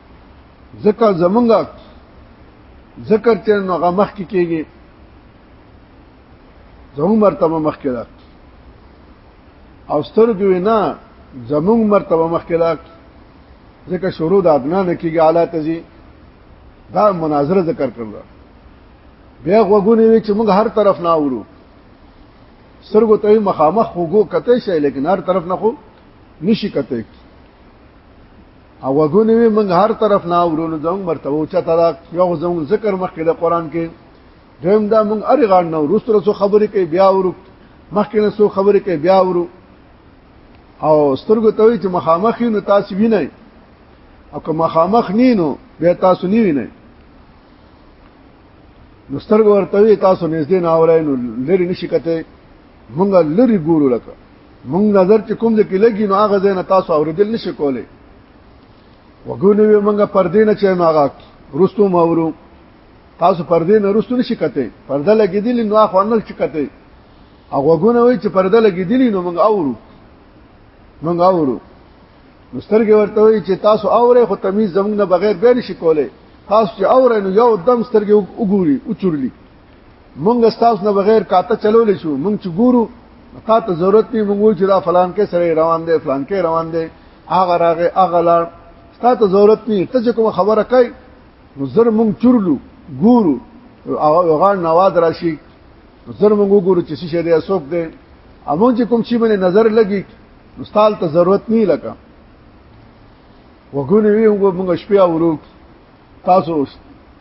ذکر زمونږ ذکر چې نو هغه مخ کې کېږي زموږ مرتبه مخ کې ده او سترګې نه زموږ مرتبه مخ کې ده ځکه شروع د ادنا نه کېږي اعلی ته ځي دا مناظره ذکر کړل بیا غوګونی وی چې موږ هر طرف نه اورو سترګو ته مخامخ وګو کته شي لیکن هر طرف نه خو نشي کته او وګونی وی موږ هر طرف نه ورونو زموږ مرتبه او چته دا یو زموږ ذکر مخکې د قران کې دویم دا موږ اری غاړ نه ورستره سو خبرې کوي بیا ورو مخکې نه سو خبرې کوي بیا ورو او سترګو ته چې مخامخ نو تاسو وینئ او که مخامخ نینو بیا تاسو نه وینئ نو سترګو ورته تاسو نږدې نه اورئ نو لري نشي کته مونږ لری ګورو لکه مونږ نظر چې کوم ځکه لګي نو هغه ځای نه تاسو اوریدل نشي کولای وګونه وي مونږ پردې نه چې نو هغه رستو مورو تاسو پردې نه رستو نشي کته پرده لګې دي نو هغه نه شي کته او وګونه وي چې پرده لګې دي نو مونږ اورو مونږ اورو نو سترګې ورته وي چې تاسو اورې خو تمیز زمونږ نه بغیر به نشي کولای تاسو چې اورې نو یو دم سترګې وګوري او چورلی مونږ ستاسو نه بغیر کاته چلول شو مونږ چې ګورو تا ته ضرورت نه مونږ چې دا فلان کې سره روان دی فلان کې روان دی هغه راغه هغه لاړ تا ته ضرورت نه ته کوم خبره کوي نو زر مونږ چورلو ګورو او غان نواز راشي زر مونږ ګورو چې څه شي دی اسوک دی امون چې کوم شي باندې نظر لګي مستال ته ضرورت نه لکه وګونی وی موږ شپه ورو تاسو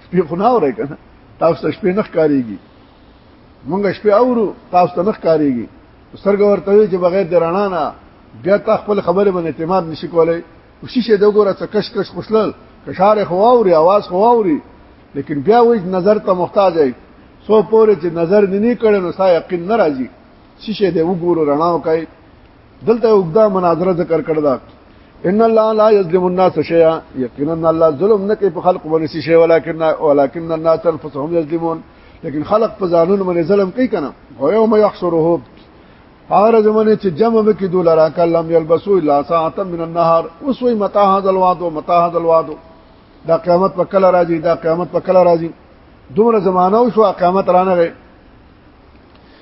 شپې خو نه اورئ کنه تاسو شپې نه ښکاریږي مونږ شپې اورو تاسو ته نه ښکاریږي سترګې ورته وي چې بغیر د رڼا نه بیا تا خپل خبره باندې اعتماد نشي کولای کوشش یې دغه څه کش کش خوشلل کشار خو اوري आवाज خو اوري لیکن بیا وې نظر ته محتاج دی سو پورې چې نظر نه نه کړي نو سا یقین ناراضي شیشه دې وګورو رڼا وکړي دلته وګدا مناظره ذکر کړل دا ان الله لا یظلم الناس شیئا یقینا الله ظلم نه کوي په خلق باندې شی ولکن ولکن الناس انفسهم یظلمون لیکن خلق په ځانونو باندې ظلم کوي کنه او یوم یحشرهم هغه زمونه چې جمع به کې دولارا کلم یلبسو الا ساعتا من النهار اوس وی متا هذا الوعد متا هذا الوعد دا قیامت په کله راځي دا قیامت په کله راځي دومره زمانہ او شو قیامت رانه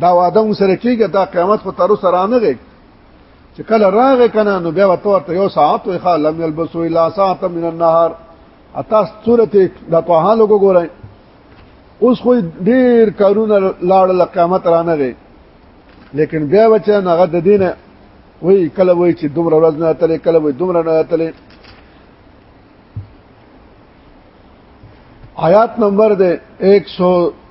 دا وعده مو سره کیږي دا قیامت خو تر سره نه غي چې کله راغې کنه نو بیا وته ورته یو ساعت وي خا لم يلبسو الا ساعت من النهار اتا صورت د طه لوګو ګورای اوس خو ډیر کارونه لاړ ل قیامت را نه غي لیکن بیا بچا نه د دینه وای کله وای چې دومره ورځ نه تلې کله وای دومره نه تلې آیات نمبر دے 100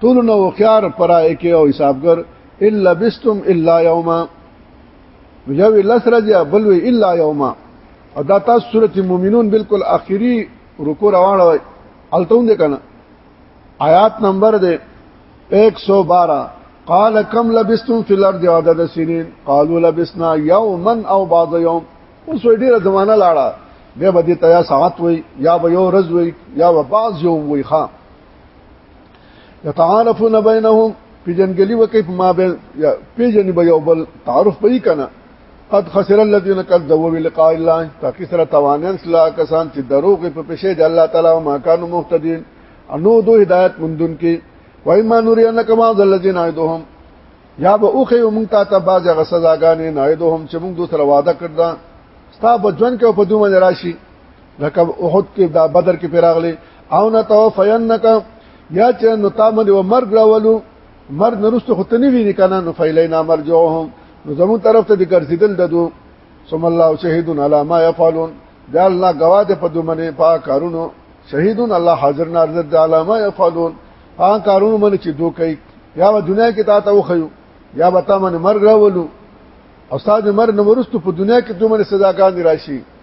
ټول نو وخيار پرای کې او حسابګر الا بستم الا يوما یو لسرج بل وی الا يوما او دا تاسو سورته مومنون بالکل اخیری رکو روانه وای التون دې کنه آیات نمبر دې 112 قال كم لبستم في الارض عدد سنين قالوا لبسنا يوما او بعض يوم اوس ډیره زمانہ لاړه به به دې تیا ساعت وای یا به یو ورځ وای یا به بعض یوم وای خان یتعارفون بینهم پیجنګلی وکي په ما بین پیجن به یو بل تعارف پي کنه قد خسر الذين كذبوا بلقاء الله تاکي سره توانن سلا کسان چې دروغ په پښې د الله تعالی او ما كانوا مهتدين انو دو هدایت مندون کې وای ما نوري انک ما الذين عيدهم یا به اوخه مونږ ته ته باز غ سزاګانې نه عيدهم چې مونږ دوی سره وعده کړدا ستا په ژوند کې په دوه راشي لکه احد کې دا بدر کې پیراغلي او نه توفینک یا چې نو تا باندې و مرګ راولو مرګ نرسته خو تنه ویني کنه نو فیلینا مرجوهم نو زمون طرف ته د ګرځیدل ددو ثم الله شهید علی ما یفعلون دا الله گواه ده په دومنه پا کارونو شهید الله حاضر ناظر د علامه یفعلون پا کارونو من چې دوی کوي یا و دنیا کې تا ته وخیو یا به تا من مرګ راولو او استاد مرګ نو ورستو په دنیا کې دومره سزاګان راشي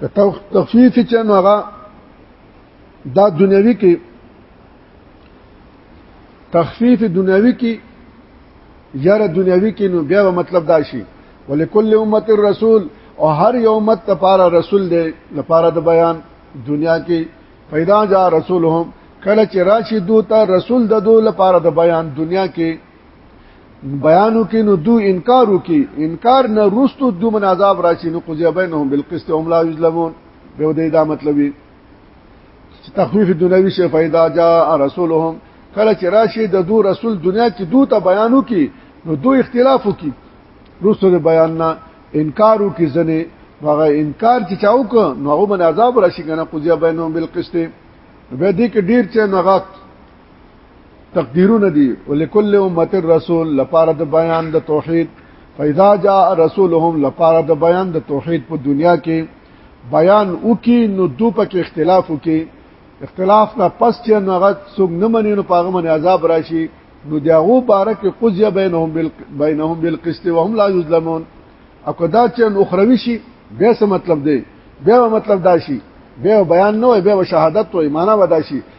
که تخفیف چې نو هغه دا دنیوي کې تخفیف دنیوي کې یاره دنیوي کې نو بیا مطلب دا شي ولکل امه الرسول او هر یو امت لپاره رسول دی لپاره د بیان دنیا کې پیدا جا رسولهم کله چې راشي دوته رسول د دوه لپاره د بیان دنیا کې بیانو کې نو دو انکار وکي انکار نه رستو دو من عذاب راشي نو قضیا بینهم بالقسط هم لا یظلمون به دې دا مطلبي تخفیف دنیوي شي فائدہ جاء رسولهم کله چې راشي د دو رسول دنیا کې دو ته بیانو کې نو دو اختلاف وکي رستو د بیان نه انکار وکي ځنه هغه انکار چې چاو کو نو هغه من عذاب راشي کنه قضیا بینهم بالقسط به دې کې ډیر چې نغات تقدیرونه دي ولکل امه الرسول لپاره د بیان د توحید فاذا جاء رسولهم لپاره د بیان د توحید په دنیا کې بیان وکي نو دو پکې اختلاف وکي اختلاف نه پس چې هغه څوک نه مني نو پاغه من عذاب راشي نو داغو بارک قضیه بینهم بال بینهم بالقسط وهم لا یظلمون اکدا چې اخروی شي به څه مطلب دی به مطلب دا شي به بیان نه وي به شهادت وي معنا ودا شي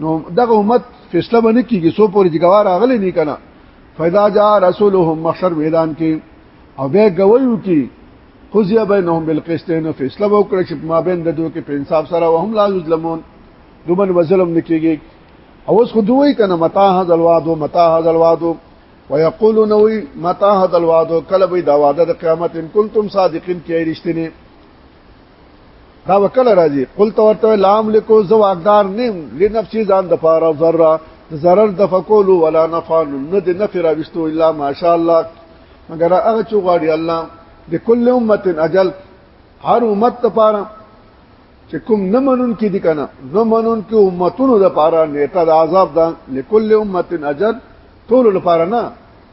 نو دغه امت فیصله باندې کیږي سو پوری چې ګوار اغلی نه کنا فیدا جاء رسولهم محشر میدان کې او به گویو کې خذیا بینهم بالقسط نو فیصله وکړه چې ما بین د دوی کې په انصاف سره وهم لا ظلمون دومن وظلم نکېږي او اوس خو دوی کنه متا هذا الوعد متا هذا الوعد ويقولون وي متا هذا الوعد کله به دا وعده د قیامت ان کنتم صادقین کې رښتینی دا وکړه راځي قل تو ورته لام لکو زو اقدار نیم لنفسي ځان د پاره ذره ضرر د فقول ولا نفع نه د نفع را وستو الا ماشاء الله مگر هغه چې غواړي الله د کل امه اجل هر امت ته پاره چې کوم نه منون کې دي کنه نه منون کې امتونو د پاره نیټه د عذاب ده لکل امه اجل ټول لپاره نه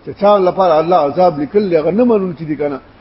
چې چا لپاره الله عذاب لیکل هغه نه منون کې دي کنه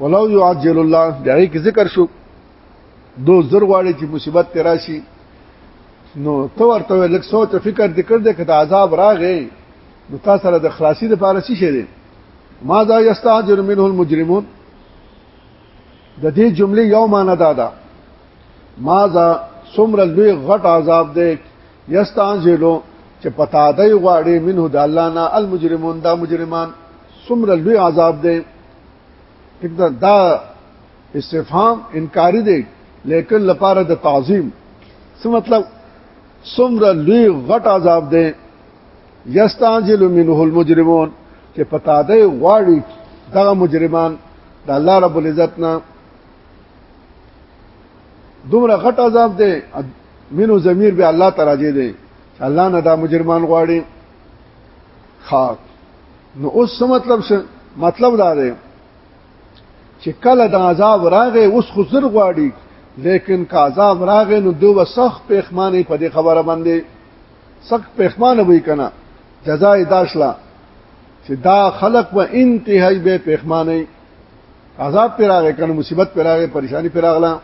ولو يعجل الله دغه کې ذکر شو دو زر غواړي چې مصیبت تیرا شي نو تو ورته لک سوچ فکر دې کړ دې کته عذاب راغې نو تاسو سره د خلاصي د فارسی شه دي ما ذا یستاجر منه المجرمون د دې جملې یو معنی دا ده ما ذا سمر لوی غټ عذاب دې یستاجلو چې پتا دی غواړي منه د الله نه المجرمون دا مجرمان څومره لوی عذاب دی کله دا استفهام انکاری دی لیکن لپاره د تعظیم څه مطلب څومره لوی غټ عذاب دی یستعجل منه المجرمون چې پتا دی غواړي دغه مجرمان د الله رب العزت نه دومره غټ عذاب دی منو ضمیر به الله تراجه دی الله نه دا مجرمان غواړي خاک نو اوس مطلب څه مطلب دا دی چې کله د عذاب راغې اوس خو زر غواړي لیکن که عذاب راغې نو دوه سخت پېخمانې په دې خبره باندې سخت پېخمانه وي کنه جزای داشلا چې دا خلق و انتهای به پېخمانې عذاب پر راغې کنه مصیبت پر راغې پریشانی پر راغله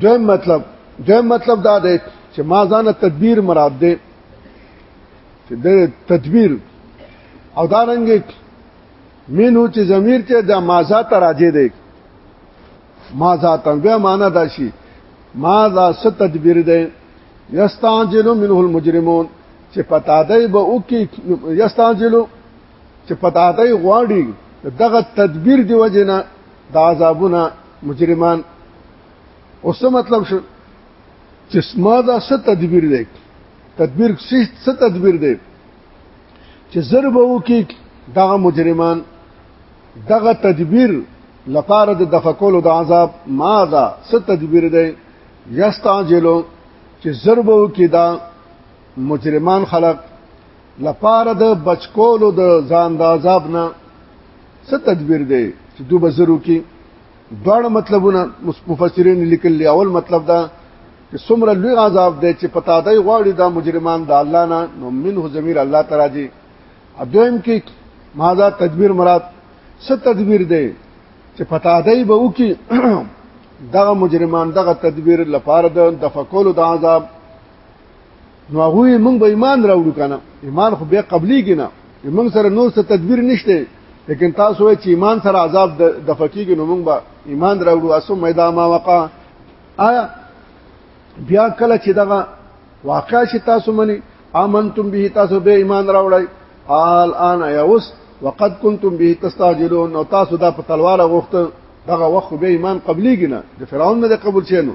دویم مطلب دویم مطلب دا دی چې ما ځانه تدبیر مراد دی چې د تدبیر او دا رنګ مینو چې ضمیر ته د مازه ته راځي دی مازه ته بیا معنا دا شي ما دا ست تدبیر دی یستانجلو منه المجرمون چې پتا دی به او کې یستانجلو چې پتا دی غواړي دغه تدبیر دی وجنه دا عذابونه مجرمان اوس مطلب شو چې ما دا څه تدبیر دی تدبیر څه تدبیر دی چې ضرب وو کې دغه مجرمان دغه تدبیر لپاره د دفقول د عذاب ما دا څه تدبیر دی یستعجلو چې ضرب وو کې دا مجرمان خلق لپاره د بچکولو د ځان د عذاب نه څه تدبیر دی چې دوی بزرو کې دواړه مطلبونه مفسرین لیکل اول مطلب دا چې څومره لوی عذاب دی چې پتا دی غواړي دا مجرمان د الله نه نو منه ضمیر الله تعالی دی ادم کې ماذا تدبیر مراد څه تدبیر دی چې پتا دی به وکي دغه مجرمان دغه تدبیر لپاره د دفقول د عذاب نو هغه موږ به ایمان راوړو کنه ایمان خو به قبلي کنه موږ سره نور څه تدبیر نشته لیکن تاسو وای چې ایمان سره عذاب د فقېږي نو موږ به ایمان راوړو اسو میدا ما وقا آیا بیا کله چې دغه واقع شي تاسو منی امنتم به تاسو به ایمان راوړی آل ان یوس وقد کنتم به تستعجلون او تاسو دا په تلوار غوښته دغه وخت به ایمان قبليږي نه د فرعون نه قبول شینو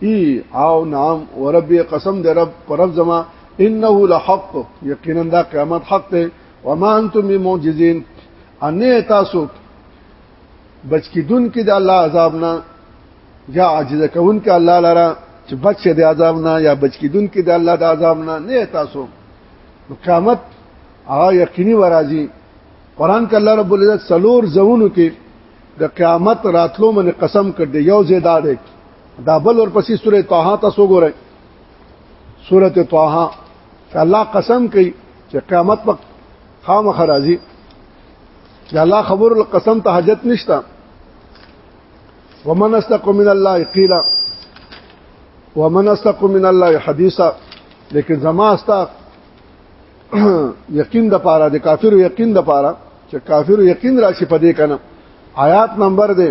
ای او نعم وربي قسم دې رب پر رب زما انه لحق یقینا دا قیامت حق دی وما انتم بمعجزين ان تاسو بچ کیدون کې د الله عذاب نه یا عاجز کون کې الله لاره چې بچ شه د عذاب نه یا بچ کیدون کې د الله د عذاب نه نه تاسو قیامت هغه یقیني ورازي قران کې الله رب العزت سلور زونو کې د قیامت راتلو من قسم کړ دی یو زیداد دا بل ورپسې سوره طه تاسو ګورئ سوره طه چې الله قسم کوي چې قیامت په خامخ راځي چې الله خبر القسم ته حاجت نشته ومن استق من الله قیلا ومن استق من الله حدیثا لیکن زما استا یقین د پاره د کافر یقین د پاره چې کافر یقین راشي په دې کنه آیات نمبر دی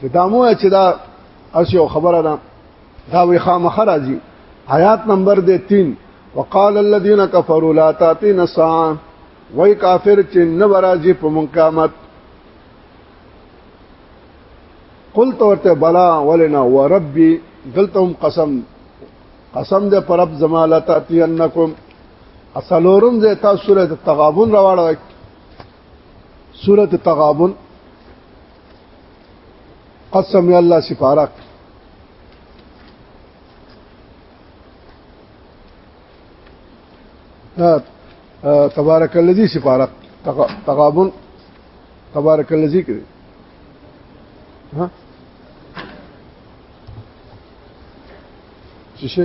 چې دا مو چې دا اسی او خبره ده دا وی خامخ راځي آیات نمبر دې 3 وقال الذين كفروا لا تاتين الساعه وای کافر چې نه راځي په منقامت قلت ورته بلا ولنا وربي دلتهم قسم قسم دې پر رب زما لا تاتينکم اصلورم دې تاسو سره تغابن راوړل سورت تغابن قسم یا الله سپارک تبارک الذی سپارک تغابن تبارک الذی کړي ها څه شي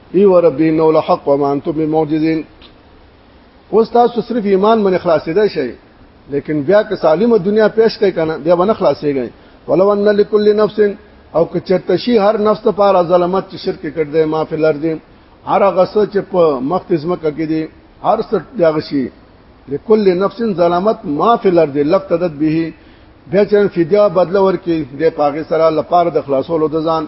ای وربی انه لحق وما انتم بمعجزين اوس تاسو صرف ایمان باندې خلاصېدای شئ لیکن بیا که سالمه دنیا پیش کوي کنه بیا باندې خلاصېږئ ولو ان لكل نفس او که چرته شي هر نفس ته پاره ظلمت چې شرک کړ دې ما فی الارض هر غصه چې په مخت زمکه کې دي هر څه دغه شي لكل نفس ظلمت ما فی الارض لفتدت به بیا چې فدیا بدل ورکي د پاغه سره لپاره د خلاصولو د ځان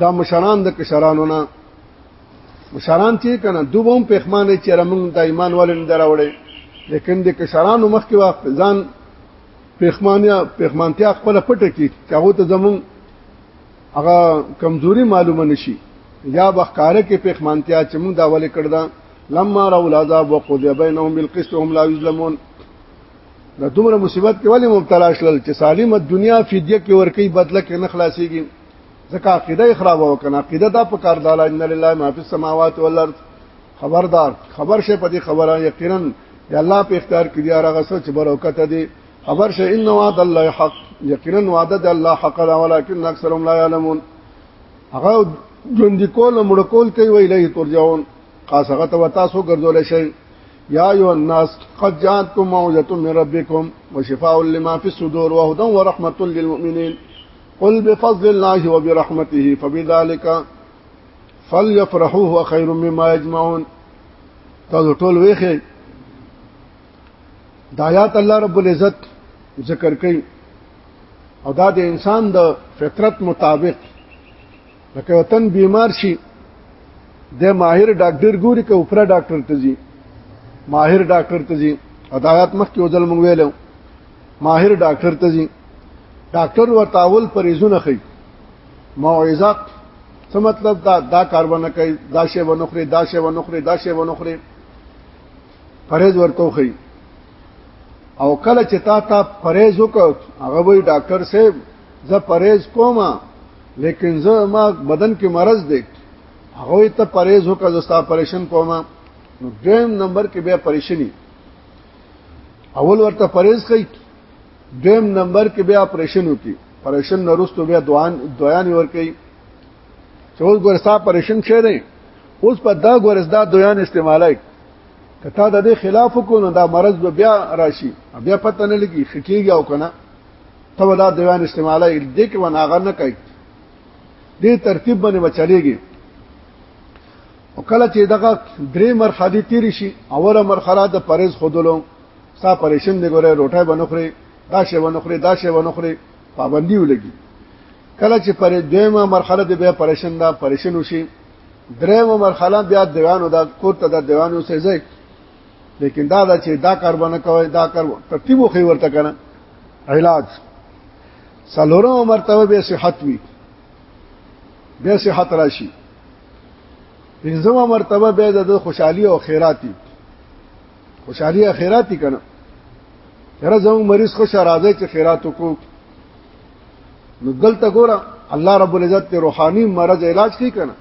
دا مشران د کشرانو نه مشران چې کنه دوبم پخمانه چې رمون د ایمان ولې نه دراوړي لیکن د کشرانو مخ کې وخت ځان پخمانیا پخمانتیا خپل پټه کې هغه ته زمون هغه کمزوري معلومه نشي یا بخکاره کې پخمانتیا چې موږ دا ولې کړدا لما راو العذاب وقضي بينهم بالقسط هم لا يظلمون دا دومره مصیبت کې ولې مبتلا شول چې سالم دنیا فدیه کې ورکی بدله کې نه خلاصيږي ځکه عقیده یې خرابه وکنه عقیده دا په کار داله ان لله ما فی السماوات والارض خبردار خبر شه په دې خبره یقینا یا الله په اختیار کې دی هغه څه چې برکت دی خبر شه ان وعد الله حق یقینا وعده د الله حق را ولکن اکثرهم لا يعلمون هغه ژوند کول مړ کول کوي ویلې ترجون خاص هغه ته تاسو ګرځول شي یا ایو الناس قد جاءتكم موعظه من ربكم وشفاء لما في الصدور وهدى ورحمه للمؤمنين قل بفضل الله وبرحمته فبذلك فليفرحوا هو خير مما يجمعون تاسو ټول ویخه د آیات الله رب العزت ذکر کوي او دا د انسان د فطرت مطابق لکه وطن بیمار شي د ماهر ډاکټر ګوري که اوپرا ډاکټر ته ځي ماهر ډاکټر ته ځي هدایت مخکې وځل مونږ ویلو ماهر ډاکټر ته ځي ډاکټر ورته اول پریزونه خي موعظه څه مطلب دا دا کار ونه کوي دا شی ونه خوري دا شی ونه خوري دا شی ونه خوري پرهیز ورته خي او کله چې تا تا پرهیز وکړ هغه وی ډاکټر صاحب زه پرهیز کوم لیکن زه ما بدن کې مرض دی هغه ته پرهیز وکړه زستا پریشن کوم نو دویم نمبر کې بیا پریشنی اول ورته پرهیز کوي دویم نمبر کې بیا پریشن وکي پریشن نرستو بیا دوان دویان ور کوي چې اوس ګورستا پریشن شه دی اوس په دا ګورستا دویان استعمالای کته د دې خلاف کو نو دا مرض بیا راشي بیا پته نه لګي خکېږي او کنه ته دا دیوان استعمالای دې کې وناغه نه کوي دې ترتیب باندې بچلېږي او کله چې دغه درې مرحله تیر شي اوله مرحله د پرېز خودلو ستا پرېشن دی ګوره روټه بنخري دا شی بنخري دا شی بنخري پابندي ولګي کله چې پر دویمه مرحله د بیا پرېشن دا پرېشن وشي دریمه مرحله بیا دیوانو دا کوته د دیوانو سزا لیکن دا دا چې دا کار باندې کوي دا کار ترتیب خو ورته کنه علاج سلورو مرتبه به صحت وي به صحت راشي پنځمه مرتبه به د خوشحالي او خیراتي خوشحالي او خیراتي کنه یره زمو مریض خوش راځي چې خیرات وکړو نو دلته ګوره الله رب العزت روحاني مرض علاج کوي کنه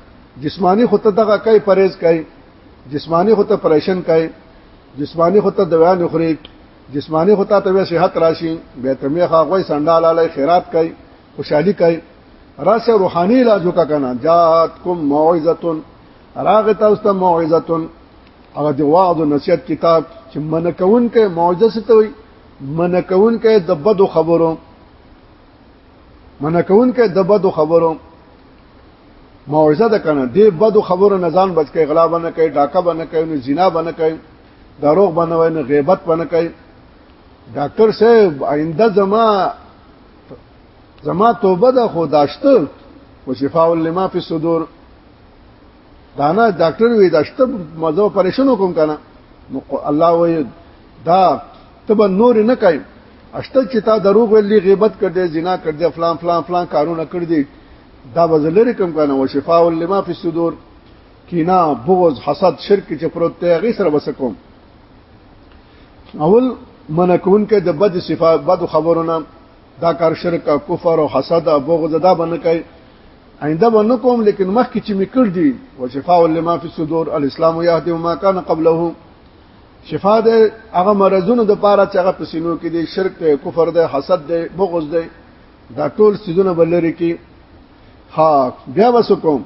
جسمانی خود دغه کوي پرهیز کوي جسمانی خو ته پریشن کای جسمانی خو ته دوان خوري جسمانی خو ته ته صحت راشي به ته می خاغوي سندالاله خیرات کای خوشحالي کای راشه روحاني علاج وکا کنه جاتکم موعظه راغه تاسو ته موعظه هغه دی وعظ نصیحت کتاب چې منکون کې موعظه ستوي منکون کې د بدو خبرو منع کون کې د بدو خبرو موعظه ده کنه دې بدو خبرو نه ځان بچ کې غلا بنه کوي ډاکه بنه کوي نو زنا بنه کوي دروغ بنه وای نه غیبت بنه کوي ډاکټر صاحب آینده زما زما توبه ده خو داشته وشفاء لما فی الصدور دا نه ډاکټر وی دا شته مزه پریشنو کوم کنه نو الله وی دا تب نور نه کای اشته چې تا دروغ ویلې غیبت کړ دې زنا کړ دې فلان فلان فلان کارونه کړ دې دا بزلری کم کنه او شفاء لما فی الصدور کینا بغض حسد شرک چې پروت ته غي سره وسکوم اول منکون کې د بد صفات بد خبرونه دا کار شرک کفر او حسد او بغض دا باندې کوي آینده به نه کوم لیکن مخکې چې مې کړ دي وشفاء لما فی الصدور الاسلام یهدی ما کان قبله شفا ده هغه مرزونو د پاره چې هغه پسینو کې دي شرک ده کفر ده حسد ده بغض ده دا ټول سيزونه بلری کې ها بیا وسکم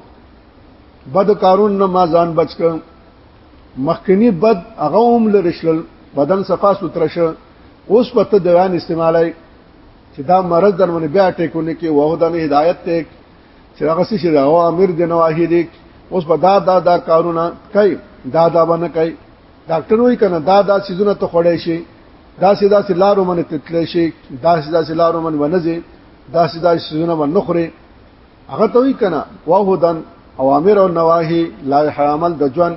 بد کارون نه ما ځان بچ کړم مخکنی بد هغه هم لرشل بدن صفا سوتره شه اوس پته دوان استعمالای چې دا مرض دنه بیا ټیکونه کې وو دنه هدایت ته چې هغه څه دا او امر د نواهی دي اوس په دا دا دا کارونه کوي دا دا باندې کوي ډاکټر وایي کنه دا دا سيزونه ته خړې شي دا سیدا سلارو من تتلې شي دا سیدا سلارو من ونځي دا سیدا سيزونه من نخره هغه ته وایي کنه وهدن اوامر او نواهی لا حرامل د ژوند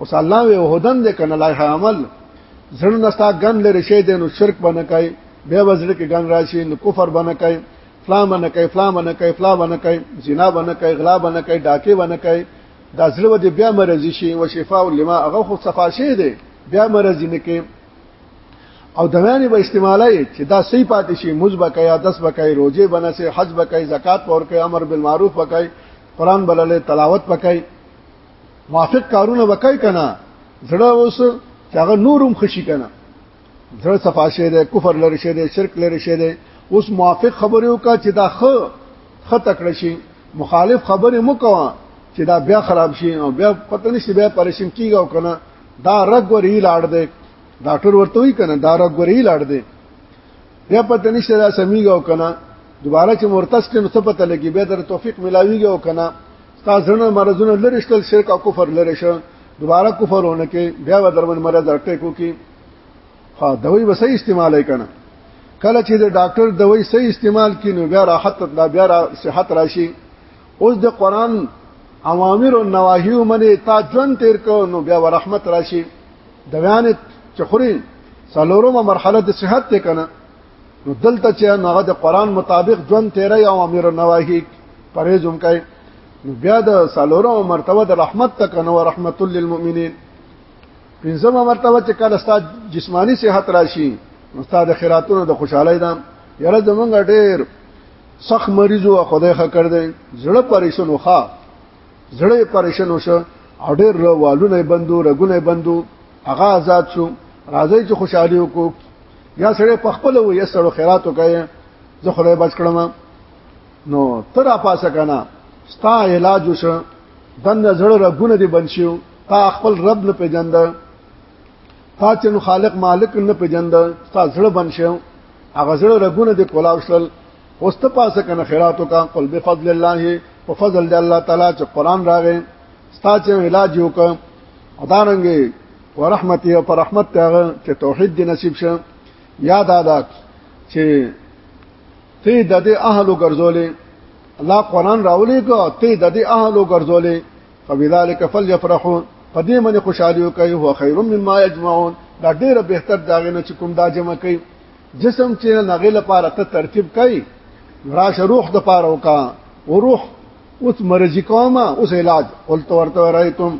اوس الله وی هدن دې کنه لای عمل زړه نستا ګن لري شي دینو شرک باندې کوي بیا وزړه کې ګن راشي نو کفر باندې کوي فلان باندې کوي فلان باندې کوي فلان باندې کوي زنا باندې کوي غلا باندې کوي ډاکې باندې کوي دا زړه ودې بیا مرزي شي او شفاء لما هغه خو صفا شي دي بیا مرزي نه کوي او دوانه به استعمالای چې دا صحیح پاتې شي مزبه کوي دس به کوي روزه بنه سي حج به کوي زکات پور کوي امر بالمعروف به کوي قران بلله تلاوت به کوي موافق کارونه وکای کنه زړه اوس چې هغه نورم خوشي کنه زړه صفا شه ده کفر لري شه ده شرک لري شه ده اوس موافق خبرو کا چې دا خ خطه کړ شي مخالف خبره مو کوه چې دا بیا خراب شي او بیا پته نشي بیا پریشان کیږي او کنه دا رګ ورې لاړ دی ډاکټر ورته وی کنه دا رګ ورې لاړ دی بیا پته نشي دا سميږي او کنه دوباره چې مرتس کې نو څه پته لګي به در توفیق ملاويږي او کنه تاسو نه مرزونه لری شل شرک او کفر لری شه دوباره کفرونه کې بیا و درمن مرز اٹیکو کې ها دوی وسې استعمال کنا کله چې د ډاکټر دوی سې استعمال کینو بیا راحت لا بیا را صحت راشي اوس د قران اوامر او نواهی منه تا جون تیر کو نو بیا ورحمت راشي دویان چخوري سلورمه مرحله د صحت ته کنه نو دلته چې هغه د قران مطابق ژوند تیرې او امر نواهی پرېز هم کوي نو بیا د سالورو مرتبه د رحمت تک نو رحمت للمؤمنین پنځمه مرتبه چې کله استاد جسمانی صحت راشي استاد خیراتونو د خوشحالي ده یاره زمونږ ډېر سخت مریض او خدای ښه کړ دې زړه پریشان وخا زړه پریشان وشه او ډېر والونه بندو رګونه بندو هغه آزاد شو راځي چې خوشحالي وکړو یا سره په خپل وې سره خیرات وکړي زه خدای بچ کړم نو تر پاسه کنه ستا علاج وش دن زړه رګونه دی بنشیو تا خپل رب نه پیجند تا چې نو خالق مالک نه پیجند تا زړه بنشیو هغه زړه رګونه دی کولاو شل اوس ته پاسه کنه خیراتو کا قل بفضل الله په فضل د الله تعالی چې قران راغې ستا چې علاج وکړه ادارنګي ورحمت یو پر رحمت تاغه چې توحید دی نصیب شه یاد ادا چې ته د دې اهلو ګرځولې الله قران راولې کو ته د دې اهلو ګرځولې فبذلک فلیفرحون په دې باندې خوشاله وکړي هو خیر مما یجمعون دا ډیره بهتر داغه نه چې کوم دا جمع کوي جسم چې نغې لپاره ته ترتیب کوي راشه روح د پاره وکا وروح اوس مرزي کومه اوس علاج قلت ورته رايتم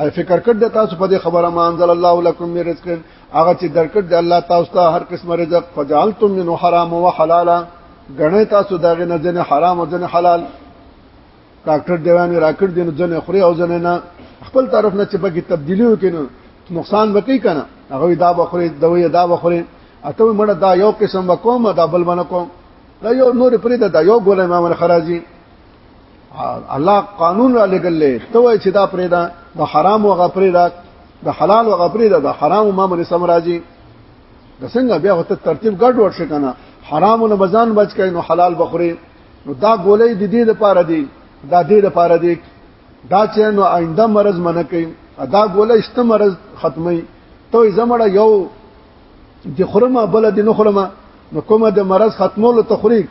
اي فکر کړ د تاسو په دې خبره ما انزل الله لكم من رزق هغه چې درکړ د الله تاسو ته هر قسم رزق فجعلتم منه حرام وحلالا غنه تاسو دغه نه ځنه حرام او ځنه حلال ډاکټر دیوان راکړ دین ځنه خوري او ځنه نه خپل طرف نه چې پکې تبدیلی وکینو نقصان وکي کنه هغه دا بخوري دوی دا بخوري اته مړه دا یو قسم وکوم دا بل باندې کوم دا یو نور پرې دا یو ګولې ما من خراجي الله قانون را لګلې ته وای چې دا پرېدا د حرام او غپرېدا د حلال او غپرېدا د حرام ما باندې سم راځي د څنګه بیا هوته ترتیب ګډ وډ شي کنه حرام نه بزان بچ کین نو حلال بخوري نو دا ګولې د دې لپاره دی دا دې لپاره دی دا چې نو آینده مرز منه کوي دا ګولې شته مرز ختمي ته زمړه یو د خرمه بل د نخرمه نو کومه د مرز ختمولو تخریک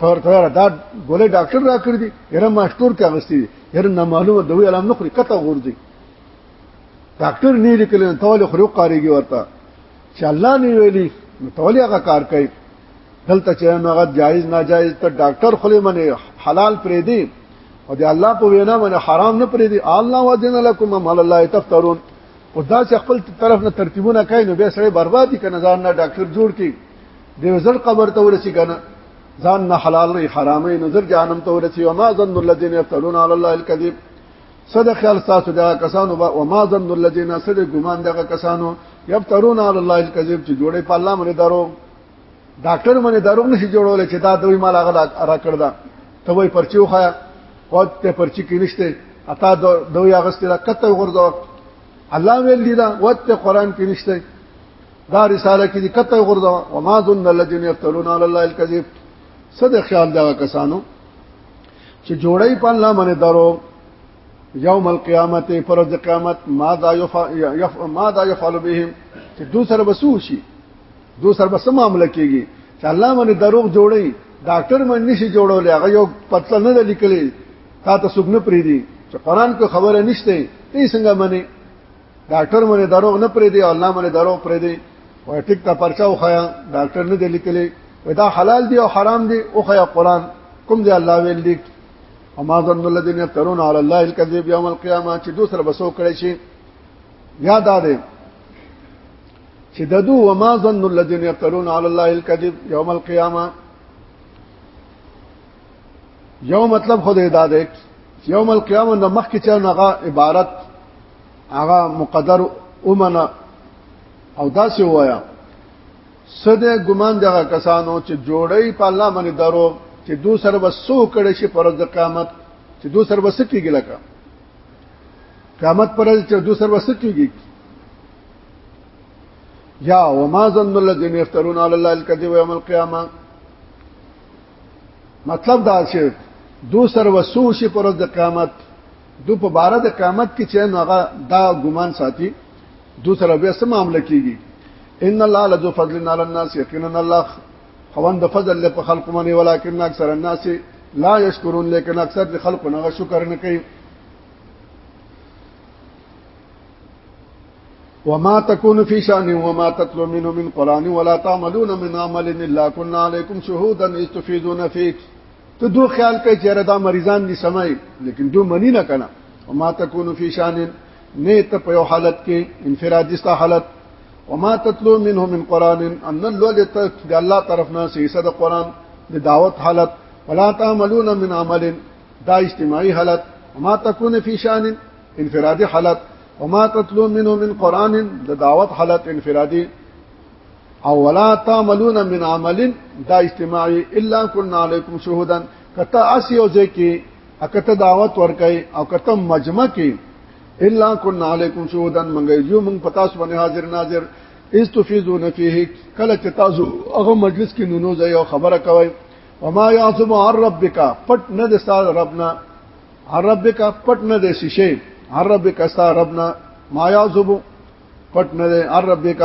تور تور دا ګولې ډاکټر را کړ دي یره ماشتور کې اغستې دي یره نه معلومه دوی علام نه خوري کته غورځي ډاکټر نه لیکل ته ولې خورو قاریږي ورته چې الله نه ویلي ته ولې هغه کار کوي دلته چې نو هغه جایز ناجایز ته ډاکټر خلې منه حلال پرې دي او دی الله په وینا باندې حرام نه پرې دي الله وجن لكم مال الله تفترون او دا چې خپل طرف نه ترتیبونه کوي نو به سره بربادي کنه ځان نه ډاکټر جوړ کی دی وزر قبر ته ورسی کنه ځان نه حلال نه حرام نه نظر جهنم ته ورسی او ما ظن الذين يفترون على الله الكذب صد خیال تاسو دا کسانو با او ما ظن الذين صد ګمان دغه کسانو يفترون على الله الكذب چې جوړې په الله باندې درو ډاکټر باندې درو نشي جوړول چې دا دوی مال هغه را کړ دا ته وای پرچیو خایا او ته پرچی کې نشته اتا دوی هغه ستره کته ورځو الله ویل دي دا وته قران کې نشته دا رساله کې دي کته غردا و ما ظن الذين يفترون على الله الكذب صد خیال دا کسانو چې جوړی په الله باندې درو یوم القیامت پر د قیامت ما دا یف ما دا یفعل بهم چې دو سره بسو شي دو سره بس معاملې کیږي چې الله باندې دروغ جوړی ډاکټر باندې نشي جوړولې هغه یو پتل نه لیکلې تا ته سګنه پری دي چې قران کو خبره نشته تی څنګه منی ډاکټر مونږ دروغ نه پرې دی الله مونږ دروغ پرې دی وای ټیک ته پرچا وخیا ډاکټر نه دی لیکلی وای دا حلال دی او حرام دی او خیا قران کوم دی الله ویل دی اما ظن الذين يفترون على الله الكذب يوم القيامه چې دوسر بسو کړی شي یاد ده چې ددو وما ظن الذين يفترون على الله الكذب يوم القيامه یو مطلب خو دې دا دی یوم القیامه نه مخکې چې هغه عبارت هغه مقدر اومنه او دا څه وایا سده ګمان دغه کسانو چې جوړی په الله باندې درو چې دو سره وسو کړي شي پر د قیامت چې دو سره وسو کیږي لکه قیامت پر چې دو سره وسو کیږي یا وما ظن الذين يفترون على الله الكذب يوم القيامه مطلب دا چې دو سر وسو شي پر د قیامت دو په بار د قیامت کې چې نو هغه دا ګمان ساتي دو سره به سم معاملې کیږي ان الله لذو فضل على الناس یقینا الله خوان د فضل له خلق منی ولکن اکثر الناس لا یشکرون لیکن اکثر د خلق نه شکر نه کوي وما تكون في شان وما تتلو منه من قران ولا تعملون من عمل الا كنا عليكم شهودا اذ تفيدون فيه ته دوه خیال کوي چې دا مریضان دي سمای لیکن دوه منی نه کنه وما تكون في شان نه ته په حالت کې انفرادي ستا حالت وما تتلو منه من قران ان لولت د الله طرف نه سیسه د قران د دعوت حالت ولا تعملون من عمل دا اجتماعي حالت وما تكون في شان انفرادي حالت وما تتلو منه من قران د دعوت حالت انفرادي او ولا تعملون من عمل دا اجتماعي الا كنا عليكم شهودا کته اسی او ځکه اکته دعوت ورکای او کته مجمع کی الا كنا عليكم شهودا منګ یو من پتا سو باندې حاضر ناظر استفیزون فيه کله چې تاسو هغه مجلس کې نونو ځای او خبره کوي وما يعصم عن ربك پټ نه د ربنا عربک پټ نه دی شي عربک ستا ربنا ما یعذب پټ نه دی عربک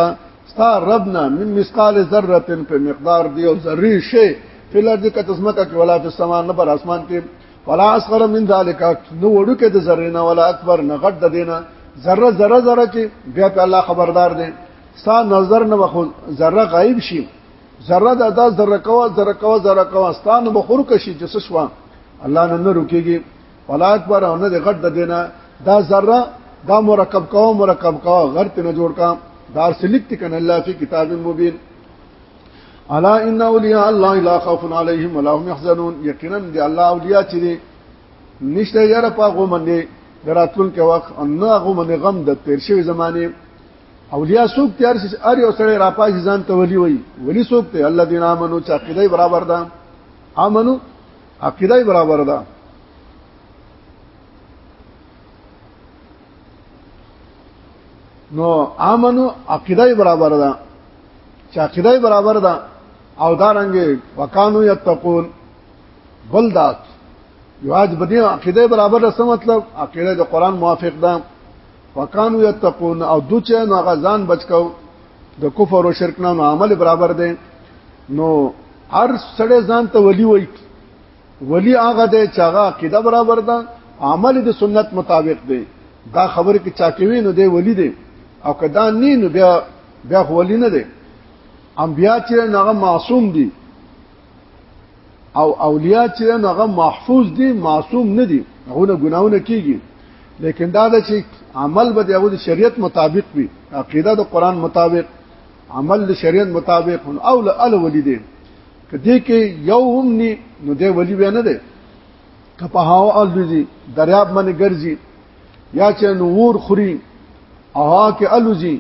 ستا ربنا من مثقال ذره په مقدار دی او ذری شي فل ارض کا تسمکه کې ولا په سما نه پر اسمان کې ولا اصغر من ذالک نو وړو کې د ذره نه ولا اکبر نه غټ د دینه ذره ذره ذره چې بیا په الله خبردار دی ستا نظر نه وخو ذره غایب شي ذره د ادا ذره کوا ذره کوا ذره کوا ستان بخور کشي چې سشوا الله نه نه رکیږي ولا اکبر او نه د غټ د دینه دا ذره دا مرکب کو مرکب کو غر ته نه جوړ کا دا سلیک ته کنه الله فی کتاب مبین الا ان اولیاء الله لا خوف علیهم ولا هم يحزنون یقینا دی الله اولیاء چې دي نشته یاره پاغو باندې دراتون کې وخت ان نه غو باندې غم د تیر شوی زمانه اولیاء سوق تیار شي ار یو سره راپاج ځان ته ولی وی ولی سوق ته الذين امنوا چې عقیده برابر ده امنو عقیده برابر ده نو امنو عقیده برابر ده چې عقیده برابر ده او دا رنګ وکانو یتقون بل دات یواز بدی عقیده برابر ده څه مطلب عقیده د قران موافق ده وکانو یتقون او دوچ نو غزان بچکاو د کفر او شرک نه عمل برابر دي نو هر سړی ځان ته ولی وای ولی هغه دی چې هغه عقیده برابر ده عمل د سنت مطابق دی دا خبره کې چا کوي نو دی ولی دی او کدا نه نو بیا بیا ولی نه دی انبیا چې هغه معصوم دي او اولیاء چې هغه محفوظ دي معصوم نه دي هغه نه ګناونه کیږي لیکن دا د چې عمل به دغه د شریعت مطابق وي عقیده د قران مطابق عمل د شریعت مطابق او ال ولی دي کدی کې یو هم ني نو دی ولی به نه دی که په هاو الوزي دریاب باندې ګرځي یا چې نور خوري او ها کې الوزي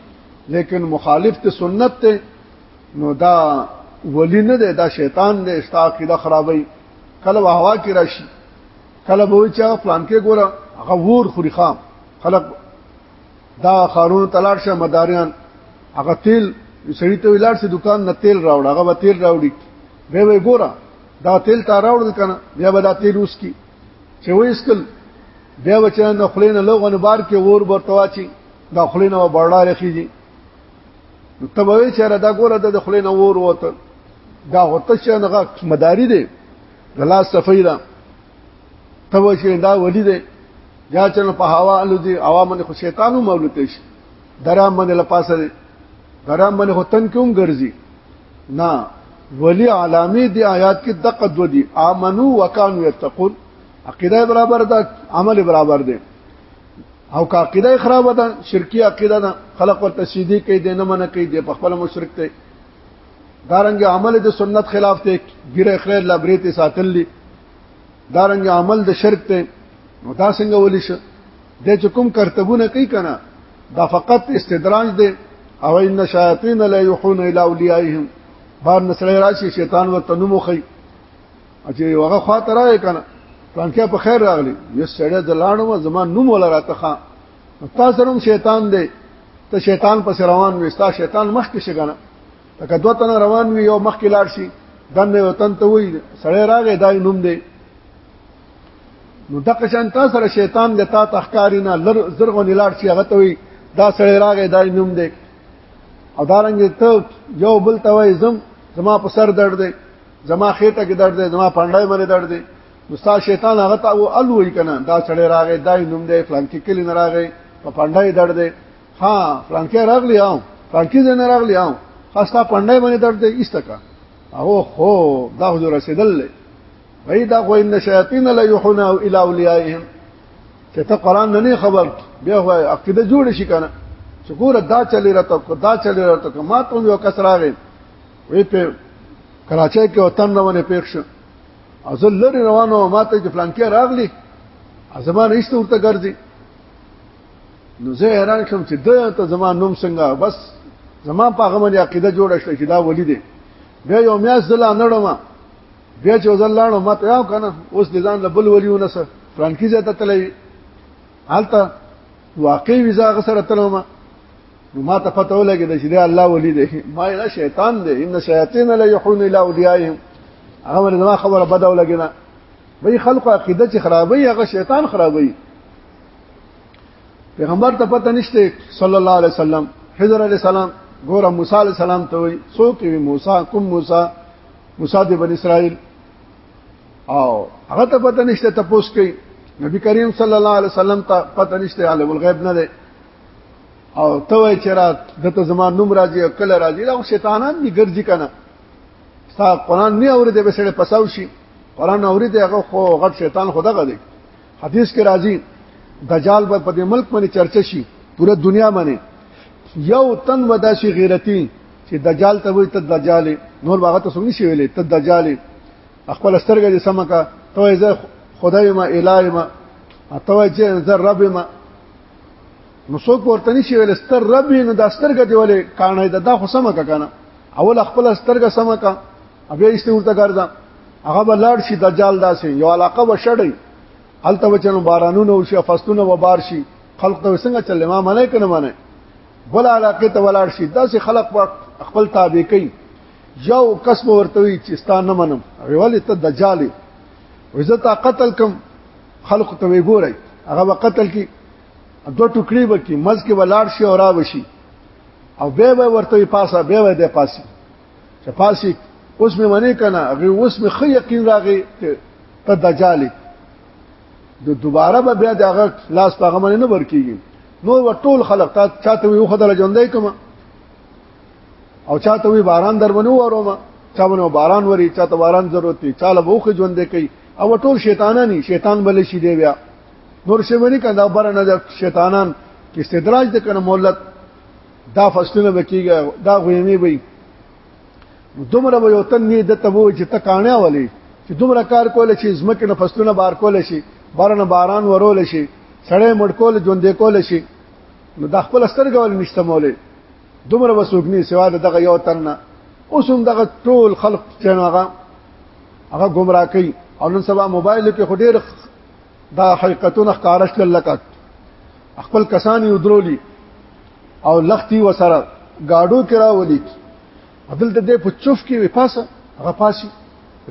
لیکن مخالف ته سنت ته نو دا ولی نه دی دا شیطان دی ستا عقیده خرابوي کله به هوا کې راشي کله به چې پلان کې ګوره هغه ور خوري خام خلک دا خارون تلار شه مداریان هغه تیل سړی ته ویلار سي دکان نه تیل راوړ هغه به تیل راوړي به وی ګوره دا تیل تا راوړل کنه بیا به دا تیل اوس کی چې وېسکل بیا بچا نه خلینه لوغونه بار کې ور برتواچی دا خلینه وړاله خيږي نو تبوي چې را دا ګوره د خلې نه ور وته دا هوته چې هغه مداري دی د لاس صفای دا تبوي چې دا ولي دی یا چې په هوا الوزي عوامن خو شیطانو مولته شي درام باندې لپاسه دی درام باندې هوتن کوم ګرځي نه ولی علامی دی آیات کې دقت دو دی آمنو وکانو یتقون عقیده برابر ده عمل برابر ده او که عقیده خراب ده شرکی عقیده ده خلق ورته سیدی کوي دینه منه کوي د په خپل مشرک ته دارنګ عمل د سنت خلاف ته ګیره خیر لا بریته ساتل دي دارنګ عمل د شرک ته نو دا څنګه ولي شه د چې کوم کرتبونه کوي کنه دا فقط استدراج دی او ان شیاطین لا یحون الی اولیاءهم بار نسل راشي شیطان ورته نومخی چې یو هغه خوا ته راغی کنه پلانکیا په خیر راغلی یو سړی د لاړو زمان نوم ولا راتخا تا سره شیطان دی ته شیطان پس روان وي ستا شیطان مخ کې شګنه تکه دوه تن روان وي یو مخ کې لاړ شي دنه وطن ته وي سړی راغی دای نوم دی نو دغه شان تا سره شیطان د تا تخکارینا لر زرغو نلاړ شي هغه ته وي دا سړی راغی دای نوم دی او دارنګ ته یو بل ته وای زم زما په سر درد دی زما خېټه کې درد دی زما پانډای باندې درد دی استاد شیطان هغه ته او الوی کنه دا چړې راغې دای نوم دی فلان کې کلی نه راغې په پانډای درد دی ها فلان کې راغلی او فلان کې نه راغلی او خاصه پانډای باندې درد دی ایستکا او خو دا حضور رسیدل له وای دا خو ان شیاطین لا یحنا الی اولیاءهم چې ته قران نه نه خبر بیا خو عقیده جوړ شي کنه چې ګوره دا چلی راته دا چلی راته ما ته یو کس راغی وی په کراچۍ کې وطن روانه پېښ شو او زه لری روانه او ماته چې فلانکی راغلی زمان هیڅ ورته ګرځي نو زه حیران شوم چې د ته زمان نوم څنګه بس زمان په هغه باندې عقیده جوړه شوه چې دا ولی دی بیا یو میاس زلا نړم بیا چې زلانو ماته یو کنه اوس د ځان له بل ولیونه سره فلانکی زه ته تللی حالت واقعي ویزا غسر تلومه نو ما ته پته ولګی د شری الله ولی دی ما نه شیطان دی ان شیاطین لا یحون الی اولیاءهم هغه ور زما خبره بده ولګی نه وی خلق عقیده چې خرابوي هغه شیطان خرابوي پیغمبر ته پته نشته صلی الله علیه وسلم حضرت علیہ السلام ګوره موسی علیہ السلام ته وی څوک وی موسی کوم موسی موسی د بن اسرائیل او هغه ته پته نشته تاسو کوي نبی کریم صلی الله علیه وسلم ته پته نشته عالم الغیب نه دی او ته وای چې را دته زما نوم راځي او کله راځي دا شیطانان دي ګرځي کنه ستا قران نه اورید به سره پساو شي قران اورید هغه خو غټ شیطان خدا غدي حدیث کې راځي دجال به په دې ملک باندې چرچ شي پوره دنیا باندې یو تن ودا شي غیرتی چې دجال ته وي ته دجال نور باغ ته سمني شي ویلې ته دجال خپل سترګې دې سمکا ته زه خدای ما الای ما ته چې زه رب ما نو څوک ورته نشي ویل ستر رب نه د سترګه دی ولې کانه د دا خو سمه کنه اول خپل سترګه سمه کا بیا ایسته ورته ګرځا هغه بلار شي دجال داسې یو علاقه وشړی هلته وچنو بارانونه او شي فستونه و بار شي خلق ته څنګه چلې ما منه کنه منه بل علاقه ته ولاړ شي داسې خلق خپل تابع کوي یو کسب ورته وي چې ستانه منم ویول ته دجال وي عزت قتل کم خلق ته وګورئ هغه وقتل کی دو ټوکړي وکي مز کې ولاړ شي او راوشي او به به ورته پاسه به به د پاسي چې پاسي اوس مې منی کنه هغه اوس مې خې یقین راغی ته دجالي د دوباره به بیا دغه لاس په غمنه نه ورکیږي نو ټول خلق تا چاته یو خدای ژوندې کوم او چاته وی باران درونو وروما چاونه باران وری چاته باران ضرورت وی چاله بوخ ژوند کوي او ټول شیطانان ني شیطان بل شي دی بیا نور شي ونی کنده بر نه د شیطانان کې استدراج د کنه مولت دا فصلونه بکیږي دا غویمي وي دومره به یو تن نه د تبو چې تکانه ولي چې دومره کار کول شي زمکه نه فصلونه بار کول شي بارنه باران ورول شي سړې مړکول ژوند کول شي نو د خپل سترګې ول نشته مولې دومره وسوګنی سوا دغه یو تنه اوس هم دغه ټول خلق چې هغه هغه گمراه کوي او نن سبا موبایل کې خډیر دا حقیقتونه ښکارش لکه خپل کسان یې درولي او لختی وسره گاډو کرا ولي عدل ته دې په چوف کې وپاسه غپاسي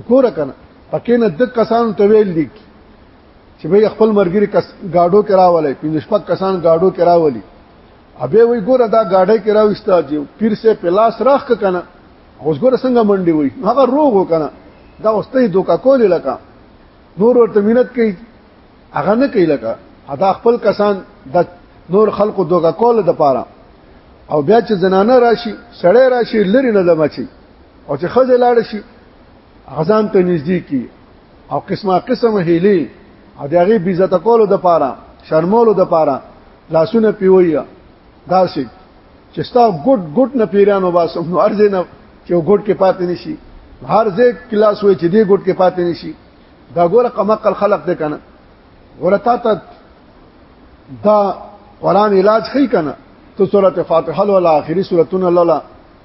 کوره کنه پکې نه د کسان ته ویل دي چې به خپل مرګري کس گاډو کراولې پنځه شپږ کسان گاډو کراولي ابه وی ګوره دا گاډه کراوستا چې پیر سه پلاس راخ کنه اوس ګوره څنګه منډي وي هغه روغ وکنه دا اوسته دوکا کول لکه نور ورته مينت کوي هغه نه کوي لکه ادا خپل کسان د نور خلقو دوکا کول د پاره او بیا چې زنانه راشي سړی راشي لری نه دمچي او چې خځه لاړ شي غزان ته نږدې کی او قسمه قسم هیلی او دغه بیزت کولو د پاره شرمولو د پاره لاسونه پیوي داسې چې ستا ګډ ګډ نه پیرانو باسم نو ارزه نه چې ګډ کې پاتې نشي هر ځای کلاس وې چې دې ګډ کې پاتې نشي دا ګوره قمقل خلق دې کنه ګوره تا ته دا قران علاج خې کنه تو سورته فاتحه ول اخري سورته الله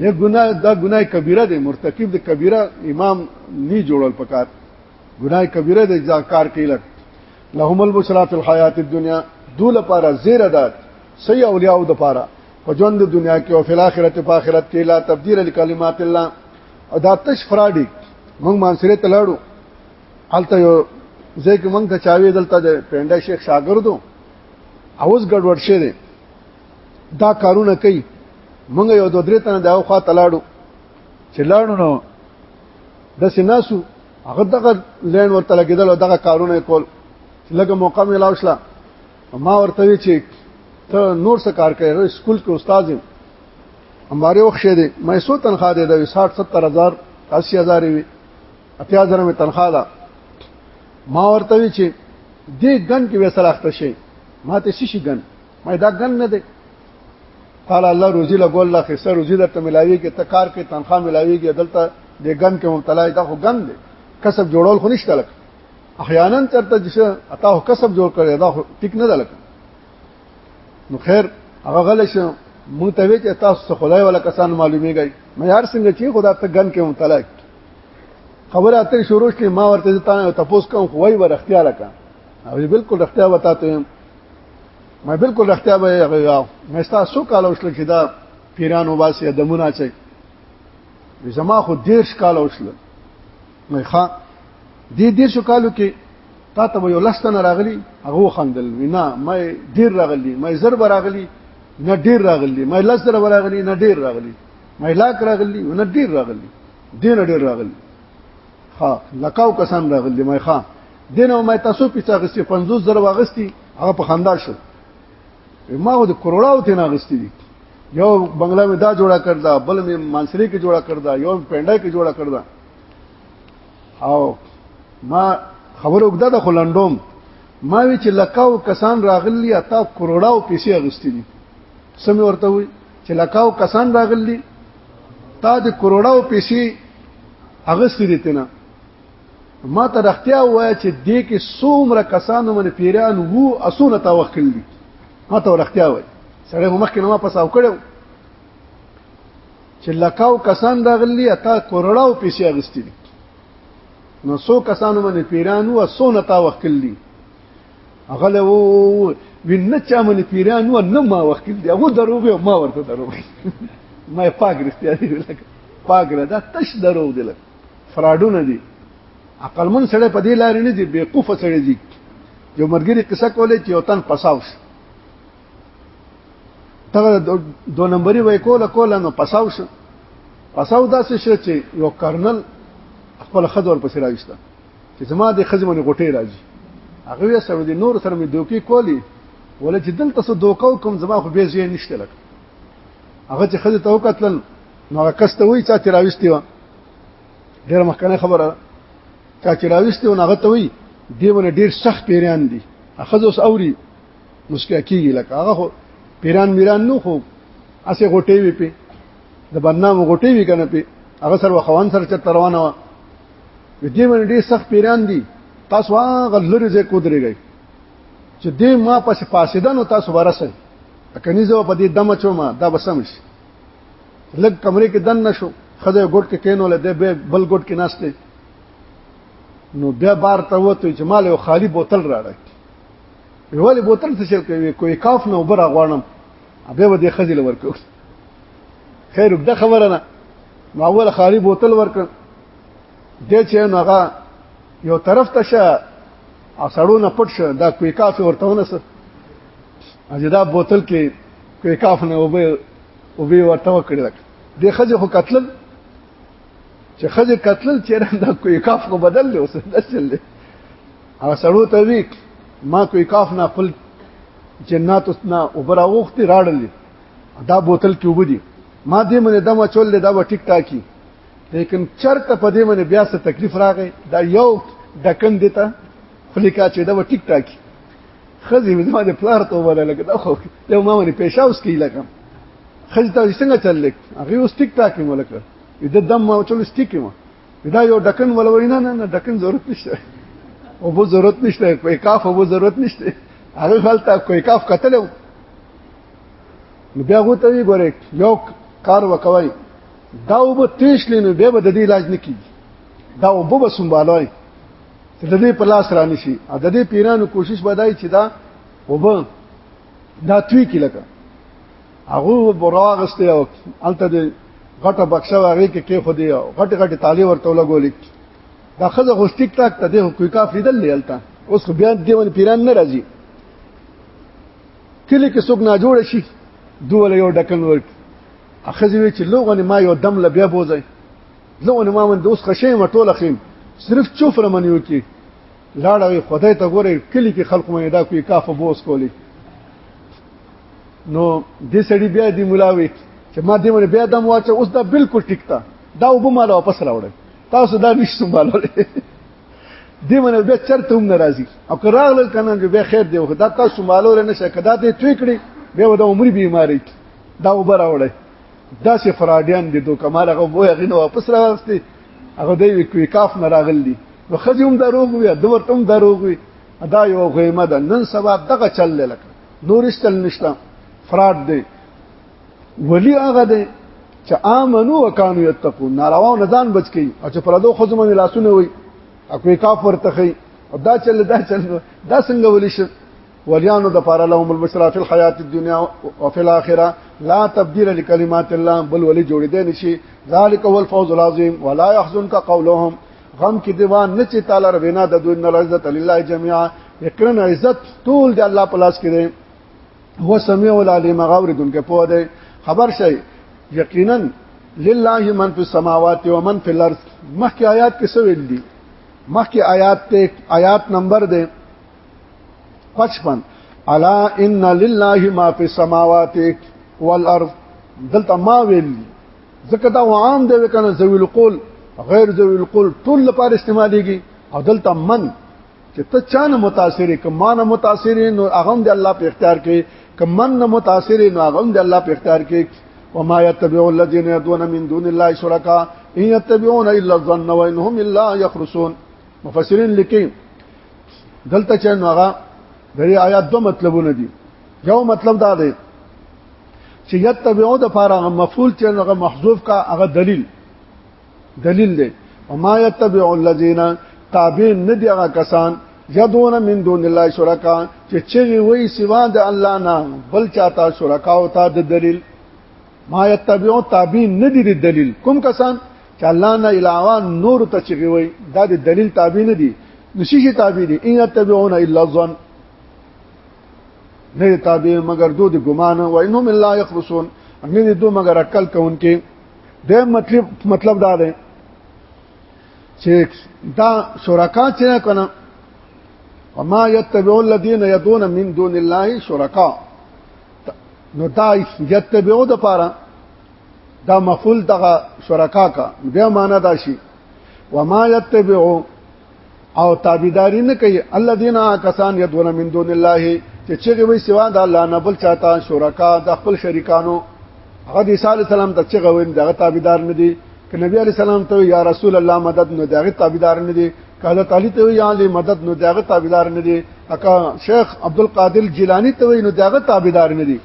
نه ګناه دا ګناه کبیره دی مرتکب د کبیره امام نی جوړل پکار ګناه کبیره د ځا کار کیل لهم البشرا فی الحیات الدنیا دول لپاره زیر دات سی اولیاء د لپاره په ژوند د دنیا کې او فی الاخرت په اخرت کې لا تبدیل لکلمات الله او دا تش فرادی موږ مانسره تلاړو الته یو ځکه موږ ته چاوي دلته د پنده شیخ شاګردو اوس ګډوډ شه دي دا کارونه کوي مونږ یو دوه درې تنه دا خو تلاړو چې لاړو نو د سناسو هغه دغه لین ورته لګیدل او دغه کارونه کول لګه موقع مې لاوښله ما ورته وی چې ته نور څه کار کوي سکول کې استاد یم امباره وخښې دي مې سو تنخواه دې د 60 70000 80000 وي 80000 مې تنخواه ده ما ورته وی چې دې ګن کې وسره اخته شي ما ته شي ګن ما دا ګن نه دی قال الله روزي له ګول الله خسر روزي درته ملاوي کې تکار کې تنخواه ملاوي کې دلته دې ګن کې مبتلا دا خو ګن دی کسب جوړول خو نشته لکه احیانا چرته چې اتا هو کسب جوړ کړی دا ټیک نه ده لکه نو خیر هغه غل شو مونږ ته وی چې تاسو خدای ولا کسان معلومیږي مې هر څنګه چې خدا ته ګن کې مبتلا خبره اترې شروع شي ما ورته تا تاسو کوم خو وای ور اختیار کا او بالکل اختیار وتا ته ما بالکل اختیار به غیا مې تاسو کال وشل چې دا پیرانو واسه دمونه چي زما خو دیرش کال وشل مې ښا دې دیرش کالو کې تا ته یو لستن راغلی هغه خندل وینا مې ډیر راغلی مې زر راغلی نه ډیر راغلی مې لس زر راغلی نه ډیر راغلی مهلاک راغلی ونه ډیر راغلی دین ډیر راغلی ها لکاو کسان راغلی مې ښا دین او مې تاسو پیڅه غسی 50 زره واغستی هغه په خندا شو ما د کروڑاو ته ناغستی دي یو بنگلا می دا جوړا کړدا بل می مانسری کې جوړا کړدا یو پنده کې جوړا کړدا او ما خبر وګدا د خلندوم ما وی چې لکاو کسان راغلی اتا کروڑاو پیسې اغستی دي سم ورته وي چې لکاو کسان راغلي تا د کروڑاو پیسې اغستې دي تنه ما ته رختیا وای چې دې کې څومره کسانو من پیران وو اسونه تا وخت کړی ما ته رختیا وای سړی مخ کې نو ما پساو کړو چې لکاو کسان راغلي اتا کروڑاو پیسې اغستې دي نو څو کسانو من پیران وو اسونه تا وخت کړی هغه له وینه چا منې پیران و نه ما وکیل دی هغه دروغ یو ما ورته دروغ ما پاک رښتیا دی لکه پاک را دا تش دروغ دی لکه فراډونه دي عقل من سره په دې لار نه دي بیوقوف سره دي یو مرګري قصه کولې چې یو تن پساو شو تغه دو نمبرې وای کوله کوله نو پساو شو پساو داسې شو چې یو کرنل خپل خدور پسې راوښته چې زما د خزې باندې غټې راځي هغه یې سره د نور سره مې دوکې کولی ولې چې دلته څه دوکاو کوم زما خو به زیه نشته لکه هغه چې خزې ته وکتل نو هغه کس ته وایي چا چې راوستي و ډېر مخکنه خبره چا چې راوستي و هغه ته وایي دیونه ډېر سخت پیران دي هغه اوس اوري مسکه کیږي لکه هغه خو پیران میران نو خو اسه غټې وي په د بدنام غټې وي کنه په هغه سره خوان سره چت روانه دې باندې ډېر سخت پیران دي تاسو هغه لری ځای کو درېږئ چې دې ما پس پاسیدنو تاسو ورسئ کني زه په دې دمه چوم دا بسم شي لګ کمرې کې دن نشو خدای ګډ کې کینول دې به بل ګډ کې ناشته نو بیا بار ته وته چې مال یو خالی بوتل راړک ویواله بوتل څه شل کوي کوی کاف نه وبره غوانم بیا به دې خزل ورکو خیر وګړه خبره نه نو اول خالی بوتل ورکړ دې چې نو هغه یو طرف ته شه او سړو نه پټ شه دا کوی کاف ورته ونسه اجدا بوتل کې کوی کاف نه وبې وبې ورته وکړل دې خځه خو قتل چې خځه قتل چیرې دا کوی کاف کو بدل له اوس دسل او سړو ته وی ما کوی کاف نه خپل جنات اسنا اوبراوخت راړل دا بوتل کې وبدي ما دې منه دم چول دا و ټیک ټاکی لیکن چرته په دې منه بیا څه تکلیف راغی دا یو ډکن دیتا خلیکا چې دا و ټیک ټاکی خزي مې ما دې پلار ته ولا لګ دا خو له ما باندې پېښه اوس کی لګم خزي ته څنګه چل لیک هغه اوس ټیک ټاکی ملک دې دم ما چول ټیک ما دا یو ډکن ولوي نه نه ډکن ضرورت نشته او بو ضرورت نشته کوئی کاف او بو ضرورت نشته هغه غلطه کوئی کاف قتل نو بیا غو ته وی ګوره یو کار وکوي دا وب تیش لینو به د دې علاج نکي دا وب به سنبالوي چې د دې په لاس را نشي ا د دې پیرانو کوشش بدای چې دا وب دا توی کی لکه هغه براغ استه او الته دې غټه بکسه واغې کې کې خو دې غټه غټه تالی ورته لګولې دا خزه خو ټیک ټاک ته دې کوی کافر دل لته اوس خو بیا دې ون پیران نه راځي کله کې څوک نه جوړ شي دوله یو ډکن ورک اخزه وی چې لوغونه ما یو دم لبیا بوزي لوغونه ما من دوس خشه مټول خیم صرف چوف رمنیو کې لاړوي خدای ته ګوري کلی کې خلق مې دا کوي کافه بوس کولی نو دې سړي بیا دی ملاوي چې ما دې باندې بیا دم واچ اوس دا بالکل ټیک تا دا وب مال واپس راوړل تاسو دا نشئ سمبالول دې باندې بیا چرته هم ناراضي او که راغل کنه بیا خیر دی دا تاسو مالول نه شي کدا ته توی کړی بیا د عمر بیماری دا وبراوړی دا سه فراډیان دي دوه کمال هغه وای غنه واپس راوستي هغه د ویکاف نه راغلی نو خځې هم دروغ وي د ورته هم دروغ وي دا یو غیمه ده نن سبا دغه چل لکه نور استل نشته فراد دی ولی هغه دی چې امنو وکانو یتقون ناروا نه ځان بچ کی او چې پردو خځو باندې لاسونه وي اکو کافر تخی دا چل دا چل دا څنګه ولې شي ولیانو د پاره لهم البشرا فی الحیات الدنیا او فی الاخره لا تبديل لکلمات الله بل ولی جوړې دي نشي ذالک هو الفوز العظیم ولا يحزنك قولهم غم کې دیوان نه چې تعالی ربنا د دوی نه عزت لله جميعا یقینا عزت ټول د الله په لاس کې دی هو سميع العلیم غور دن کې پوه دی خبر شي یقینا لله من فی السماوات و من فی الارض مخکې آیات کې څه ویل دي مخکې آیات ته آیات نمبر دی 55 الا ان لله ما فی السماوات والارض دلته ما ویل ځکه دا عام دی کنه ذویل قول غیر ذویل قول ټول لپاره استعمالېږي او دلته من چې ته چانه متاثرې کمانه متاثرې نو هغه د الله په اختیار کې کمن نه متاثرې نو هغه د الله په اختیار کې وما يتبع الذين يدعون من دون الله شركاء ان يتبعون الا الظن وان هم الا يخرصون مفسرین لیکي دلته چې نو هغه د آیات دوه مطلبونه دي یو مطلب دا دی چې یتبعو د فارغ مفعول چې هغه محذوف کا هغه دلیل دلیل دی او ما یتبع الذین تابع نه دی هغه کسان یدون من دون الله شرکا چې چې وی سوا د الله نه بل چاته شرکا او تا د دلیل ما یتبعو تابع نه دی د دلیل کوم کسان چې الله نه علاوه نور ته چغي وي دا د دلیل تابع نه دي نشي شي تابع دي ان تبعون الا ظن نه تابع مگر دو د ګمان و انهم الا يخرسون نه دي دو مگر عقل کوونکې د مطلب مطلب دا دی چې دا شرکا چې کنه وما يتبع الذين يدون من دون الله شرکا نو دا یتبعو د پاره دا مفعول دغه شرکا کا بیا معنا دا شي وما يتبعو او تابعداري نه کوي الذين کسان يدون من دون الله چې چې وي سوا د الله نه بل چاته شرکا د خپل شریکانو هغه د عیسی علی السلام ته چې غوین دغه تابعدار نه دي ک نبی علی السلام ته یا رسول الله مدد نه دغه تابعدار نه دي کله تعالی ته یا علی مدد نه دغه تابعدار نه دي اکا شیخ عبد القادر جیلانی ته نو دغه تابعدار نه دي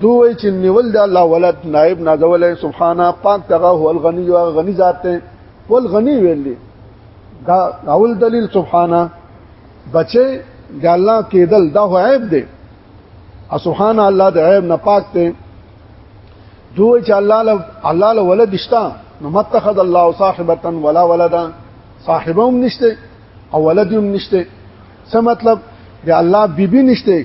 دوی چې نیول د الله ولد نائب نازول سبحانه پاک دغه هو الغنی او غنی ذات ته ول غنی ویل دا اول دلیل سبحانه بچي د الله کېدل دا هو عیب دی او سبحانه الله د عیب نه پاک دی دوی چې الله له الله له ولد شتا نو متخذ الله صاحبتا ولا ولدا صاحبهم نشته او ولد هم نشته څه مطلب د الله بیبي نشته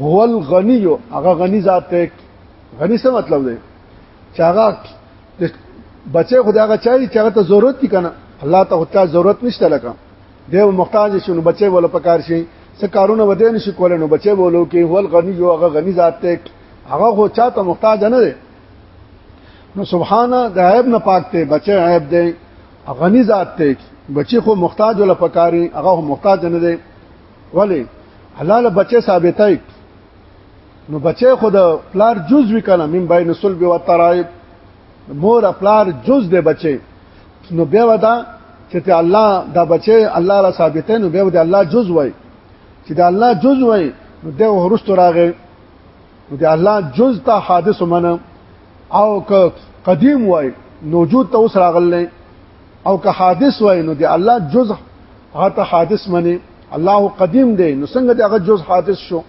هو الغنی هغه غنی ذات ته غنی څه مطلب دی چې هغه بچي خدای هغه چای چې هغه ته ضرورت دي کنه الله ته هوتا ضرورت نشته لکه دیو محتاج شونه بچي ولا پکار شي څه کارونه ودی نشي کولای نو بچي بولو کې هو الغنی یو هغه غنی ذات ته هغه خو چاته محتاج نه دی نو سبحانه د عیب نه پاک ته بچي عیب دی غنی ذات ته بچي خو محتاج ولا پکاري هغه محتاج نه دی ولی الله له بچي ثابتای نو بچي خود پلار جز وکنه من بین صلب و ترائب مور پلار جز دی بچي نو بیا ودا چې ته الله دا بچي الله را ثابتای نو بیا ودا الله جز وای چې دا الله جز وای نو دا ورست راغی نو دا الله جز ته حادث منه او که قدیم وای نو وجود ته اوس راغلی او که حادث وای نو دا الله جز هغه ته حادث منی الله قدیم دی نو څنګه دغه جز حادث شو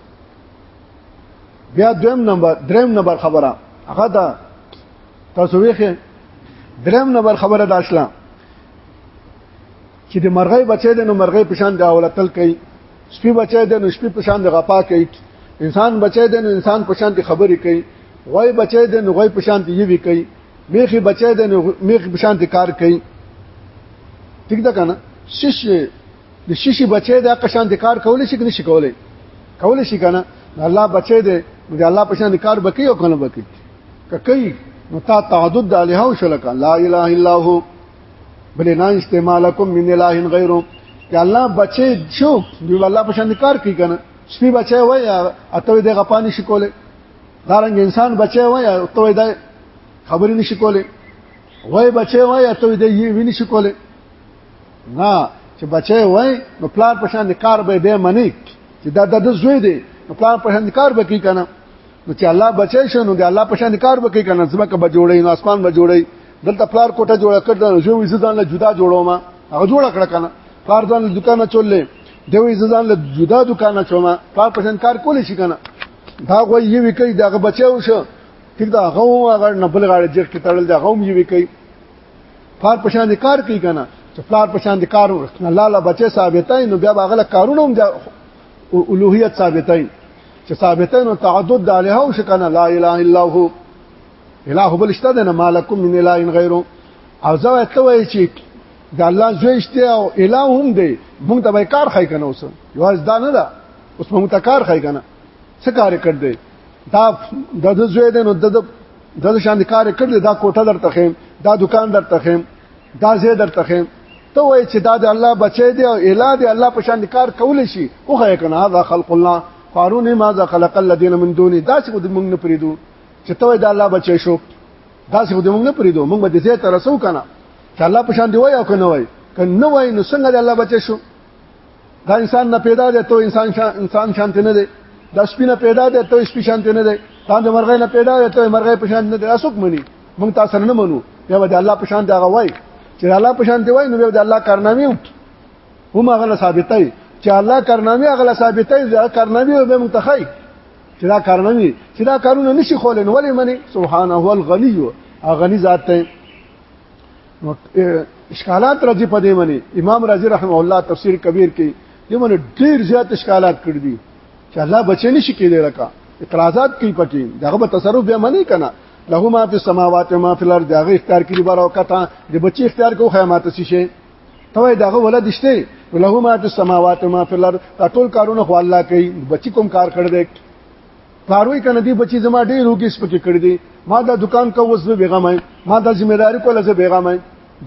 بیا دویم نمبر دریم نمبر خبره هغه دا تاسو ویخه دریم نمبر خبره دا اسلام چې د مرغۍ بچی د نو مرغۍ پشان د اولتل کوي سپي بچی د نو سپي پشان د غپا کوي انسان بچی د نو انسان پشان د خبرې کوي غوي بچی د نو غوي پشان د یوي کوي میخي بچی دی نو میخي بشان دي کار کوي ټیک ده کنه شش د شیشي بچی دی قشان دي کار کول شي کنه شي کولای کول شي کنه الله بچی دی نو د الله پشان کار بکی او کنه بکی ککی نو تا تعدد د الها او شلک لا اله الا هو بل نه استعمالکم من اله غیره ک الله بچی شو دی الله پشان کار کی کنه سپی بچی وای اته دغه پانی شکوله دا رنګ انسان بچي وای ته دا خبرې نشي کولې وای بچي وای ته دا یې ویني شي کولې نه چې بچي وای نو پلان په شان کار به به منی چې دا د زوی دی نو پلان په شان کار به کوي کنه نو چې الله بچي شنو نو د الله په شان کار به کوي کنه زمکه به جوړي نو اسمان به جوړي دلته پلار کوټه جوړه کړ نو زه وې ځان له جدا جوړوم هغه جوړه کړ کنه پلار ځان له دکانه چولې دوی ځان له جدا دکانه چوم پلار په شان کار کولی شي کنه دا غوي یوي کوي دا بچو شو ټیک دا غو هغه نه بل غاړي جګ کې تړل دا غوم یوي کوي پار پشان دي کار کوي کنه چې پار پشان دي کار ورکنه لاله بچي ثابتای نو بیا باغله کارونه هم اولوهیت ثابتای چې ثابتای نو تعدد د الها او شکنه لا اله الا هو اله بل شته نه مالکم من اله غیره او زه ته وای چې د الله زوی شته او الہ هم دی موږ ته به کار خای کنه اوس یواز دا نه ده اوس موږ ته کار خای کنه څه کار کړ دی دا د زوی دی نو د د شان د کار کړ دی دا کوټه درته خیم دا دکان درته خیم دا زی درته خیم ته وای چې دا د الله بچی دی او الہ دی الله په شان کار کول شي او خای کنه هاذا خلق الله قارون ماذا خلق الذين من دونه دا څه د موږ نه پریدو چې ته دا الله بچی شو دا څه د موږ نه پریدو موږ به دې ته رسو کنه چې الله په شان دی وای او کنه وای کنه وای نو څنګه دی الله بچی شو دا انسان نه پیدا دی ته انسان شان انسان شانته نه دی دا سپینه پیدا دی ته سپی شانته نه دی دا د مرغې نه پیدا دی ته مرغې په شان نه دی اسوک منی مونږ تاسو نه منو یا به الله په شان دی هغه وای چې الله په شان دی وای نو به الله کارنامې هم هغه ثابتای چې الله کارنامې هغه ثابتای دا کارنامې به منتخای چې دا کارنامې چې دا کارونه نشي خولن ولې منی سبحان هو الغنی غنی ذات ته نو اشکالات راځي په دې باندې امام رازي رحم الله تفسیر کبیر کې دې باندې ډېر زیات اشکالات کړ دي چې الله بچی نشي کېدای لکه اعتراضات کوي پکې دغه به تصرف بیا منی کنه له ما فی السماوات و ما فی الارض دغه اختیار کړي بار او کته د بچی اختیار کو خیامات شي شي ته دغه ولادت شته له ما فی السماوات و ما فی الارض ټول کارونه خو الله کوي بچی کوم کار کړ دې پاروي کنه دی بچي زما ډېر وګي سپکې کړې دي ما دا دکان کو وس به بیغمه ما دا ذمہ داری کوله زه بیغمه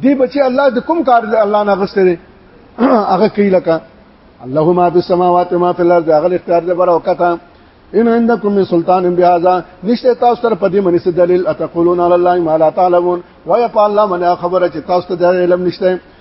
دی بچي الله د کوم کار الله نه غسته دي هغه کوي لکه الله ما فی السماوات ما فی الارض هغه اختیار دی بر وکتا ان عندكم من سلطان بهذا نشته تاسو تر پدې منې څه دلیل اتقولون علی الله ما لا تعلمون وای په الله منه خبره چې تاسو ته د علم نشته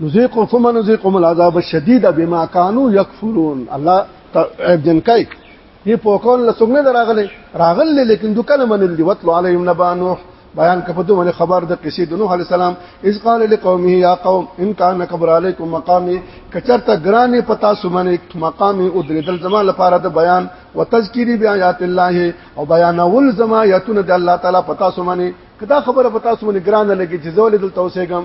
نذيق ثم نذيقهم العذاب الشديد بما كانوا يكفرون الله عيب جن کوي یې پوکون له څنګه دراغله راغله لیکن دو کلمه نه دی وتلو علیهم نبا نوح بیان کپه دوه خبر د قصې د نوح علی السلام اذ قال لقومه یا قوم ان کان کبر علیکم مقامی کچرته ګرانې پتا سمنه مقامی او درېدل زما لپاره د بیان وتذکری بیاات الله او بیانول زما یاتون د الله تعالی پتا سمنه کدا خبره پتا سمنه ګرانه لګي چې زول دلته اوسېګم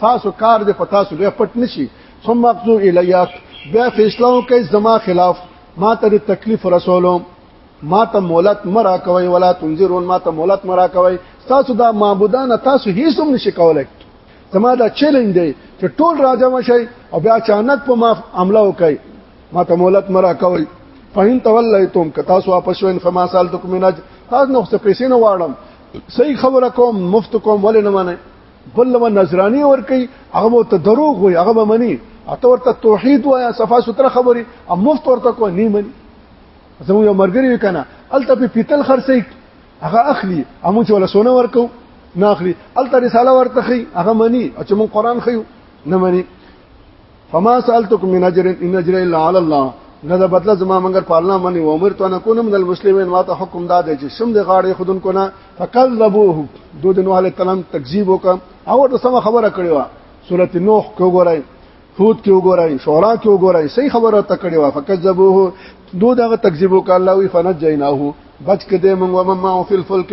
تاسو کار دې په تاسو ډېر پټ نشي ثم اقضوا الیات بیا فیصله کوي زما خلاف ما ته تکلیف رسولو ما ته مولت مرا کوي ولا تنذرون ما ته مولت مرا کوي تاسو دا معبودان تاسو هیڅ هم نشي کولای زما دا چیلنج دی چې ټول راځم شي او بیا اچانک په ما عمله وکړي ما ته مولت مرا کوي فهم تولیتم که تاسو واپس شوین فما سالتکم من اجر تاسو نو څه پیسې نه واړم صحیح خبره کوم مفت کوم ولې نه منئ بل لمه نظرانی ور کوي هغه ته دروغ وي هغه مني اته ورته توحید وایا صفه ستره خبري او مفت ورته کو نه مني زمو یو مرګري وکنه الته په پیتل خرڅي هغه اخلي امو چې ولا سونه ورکو نه اخلي الته رساله ورته خي هغه مني چې مون قران خيو نه مني فما سالتکم من اجر ان اجر الا علی الله نه دا بدله زما منګر په الله باندې و عمر ته نه کو نه من المسلمین واته حکم دا دی چې سم د غاړې خودن کو نه فکذبوه دود نوح علیه السلام تکذیب وکم او د سم خبره کړی و سورته نوح کو ګورای هود کې وګورای شورا کې وګورای صحیح خبره ته کړی و فکذبوه دود هغه تکذیب وک الله وی فنجیناه بچ کده من و مما فی الفلک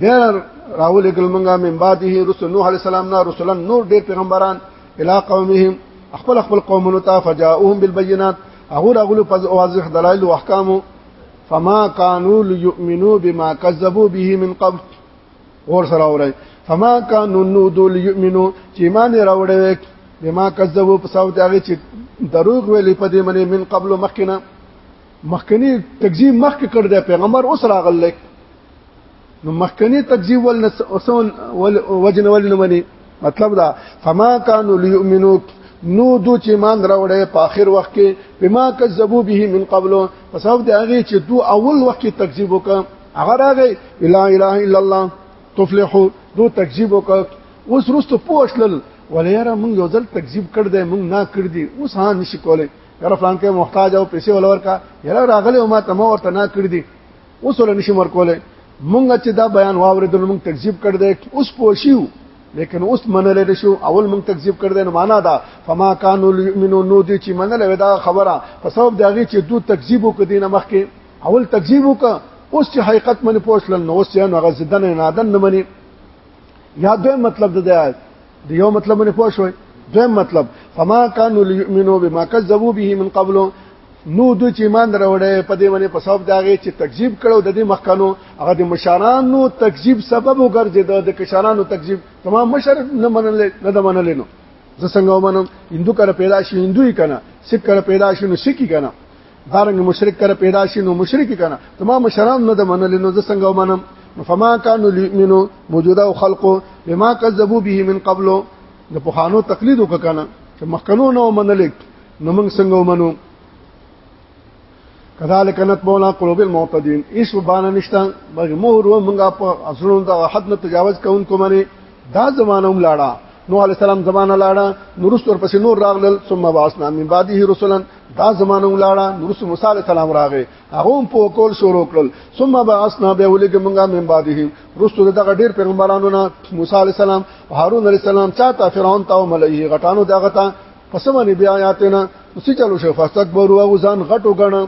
بیا راولې کل منګه من بعده رسول نوح علی السلام نه رسولان نور ډېر پیغمبران الی قومهم خپل خپل قومونو ته فجاءهم بالبينات هغه راغلو په واضح دلایل او احکام فما كانوا ليؤمنوا بما كذبوا به من قبل اور سره اوري فما كانوا نود ليؤمنوا چې ایمان راوړې بما كذبوا په ساو دغه چې دروغ ویلې په دې منې من قبل مخکنه مخکنی تکذیب مخک کړ د پیغمبر اوس راغل لیک نو مخکنی تکذیب ول نسون ول وجن ول نه مني مطلب دا فما كانوا ليؤمنوا نو دو چې مان راوړې په آخر وخت کې بما کذبوا به من قبل پس او د هغه چې دو اول وخت کې تکذیب وکړ هغه راغی لا اله الا الله تفلحو دو تکذیب وکړ اوس رستو پوښلل ولې یاره مونږ یو ځل تکذیب کړ دې مونږ نه کړ دې اوس ها نشي کولای یاره فلان کې محتاج او پیسې ولور کا یاره راغلی او ما ته مو ورته نه کړ دې اوس ول نشم ورکوله مونږ چې دا بیان واوریدل مونږ تکذیب کړ دې اوس پوښیو لیکن اوس منل نه شو اول مونږ تکذیب کړ دې نو معنا دا فما کانوا یؤمنون نو دې چې منل ودا خبره په سبب داږي چې دوی تکذیب وکړ دینه مخکې اول تکذیب وکړ اوس چې حقیقت منې پوښلل نو اوس یې نو غزدن نه نادن نه مني یا دوی مطلب دا دی یو مطلب نه پوه شوئ دویم مطلب فما كانوا ليؤمنوا بما كذبوا به من قبل نو دوی چې ایمان دروړې په دې باندې په سبب داغه چې تکذیب کړو د دې مخکنو هغه د مشرانو تکذیب سبب وګرځید د کشرانو تکذیب تمام مشر نه منل نه د منل نو زه څنګه ومنم هندو کړه پیدا شي هندوی کنه سکه پیدا شي نو سکی کنه دارنګ مشرک کړه پیدا شي نو مشرک کړه تمام مشران نه د منل نو د څنګه ومنم فما كانوا ليؤمنوا موجوده خلق بما كذبوا به من قبل د پوخانو تقلید وکړه چې مخکنو نو منل نو موږ څنګه ومنو کذالک نتبونا قلوب المعتدين ایس وبانه نشتا بغي مهر و موږ په اصلونو د حد نه تجاوز کوونکو باندې دا زمانه هم لاړه نو علی السلام زمانه لاړه نورست ورپسې نور راغلل ثم بعثنا من بعده رسلا دا زمانه ولاړه نور سو موسی علی السلام راغې هغه هم په کول شروع کړل ثم بعثنا به ولګ مونږه من بعده رسول دغه ډیر پیغمبرانو نه موسی علی السلام هارون علی السلام چاته فرعون ته ملایي غټانو دغه ته پس باندې بیا آیاتنا اسی چلو شو فاستکبروا وزن غټو غنه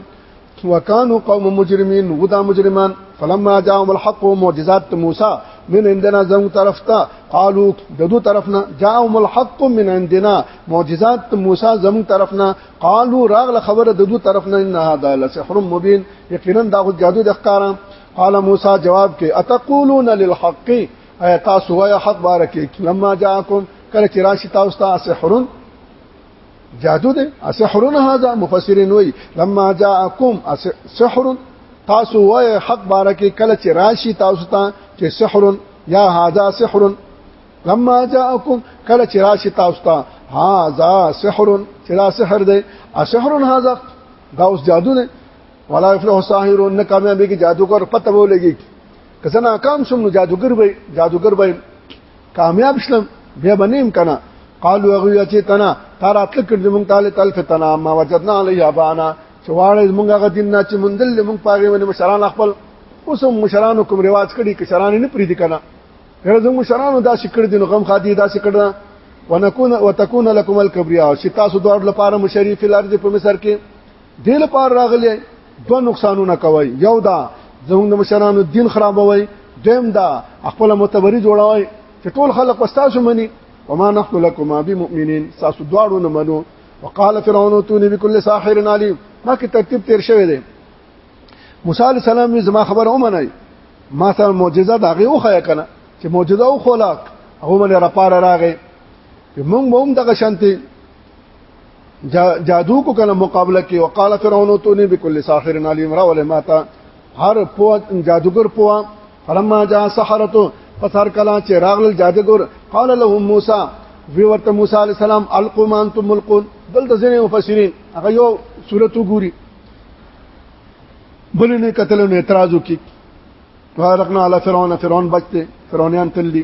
وکانو قوم مجرمین ودا مجرمان فلما جاءهم الحق معجزات موسی من عندنا زمو طرف ته قالو ددو طرفنا جاءهم الحق من عندنا معجزات موسی زمو طرفنا قالو راغله خبره ددو طرفنا ان هذا لسحر مبين یقینا دا خو جادو د ښکارا قال موسی جواب کې اتقولون للحق اي تاسو وايي حق بارکه لما جاءكم کله چې راشي تاسو ته سحرون جادو دی اسحر هذا مفسرین وی لما جاءکم سحر تاسو وای حق بارکه کله چې راشي تاسو ته چې سحر یا هذا سحر لما جاءکم کله چې راشي تاسو ته هذا سحر چې دا سحر دی اسحر هذا دا اوس جادو دی ولا يفلح الساحر نه کامیابی کې جادوګر پته ولګي کسنا کام شوم نو جادوګر به جادوګر به کامیاب شلم بیا بنیم کنه قالوا غوی چې تنا تر اتل کړ موږ تعالی تل فتنا ما وجدنا علی ابانا چې واړې موږ هغه دین نه چې مندل موږ پاګې باندې مشران خپل اوس هم مشران کوم رواج کړي کشران نه پری دي کنه هر زموږ مشران دا شکړ دین غم خادي دا شکړ ونكون وتكون لكم الكبرياء شتا سو دوړ لپاره مشرف الارض په مصر کې دل پر راغلی دو نقصانونه کوي یو دا زموږ د مشرانو دین خرابوي دیم دا خپل متبری جوړوي چې ټول خلک واستاسو مني وما نحن لكما بمؤمنين تاسو دواړو نه منو وقال فرعون اتوني بكل ساحر عليم ما کې ترتیب تیر شوی دی موسی عليه السلام زما خبر اومنه ما سره معجزه دا غي وخیا کنه چې معجزه او خلاق هغه مله را پاره راغې موږ به هم دغه شانتي جادو کو کنه مقابله کې وقاله فرعون تو نه بكل ساحر عليم را ولا ماتا هر پو جادوګر پو فلما جاء سحرته فسر کلا چې راغل جادوګر قال لهم موسی وی ورته موسی عليه السلام القوا ما انتم ملقون دلته ځینې مفسرین هغه یو صورت وګوري بل نه قتل نه اعتراض وکي وارقنا على فرعون فرعون بچته فرعونیان تللی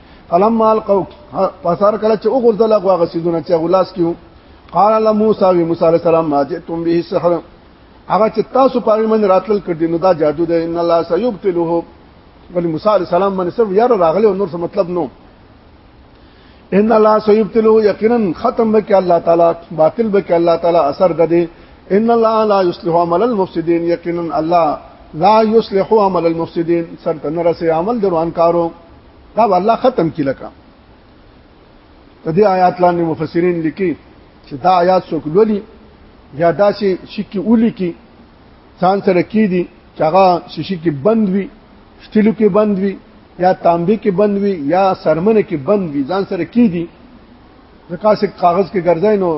فلما القوا پسار کله چې وګرځل هغه غسیدونه چې غلاس کیو قال الله موسی و موسی علیہ السلام ما جئتم به السحر هغه چې تاسو پاره من راتل کړ دي نو دا جادو دی ان الله سيبتلوه ولی موسی علیہ السلام باندې صرف یار راغلی او نور څه مطلب نو ان الله سيبتلوه یقینا ختم بک الله تعالی باطل بک الله تعالی اثر ده دي ان الله لا يصلح عمل المفسدين یقینا الله لا يصلح عمل المفسدين سر تنرسه عمل دروان کارو دا الله ختم کی لکه په دې آیات لاندې مفسرین لیکي چې دا آیات څوک لولي یا دا چې شکی اولی کی ځان سره کی دي چې هغه شیشي کې بند وي شتلو کې بند وي یا تانبه کې بند وي یا سرمنه کې بند وي ځان سره کی دي ځکه چې کاغذ کې ګرځای نو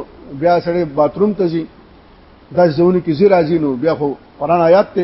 بیا سره باتروم ته ځي دا ځونه کې زی راځي نو بیا خو قران آیات ته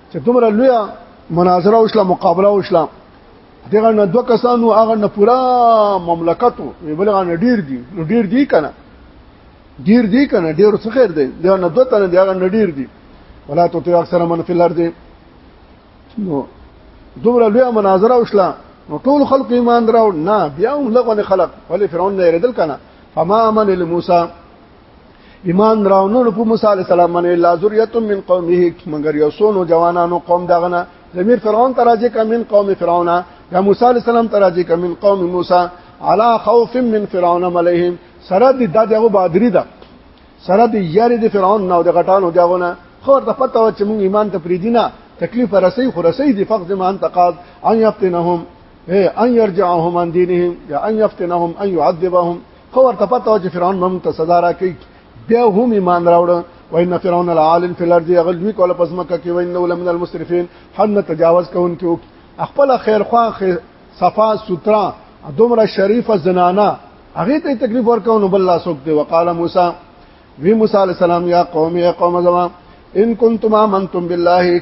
چې دومره لوی مناظره او اسلام مقابله او اسلام دغه نه دوه کسانو هغه نه پورا مملکت وي بلغه نه ډیر دي نو ډیر دي کنه ډیر دي کنه ډیر څه خیر دی دا نه دوه تنه دی هغه نه ډیر دي ولا تو ته اکثر من فی الارض نو دومره لوی مناظره وشله نو ټول خلق ایمان راو نه بیا هم لغونه خلق ولې فرعون نه ردل کنه فما امن لموسی ایمان راونو نو په موسی علی السلام باندې لا ذریه من قومه مگر یو سونو جوانانو قوم دغنه زمير فرعون تراجه کا من قوم فرعون یا موسی علی السلام تراجه کا من قوم موسی علا خوف من فرعون علیهم سره د دغه بادری ده سره د یاري د فرعون نو د غټانو دغونه خور د پته و چې مونږ ایمان ته پریدینه تکلیف رسي خو رسي د فقد مان تقاض ان یفتنهم ان يرجعهم عن دينهم يا ان يفتنهم ان يعذبهم خو ورته پته و چې فرعون مم ته سزا راکړي بیا هم ایمان راوړ وان فرعون العالم في الارض يغلوي کوله پس مکه کې وان ولمن المسرفين حن تجاوز کوونکو خپل خیر خواه صفا سترا دومره شریفه زنانه هغه ته تکلیف ورکاو نو بل لا سوک دی وقاله موسی وی موسی علی السلام یا قوم یا قوم زما ان کنتم امنتم بالله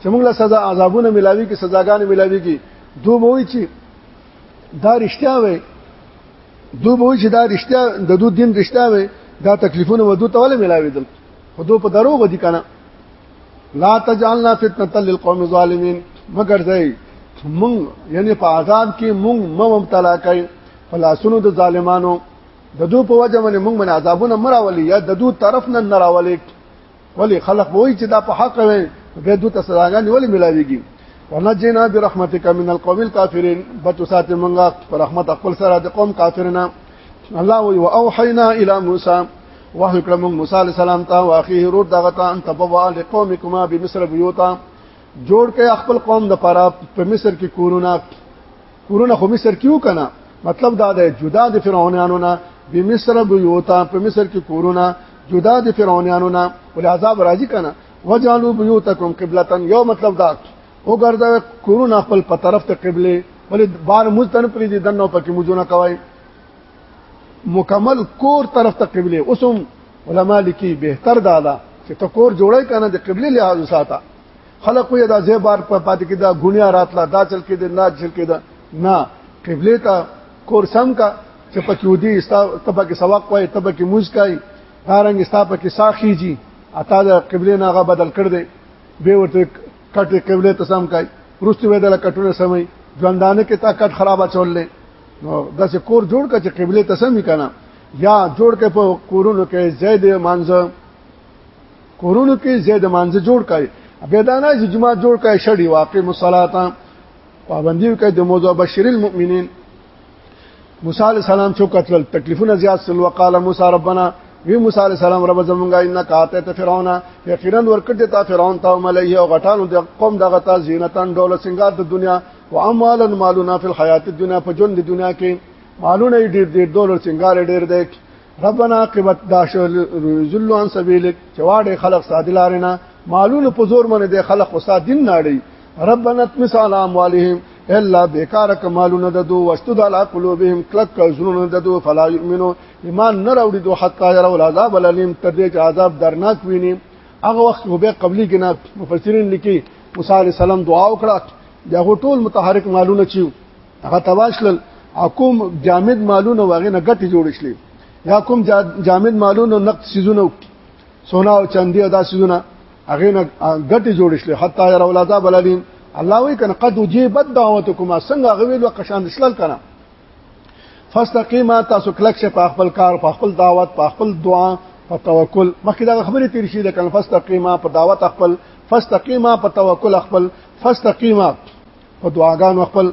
چې موږ له سزا عذابونه ملاوي کې سزاګانې ملاوي کې دوی به وایي چې دا رښتیا وي دوی به وایي چې دا رښتیا د دوی دین رښتیا وي دا تکلیفونه ودو ته ولې ملاوي دل خو دوی په دروغ دي کنه لا تجعلنا فتنه للقوم الظالمين مگر ځای مونږ یعنی په عذاب کې مونږ مو مبتلا کړي فلاسونو د ظالمانو د دوی په وجه باندې مونږ من عذابونه مراولي یا د دوی طرف نه نراولي ولی خلق وای چې دا په حق وي به دوی ته سزاګانې ولی ملاويږي ونجینا برحمتک من القوم الكافرین بچو ساتي مونږه پر رحمت خپل سره د قوم کافرنا الله وی واوحینا الی موسی وحی کړم موسی علی السلام ته واخیه رود دغه ته ان تبوا لقومکما بمصر بیوتا جوړ کړي خپل قوم د پاره په مصر کې کورونه کورونه خو مصر کیو کنه مطلب دا دی جدا د فرعونانو نه به مصر بيوتا په مصر کې کورونه جدا د فرعونانو نه ول عذاب راځي کنه وجالو بيوتکم قبلتن یو مطلب دا وګرځه کورونه خپل په طرف ته قبله ولې بار مستن پرې دي دنه پکې موجونه کوي مکمل کور طرف ته قبله اوسم علما لیکي بهتر دا ده چې ته کور جوړای کنه د قبله لحاظ ساته خلق وې دا زه بار په پات کې دا غونیا راتلا دا چل کې دا نه چل کې دا نه قبله ته کور سم کا چې پکې ودی استا تبه کې سواق وای تبه کې موز کای هرنګ استا پکې ساخی جی اتا دا قبله نه غا بدل کړ دې به ورته کټه قبله ته سم کای روستي وې دا کټونه سمای ژوندانه کې تا کټ خرابه چوللې نو دا چې کور جوړ کا چې قبله ته سم کنا یا جوړ کې په کورونو کې زید مانځه کورونو کې زید مانځ جوړ کړي بیا دا نه چې جماعت جوړ کړي شړی واقع مصلاتا پابندي کوي د موضوع بشیر المؤمنین موسی علی السلام څو قتل تکلیفونه زیات سل وقاله موسی ربنا وی موسی علی السلام رب زمونږه ان کاته ته فرعون یقینا ورکړه ته فرعون ته ملایه او غټانو د قوم دغه ته زینتان ډول سنگار د دنیا او اموالا مالونا فی الحیات الدنیا په ژوند د دنیا کې مالونه ډیر ډیر ډول سنگار ډیر دی ربنا قبت داشل ذل عن سبيلك چواډه خلق سادلارنا معلول په زور باندې د خلق وسا دین ناړي ربنا تمس على اموالهم الا بیکار کمالونه د دو واشتو د علا قلوبهم کلک کزونه د دو فلا یؤمنو ایمان نه راوړي دو حتا يروا العذاب الیم تر دې چې عذاب درناک ویني هغه وخت هو به قبلي کنا مفسرین لیکي موسی عليه السلام دعا وکړه دا ټول متحرک مالونه چیو هغه تواشل حکوم جامد مالونه واغې نه ګټي جوړ شلې یا کوم جامد مالونه نقد سيزونه سونا او چاندي ادا سيزونه هغه نه ګټي جوړ شلې حتی ير اولادا بلالین الله وی کنه قد وجيبت دعوتكم څنګه غویل وقشان شلل کنه فاستقیما تاسو کلک شه په خپل کار په خپل دعوت په خپل دعا په توکل مخکې دا خبره تیر شي د کله فاستقیما په دعوت خپل فاستقیما په توکل خپل فاستقیما په دعاګانو خپل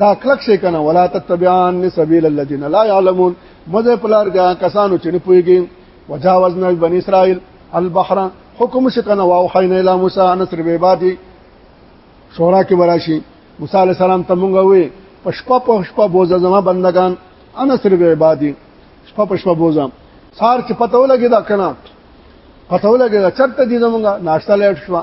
دا کلک شي کنه ولا تتبعان سبیل الذين لا يعلمون مزه پلار غا کسانو چې نه پويږي وجاوزنا بني اسرائيل البحر حکم شکنه واو حين الى موسى نصر به بادي شورا کې براشي موسی عليه السلام ته مونږ وې پشپا پشپا بوزه زما بندگان انصر به بادي شپا پشپا بوزه سار چې پتو لګي دا کنه پتو لګي دا چرته دي زمونږه ناشته لټ شو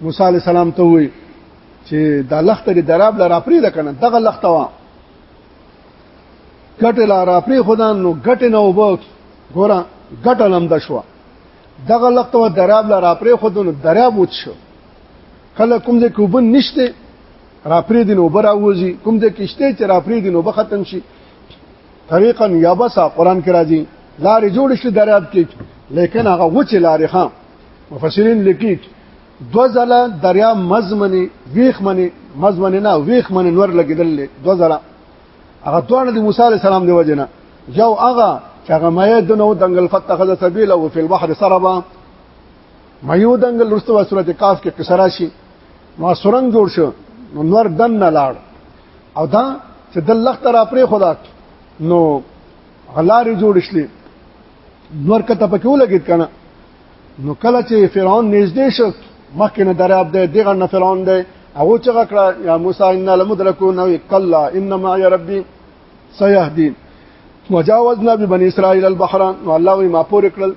موسی علی السلام ته وی چې دا لخته دی دراب لا راپری ده کنه دغه لخته وا ګټه لا راپری خدان نو ګټه نه وبو ګورا ګټه لم د شو دغه لخته وا دراب لا راپری خودونو دراب وچ شو کله کوم دې کوبن نشته راپری دین وبر اوځي کوم دې کشته چې راپری دین وب ختم شي طریقا یابسا قران کې راځي لارې جوړ شي دراب کې لیکن هغه وچ لارې خام مفسرین لیکي دو ځله دریا مزمنه ویخ منه مزمنه نه ویخ منه نور لګیدل دو ځله هغه دوه د موسی علی السلام دی وجنه یو هغه چې هغه مې دنو دنګل فتخذ سبیل او فی البحر سربا مېو دنګل رستو سورته کاف کې کسرا شي نو سرنګ جوړ شو نو نور دن نه لاړ او دا چې د لخت را پرې خدا نو غلارې جوړ شلې نور کته پکې ولګید کنه نو کله چې فرعون نږدې شو مخکې نه دراب دی دغه نه فرعون دی هغه چې کړه یا موسی ان لمدرکو نو کلا ان معي ربي سيهدين وجاوزنا ببني اسرائيل البحر نو الله وي ما پور کړل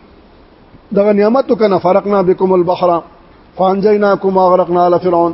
دغه نعمت کنه فرقنا بكم البحر فانجيناكم واغرقنا على فرعون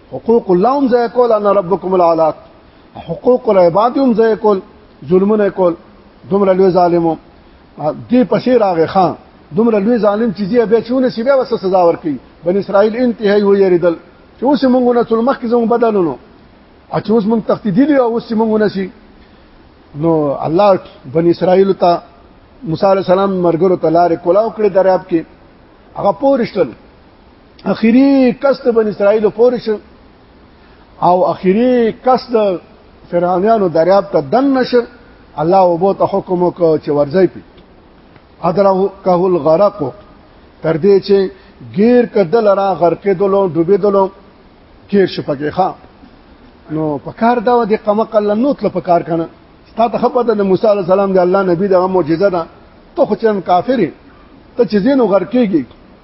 حقوق الله هم ځای کول ان ربکم العلا حقوق العباد هم ځای کول ظلمونه کول دومره لوی ظالمو دې پسې راغې خان دومره لوی ظالم چې دی بیا چونه سی بیا وسه سزا ورکړي بن اسرائیل انتهایی و یریدل چې اوس مونږ نه ټول مخکې زموږ بدلونو ا چې اوس مونږ تختی دی او اوس مونږ نه سی نو الله بن اسرائیل ته موسی علی السلام مرګرو ته لارې کولاو کړې دریاب کې هغه پورشتل اخیری کس د بن اسرائیل پورې شو او اخیری کس د فرعونانو دریاب ته دن نشر الله وبو ته حکم وکړ چې ورځي پی ادره که الغرق تر دې چې غیر کدل را غرقې دلو ډوبې دلو کیر شپږه ښا نو پکار دا د قمقل نوت له پکار کنه تا ته خپه د موسی علی السلام د الله نبی دغه معجزه ده ته خو چم کافر ته چې زینو غرقېږي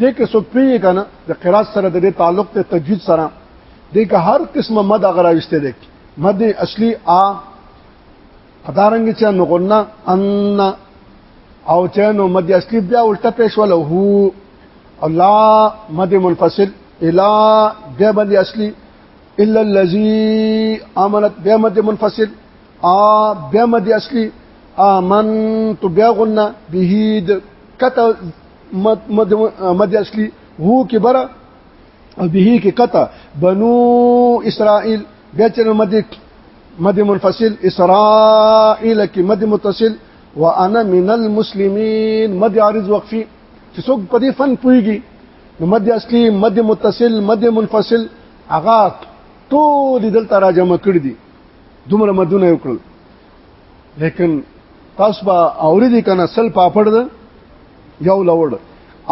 دې کې څوک پیږي کنه د قرات سره د دې تعلق ته تجوید سره دې که هر قسمه مد غراويسته دې مد اصلي ا ادارنګ چې نو غنا ان او چې نو مد اصلي بیا الټه پیش ولا هو الله مد منفصل الا بیا مد اصلي الا الذي امنت بیا مد منفصل ا بیا مد اصلي امنت بیا غنه بهید کته مد مد مد اصلي هو کې بره او به کې کته بنو اسرائیل بیا چې مد مد منفصل اسرائیل کې مد متصل وانا من المسلمین مد عارض وقفي چې څوک په دې فن پويږي نو مد اصلي مد متصل مد منفصل هغه ټول دلته راجمع کړ دي دومره مدونه یو کړل لیکن تاسو به اورې دي کنه سل پاپړ ده یو لوړ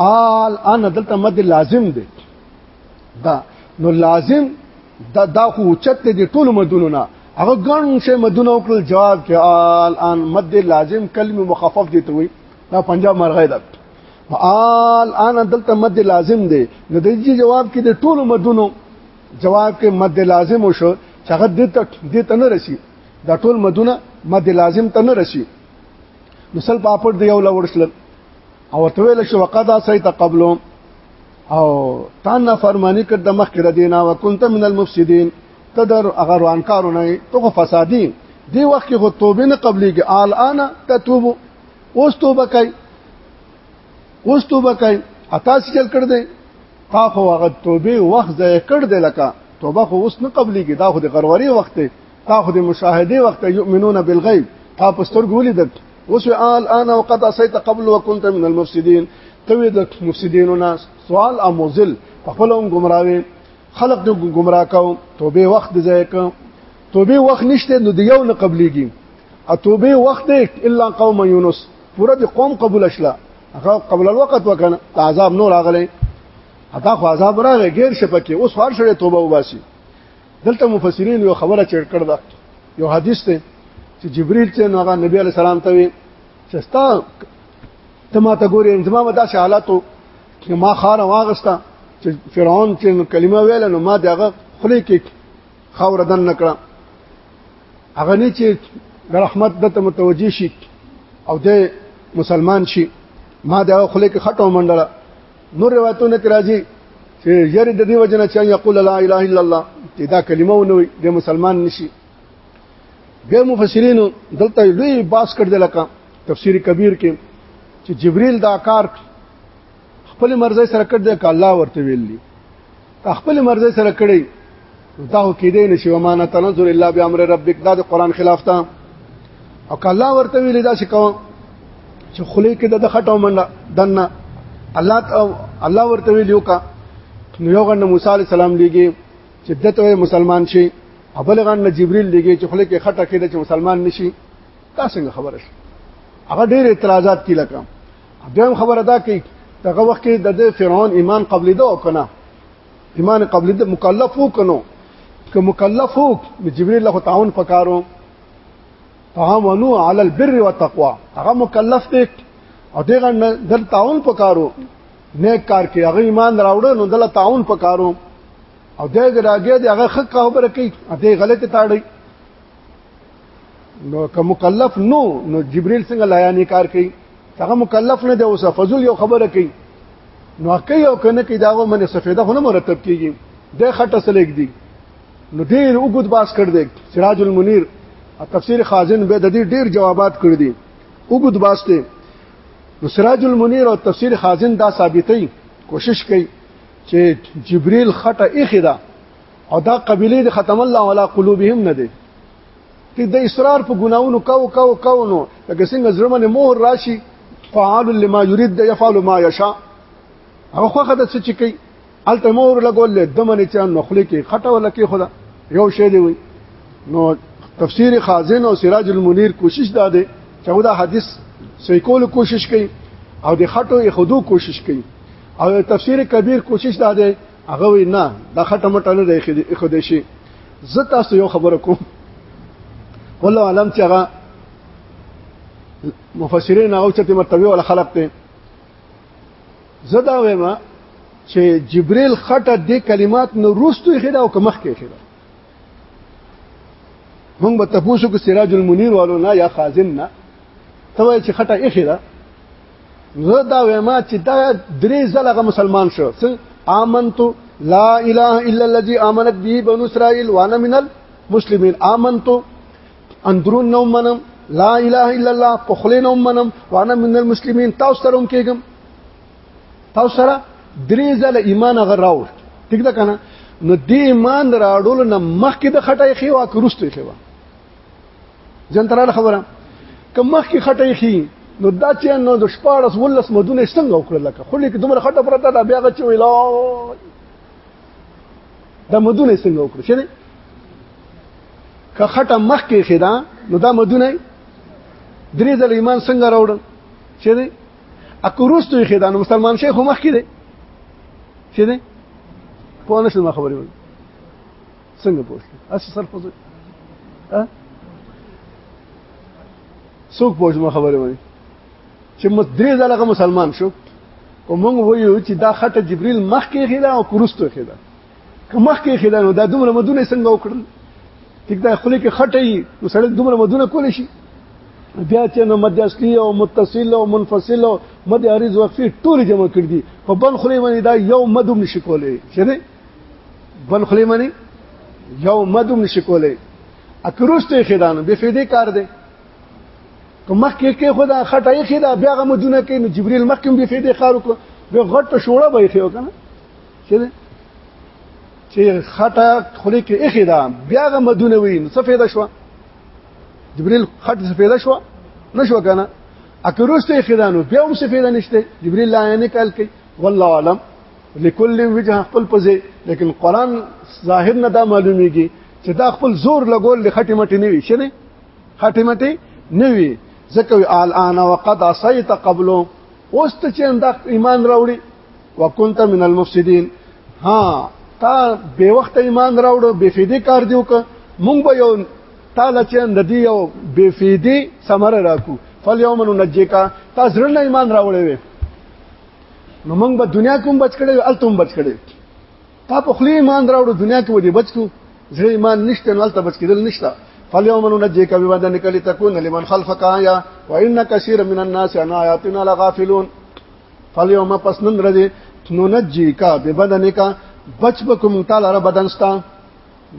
آل ان دلته مد لازم دی دا نو لازم دا دا خو چت دي ټول مدونو نه هغه ګڼ شي مدونه وکړل جواب کې آل ان مد لازم کلمه مخفف دي ته وي دا پنجاب مرغه ده آل ان دلته مد لازم دی نو د دې جواب کې د ټول مدونو جواب کې مد لازم وشو چې هغه د ته د ته نه رسی دا ټول مدونه مد لازم ته نه رسی نو سل پاپړ دی یو لورشل او ته ویل شو وقدا سیت قبلهم او تان نه فرمانی کړ د مخ کړه دینا وکنت من المفسدين تدر اگر وانکارو نه تو فسادی دی وخت کې خو توبه نه قبليږي الان تتوب اوس توبه کوي اوس توبه کوي اته سجل کړ دې تا خو هغه توبه وخت ځای کړ دې لکه توبه خو اوس نه قبليږي دا خو د غروري وخت دی تا خو د مشاهده وخت یؤمنون بالغیب تا پستر ګولې دت اوس آل انا وقد اسيت قبل وكنت من المفسدين توی د مفسدینو نه سوال او مزل په خپل هم گمراوي خلق د گمراه کو توبه وخت دی ځای کو توبه وخت نشته نو د یو نه قبليږي ا توبه وخت الا قوم یونس پورا د قوم قبول شله هغه قبل الوقت وکنه عذاب نور راغله ادا خو عذاب راغی غیر شپکه اوس فار شړې توبه وباسي دلته مفسرین یو خبره چیر کړ دا یو حدیث ته چې جبرئیل چې نو هغه نبی علی سلام ته وي چې ستا ته ما ته ګوري زما به داسې حالاتو چې ما خار واغستا چې فرعون چې کلمه ویل نو ما دغه خلی کې خاور دن نکړه هغه نه چې د رحمت دته متوجي شي او د مسلمان شي ما دا خله کې خټو منډله نور روایتونه کې راځي چې یری د دې وجنه چې یقول لا اله الا الله چې دا کلمه ونوي د مسلمان نشي بیا مفسرین دلته لوی باس کړ دلکه تفسیر کبیر کې چې جبريل دا کار خپل مرزي سره کړ دې ک الله ورته ویل دي که خپل مرزي سره کړی دا هو کې دې نشي ومانه تنظر الا بامر ربک دا د قران خلاف تا او ک الله ورته ویل دا شي کوم چې خلې کې د خټو منډه دنه الله الله ورته ویل یو کا نو یو غن موسی علی السلام لګي چې دته مسلمان شي ابل غن جبريل لګي چې خلې کې خټه کې د مسلمان نشي تاسو څنګه خبره شي هغه ډېر اعتراضات کی لکه دویم خبره دا کوي دغه وخت کې د فرعون ایمان قبلې ده او کنه ایمان قبلې ده مکلف وکنو که مکلف وو جبرئیل له تعاون پکارو تعاونو علی البر والتقوا هغه مکلف دی او دغه دل تعاون پکارو نیک کار کې هغه ایمان راوړو نو دل تعاون پکارو او دغه راګه دغه خکه خبره کوي دغه غلطه تاړي نو که مکلف نو نو جبريل څنګه لایانې کار کوي هغه مکلف نه دی اوس فضل یو خبره کوي نو کوي او کنه کوي داغه من سفیده هونه مرتب کیږي د خټه سلیک دی نو ډیر وګد باس کړ دی سراج المنیر تفسیر خازن به د دې ډیر جوابات کړ دي وګد باس ته نو سراج المنیر او تفسیر خازن دا ثابتې کوشش کوي چې جبريل خټه اخی ده او دا قبيله د ختم الله ولا قلوبهم نه دي ته د اصرار په ګناونو کاو کاو کاو نو لکه څنګه زرمنه مهر راشي فعال لما يريد ده يفعل ما يشاء هغه خوخه د څه چي کوي الته مهر لګول له دمنه چې نو خلې کې خټه ولا کې خدا یو شی دی وي نو تفسیر خازن او سراج المنیر کوشش داده چې دا حدیث صحیح کول کوشش کوي او د خټو یې خودو کوشش کوي او تفسیر کبیر کوشش داده هغه وی نه دا خټه مټه نه دی خو دې شي زه تاسو یو خبره کوم والله علم چې هغه مفسرین هغه چې مرتبه ولا خلق ته زه دا وایم چې جبريل خټه دې کلمات نو روستوي خدا او کمخ کې خدا مونږ به تاسو کو سراج المنیر والو نه یا خازن نه ته وای چې خټه اخی ده زه دا وېما چې دا درې ځله مسلمان شو څنګه آمنت لا اله الا الذي امنت به بنو اسرائيل وانا من المسلمين آمنت اندرون نو منم لا اله الا الله په خلینو منم وانا من المسلمين تاسو ترون کېږم تاسو سره درې ځله ایمان غراوړ ټیک ده کنه نو دې ایمان راړول نه مخکې د خټای خېوا کروستې خېوا جنتراله خبره که مخکې خټای خې نو دا چې نو د شپارس ولس مدونه څنګه وکړل لکه خو لیک دومره خټه پرته دا بیا غچ ویلا دا مدونه څنګه وکړل چې که خټه مخکې خېدا نو دا مدونه درې ځله ایمان څنګه راوړل چې اکورستو خدان مسلمان شیخ مخ کړي چې ده په نشم ما خبرې وایي څنګه پوښتې اسی سر پوزي ها څوک پوښتې ما خبرې وایي چې مت درې ځله مسلمان شو او موږ وایو چې دا خطه جبريل مخ کې خلا او کرستو خلا مخکې خدانو دا دومره مدونه څنګه وکړل ټیک دا خلې کې خټې نو سړی دومره مدونه کول شي بیا چې نو مد اصلي او متصل او منفصل او مد عارض وقفي ټول جمع کړ دي په بل خلې باندې دا یو مدوم نشي کولای چې نه بل خلې باندې یو مدوم نشي کولای اکروسته خدان به فیدې کار دی که مخکې کې خدا خټای خدا بیا غمدونه کې نو جبريل مخکې به فیدې خار وکړ به غټ شوړه به خې وکنه چې چې خټه خلی کې اخی دا بیا غ مدونه وي نو څه فایده شو جبريل خټه څه فایده شو نشو کنه اکروسته اخی دا نو بیا هم څه فایده نشته جبريل لا نه کال کوي والله علم لكل وجه خپل پځه لیکن قران ظاهر نه دا معلومیږي چې دا خپل زور لګول لخټه مټ نه وي شنه خټه مټ نه وي ځکه الان وقد عصيت قبل اوس ته چې انده ایمان راوړي وکنت من المفسدين ها تا به وخت ایمان راوړو به فیدی کار دیو ک مونږ به یو تعالی چې د دې یو به فیدی سمره راکو فالیوم ننجیکا تا زړه نه ایمان راوړې وې نو مونږ به دنیا کوم بچ کړي التم بچ کړي تا په خلی ایمان راوړو دنیا کې ودی بچ کو زړه ایمان نشته نو الته بچ کېدل نشته فالیوم ننجیکا ببدنک لتكون لمن خلفک آیا وان کثیر من الناس عن آیاتنا لغافلون فلیوم پس نن ورځې ننجی کا به بدن کا بچ بکم تعالی را بدن ستا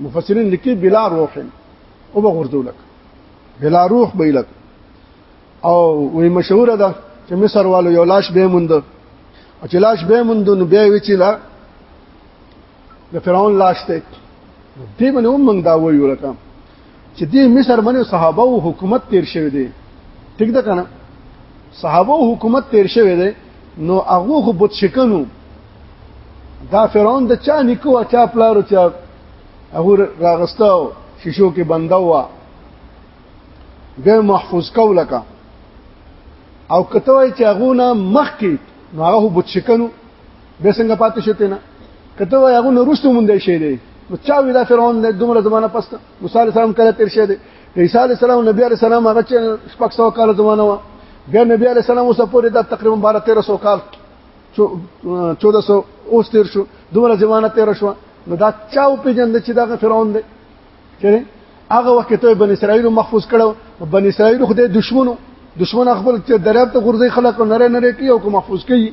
مفسرین لیکي بلا روح او به غرزولک بلا روح به لک او وی مشهور ده چې مصر والو یو لاش به مونږ چې لاش به مونږ نو بیا وی چې لا د فرعون لاس ته دې باندې هم موږ دا وایو لکه چې دې مصر باندې صحابه او حکومت تیر شوی دی ټیک ده کنه صحابه او حکومت تیر شوی دی نو هغه خو بت شکنو دا فرعون د چا نیکو چا پلارو چا هغه راغستاو شیشو کې بندو وا به محفوظ کوله کا او کته وای چې هغه نه مخ کې نو هغه بت شکنو به څنګه پاتې شته نه کته وای هغه نو رستو مونږ شي دی نو چا وی دا فرعون د دومره زمانہ پس موسی علی السلام کله تیر شه دی عیسی علی السلام نبی علی السلام هغه چې شپږ سو کال زمانہ و بیا نبی علی السلام اوسه پورې دا تقریبا 12 1300 کال 1400 اوس تیر شو دومره زمانہ تیر شو نو دا چا په جند چې دا فرعون دی چیرې هغه وخت ته بن اسرائیل محفوظ کړو بن اسرائیل خو د دشمنو دشمن خپل چې دریاب ته غورځي خلک نره نره کوي او کوم محفوظ کوي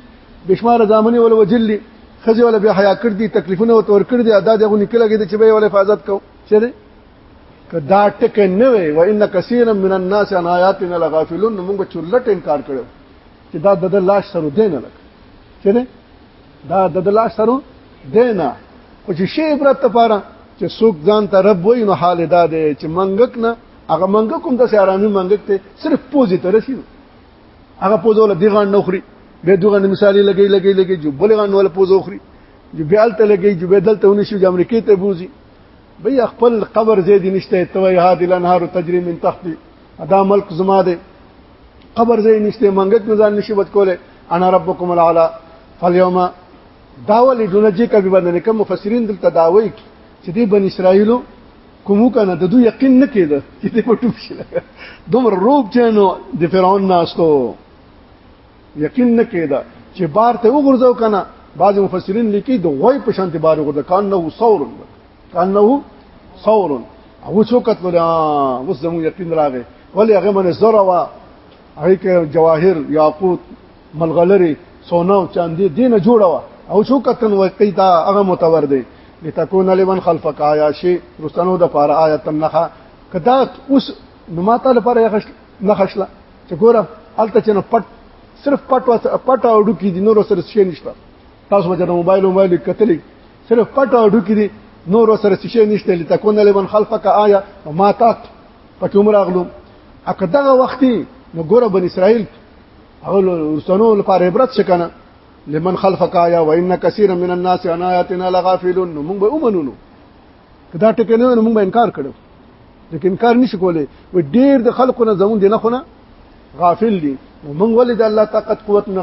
بشمار ځامنې ول وجلی خځه ول بیا حیا کړ دي تکلیفونه او تور کړ دي ادا دغه نکله کې چې به ول حفاظت کو چیرې کدا ټک نه وي و ان کثیر من الناس عن آیاتنا لغافلون موږ چولټ انکار کړو چې دا د لاش سره دین لک چیرې دا د دلا سره دینا او چې شی عبرت لپاره چې څوک ځان ته رب وای نو حال دا دی چې منګک نه هغه منګک هم د سیارانو منګک ته صرف پوزي ته رسیدو هغه پوزول دیغان نوخري به دوغه مثال لګي لګي لګي جو بلغان ول پوزو خري جو بیالته لګي جو بدل ته ونشو د امریکای ته بوزي بی خپل قبر زیدی نشته توي هاد الانهار تجري من تحتي ادا ملک زما ده قبر زې نشته منګک نه ځان نشي بچ کوله انا ربکم العلا فاليوم داول دونه چې کبي باندې کوم مفسرین دلته داوي چې دی بن اسرائیلو کومو کنه د دوی یقین نه کېده چې دې په ټوب شي دومره روب چینو د فرعون ناستو یقین نه کېده چې بار ته وګرځاو کنه بعض مفسرین لیکي د غوي په شانتي بار وګرځا کان نو ثور انه ثور او څو کتل لا اوس زمو یقین راغی ولی هغه من زره وا هغه کې جواهر یاقوت ملغلری سونا او چاندي دینه جوړه وا او څو کتن وقتی دا هغه متور دی لتكون لمن خلفك آیا شی رستنو د پاره آیت نخا کدا اوس نو ما تعالی پر یې نخښلا چې ګوره الته چې پټ صرف پټ پټ او ډکی دي نور سره شي نشته تاسو به د موبایل موبایل کتلې صرف پټ او ډوکی دي نور سره شي نشته لتكون لمن خلفك آیه وما تات پکې عمر اغلو اکه دغه وخت نو ګوره بن اسرائیل او ورسنو لپاره عبرت شکنه لمن خلفك آیه وان كثيرا من الناس عن آیاتنا لغافلون نو موږ به ومنونو کدا ټکه نه موږ به انکار کړو ځکه انکار نشي کولای و ډیر د خلکو نه زمون دي نه خونه غافل دي موږ ولې د الله طاقت قوت نه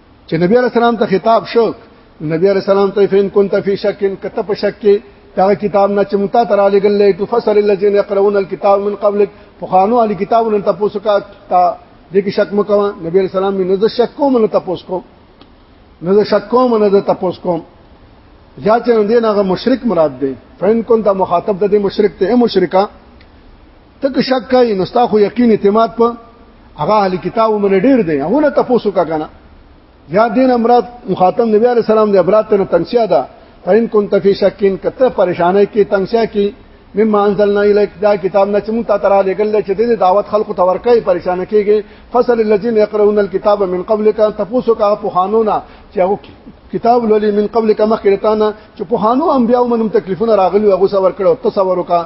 چې نبی علیہ السلام ته خطاب شو نبی علیہ السلام ته فین كنت فی شک کته په شک کې دا کتاب نه چې متا تر علی ګل له فصل الذين يقرؤون الكتاب من قبلك فخانو علی کتاب نن تاسو کا تا دې کې شک مکو نبی علیہ السلام نه ز شک کوم نه تاسو کوم نه ز شک کوم نه ز تاسو کوم یا چې نه دغه مشرک مراد دی فین كنت مخاطب د دې مشرک ته مشرکا ته که شک کوي نو ستا خو یقین اعتماد په هغه اهل کتاب من ډیر دی هغه ته پوسو کا کنه یا دین امراد مخاطب نبی علی السلام دی ابرات ته تنسیا ده فین کنت فی شکین کته پریشانه کې تنسیا کې مما انزلنا الیک دا کتاب نه چې مونږ ته ترا لګل چې د دعوت خلکو ته ورکې پریشانه کېږي فصل الذين يقرؤون الكتاب من قبلك تفوسو کا په خانونا چې هغه کتاب لولي من قبلك مخکرتانا چې په خانو انبیاء منم تکلیفونه راغلي هغه څور کړو تصور وکړه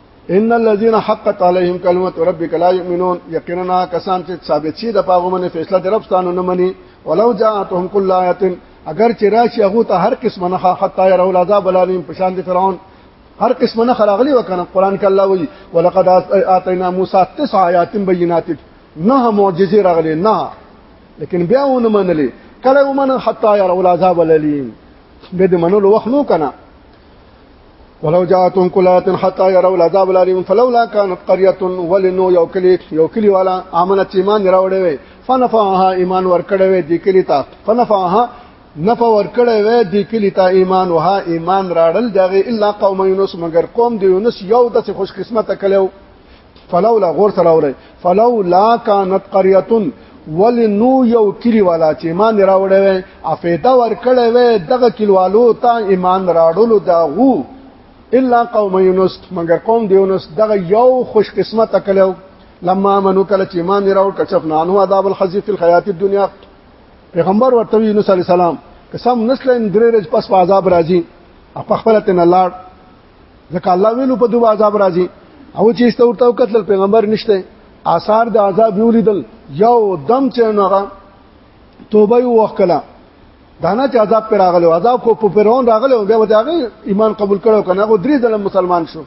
ان الذين حقت عليهم كلمه ربك لا يؤمنون یقینا کسان چې ثابت شي د پاغه منه فیصله درپستانو نه مني ولو جاءتهم كل ايه اگر چې راشي هغه ته هر قسم نه حتا ير اولاد بلالین پشان دي فرعون هر قسم نه خراغلی وکنه قران کې الله وی ولقد اتینا موسی تسع آیات بینات نه معجزه راغلی نه لیکن بیا ونه منلې کله ومن حتا ير اولاد بلالین به د منلو وخت نو کنه ولو جاءتهم كلات حتى يروا العذاب الالم فلولا كانت قريه ولنو یو کلی یو کلی والا امنه چې ایمان راوړې وي فنفعها ایمان ورکړې وي د کلی ته فنفعها نفع ورکړې وي د کلی ته ایمان وها ایمان راړل دغه الا قوم یونس مگر قوم د یونس یو د خوش قسمت کلو فلولا غور سره اوري فلولا كانت قريه ول نو یو کلی والا چې ایمان راوړې وې افیدا ور کړې وې دغه کلیوالو ته ایمان راړلو دا غو الا قوم یونس مگر قوم دی یونس دغه یو خوش قسمت کلو لما منو کله چې ایمان راوړ کچف نه انو عذاب الخزي فی الحیات الدنیا پیغمبر ورته یونس علی السلام قسم نسل درې رج پس عذاب راځي په خپل تن لاړ ځکه الله ویلو په دوه عذاب راځي او چې استورته وکړل پیغمبر نشته آثار د عذاب یو لیدل یو دم چې نغه توبه یو وکړه دانا چې عذاب پر راغلو عذاب خو په فرعون راغلو بیا وته هغه ایمان قبول کړو کنه هغه درې ځله مسلمان شو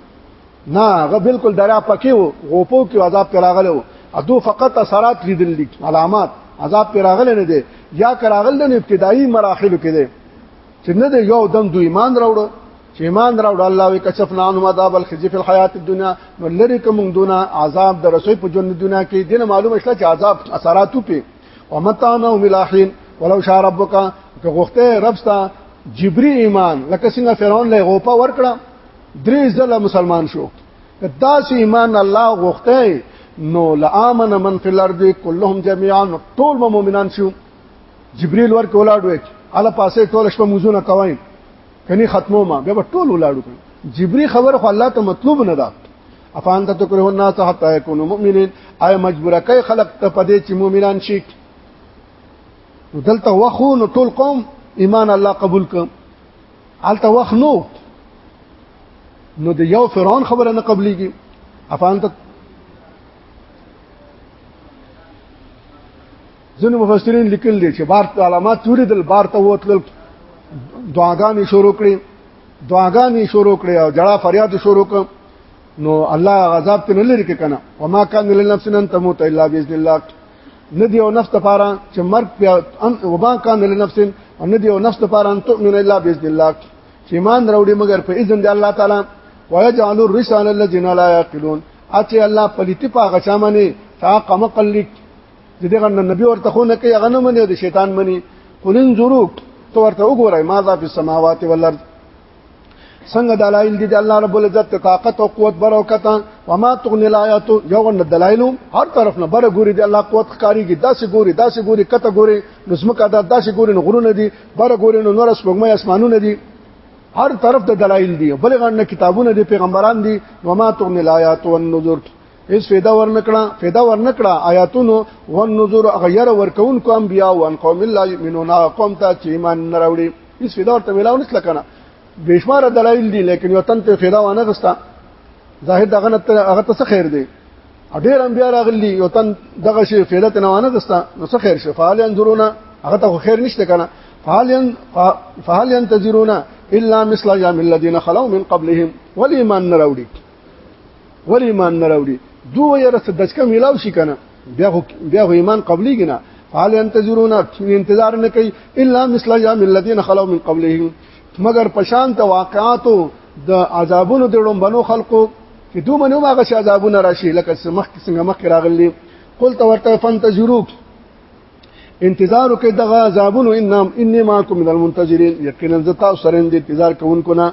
نه هغه بالکل درا پکې وو غوپو کې عذاب پر راغلو ادو فقط اثرات لیدل دي علامات عذاب پر راغل نه دي یا کراغل نه ابتدایي مراحل کې دي چې نه دی یو دم دوی ایمان راوړ چې ایمان راوړ الله وی کشفنا عنهم عذاب الخزي في الحیات الدنيا نو لری کوم دونه عذاب در رسوي په ژوند دنیا کې دین معلومه شله چې عذاب اثراتو په ومتانا ملاحین ولو شاء ربک که غوخته رب ستا جبري ایمان لکه څنګه فرعون له غوپا ورکړه درې ځله مسلمان شو دا سي ایمان الله غوخته نو لامن من فی الارض كلهم جميعا ټول مؤمنان شو جبريل ورکه ولاړ وې اله پاسه ټول شپه موزونه کوي کني ختمو ما بیا ټول ولاړو جبري خبر خو الله ته مطلوب نه ده افان ته تکره الناس حتا يكونوا مؤمنين اي مجبوره کوي خلق ته پدې چې مؤمنان شي دلته وخو نو ټول قوم ایمان الله قبول ک الته وخ نو نو د یو فرعون خبره نه قبليږي افان ته ځینې مفسرین لیکل دي چې بار ته علامات توري دل بار ته وتل دعاګانې شروع کړې دعاګانې شروع کړې او جړه فریاد شروع کړ نو الله غضب ته نه لري کې کنه وما كان للنفس ان تموت الا باذن الله ندی او نفس لپاره چې مرګ په وما كان للنفس او ندی او نفس لپاره ان تؤمن الا باذن الله چې ایمان راوړي مګر په اذن دی الله تعالی ويجعل الرسل الذين لا يعقلون اته الله پلیتی په غچامنه تا قمقلک د دې غن نبی ورته خو نه کوي هغه نه مني او د شیطان مني قلن زرو تو ورته وګورای ما ذا فی السماوات والارض څنګه دلایل دي د الله رب العزت طاقت او قوت برکت او ما تغنی الایات یو غن دلایل هر طرف نه بر ګوري د الله قوت ښکاری کی داسې ګوري داسې ګوري کته ګوري نسمکه دا داسې ګوري نو غرونه دي بر ګوري نو نور سپوږمۍ اسمانونه دي هر طرف ته دلایل دي بلغه نه کتابونه دي پیغمبران دي وما تغنی الایات والنذر هیڅ فایده ورنکړه فایده ورنکړه آیاتونو ون نذور غیر ورکون کو انبیا او ان قوم لا یمنون قوم ته چې ایمان نه راوړي هیڅ فایده ورته ویلاو نس لکنه بشمار دلایل دي لیکن یو تن ته فایده ونه غستا ظاهر دغه نه هغه ته څه خیر دی ډیر انبیا راغلي یو تن دغه شی فایده ته نه ونه غستا نو څه خیر شي فعال انظرون هغه ته خیر نشته کنه فعال فعال ينتظرون الا مثل ايام الذين خلو من قبلهم ولي ایمان نه راوړي ولی ایمان نه راوړي دوه یره څه دچکه ملاو شي کنه بیا بیا ایمان قبلي کنه فعل ينتظرون انتظار نه کوي الا مثل يوم الذين خلو من قبلهم مگر پشان ته واقعاتو د عذابونو د لومبنو خلقو چې دوه منو ماغه شي عذابونه راشي لکه سمخ څنګه مخ راغلي قل تو ورته فانتظروا انتظار وکړئ د عذابونو انم انما کوم من المنتظرين یقینا زتا سره انتظار کوونکو نه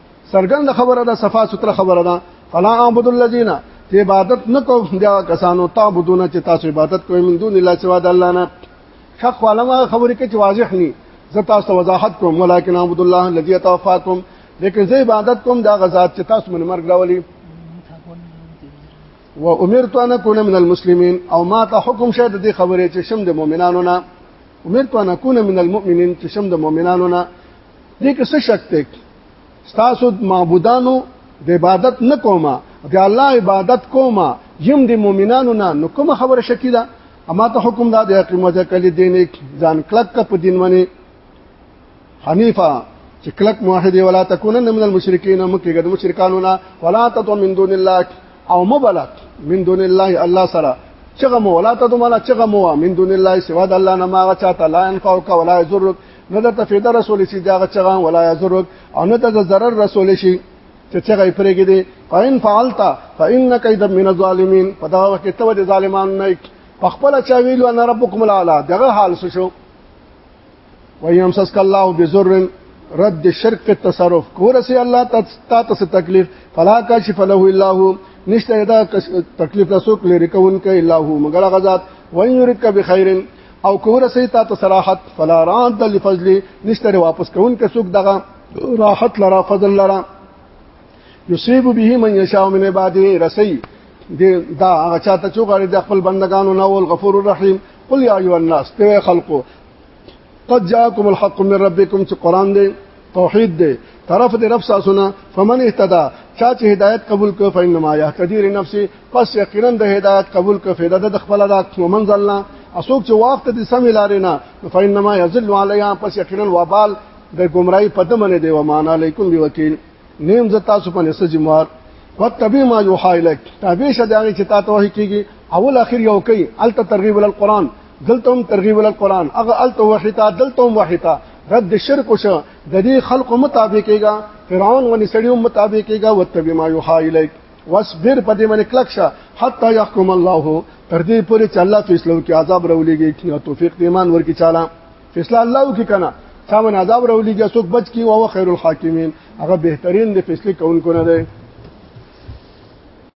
سرګند خبره ده صفا ستر خبره ده فلا اعبد الذين چې عبادت نکوم دا کسانو تعبدون چې تاسو عبادت کوئ من دون الله سوا د الله نه حق علما خبرې کې چې واضح ني زه تاسو وضاحت کوم ولکن اعبد الله الذي توفاكم لیکن زه عبادت کوم دا غزاد چې تاسو من مرګ راولي و امرت ان اكون من المسلمين او ما ته حکم شه د دې خبرې چې شم د مؤمنانو نه امرت ان اكون من المؤمنين چې شم د مؤمنانو نه دې کې څه شک دی تاسو معبودانو د عبادت نه کومه د الله عبادت کومه یم د مؤمنانو نه نو کومه خبره شکی ده اما ته حکم دا د حکیم وجه کلی دین ځان کلک په دین باندې حنیفه چې کلک موحد ولا تکونن من المشرکین مکه د مشرکانو نه ولا تطع من دون الله او مبلغ من دون الله الله سره چغه مو ولا تطع مالا چغه مو من دون الله سوا د الله نه ما چاته لا انفع او ولا ضرر نه درته فایده رسول شي دا چغه ولا یزرک او نه ته ضرر رسول شي چې چغه یې پرېګې دي فإن فعلت فإنك إذا من الظالمين په دا وخت کې ته د ظالمانو نه په خپل چا ویلو ان ربکم الاعلى دغه حال څه شو ويمسسك الله بزر رد شرک په تصرف کورسي الله تا ته تکلیف فلا کاشف له الا هو نشته دا تکلیف رسوک لري کون کې الا هو مگر غزاد ويرک بخير او کوره سي تا ته صراحت فلا راد لفضل نشتره واپس کون که څوک دغه راحت لرا فضل لرا یصيب به من یشاء من عباده رسي دا هغه چاته چې غړي د خپل بندگانو نه ول غفور الرحیم قل یا ایو الناس ته خلقو قد جاءکم الحق من ربکم چې قران دی توحید دی طرف دې رب ساسونه فمن اهتدى چا چې هدایت قبول کړ فینما یهتدی لنفسه پس یقینا د هدایت قبول کړ فیدا د خپل د ومن ځلنا اسوک چې وخت دې سم لارې نه فینما یذل علیها پس یقینا وبال د گمراهی په دمنه دی و معنا علیکم بی وکیل نیم ز تاسو په نسه جمهور وتبی ما یوحا الیک تابع شداري چې تاسو وحی کیږي اول اخر یو کوي الته ترغیب ال قران دلته هم ترغیب ال قران هغه الته وحیتا دلته هم وحیتا رد شرک شو د دې خلق مطابقېګا فرعون ونی سړیو مطابقېګا وتبی ما یوحا الیک واصبر په دې باندې کلک شه حتا يحكم الله تر دې پورې چې الله تو اسلام کې عذاب راولېږي چې توفیق دې ایمان ورکی چاله فیصله الله وکي کنه څامن عذاب راولېږي څوک بچ کی او خیر الحاکمین هغه بهترین د فیصله کوونکو نه دی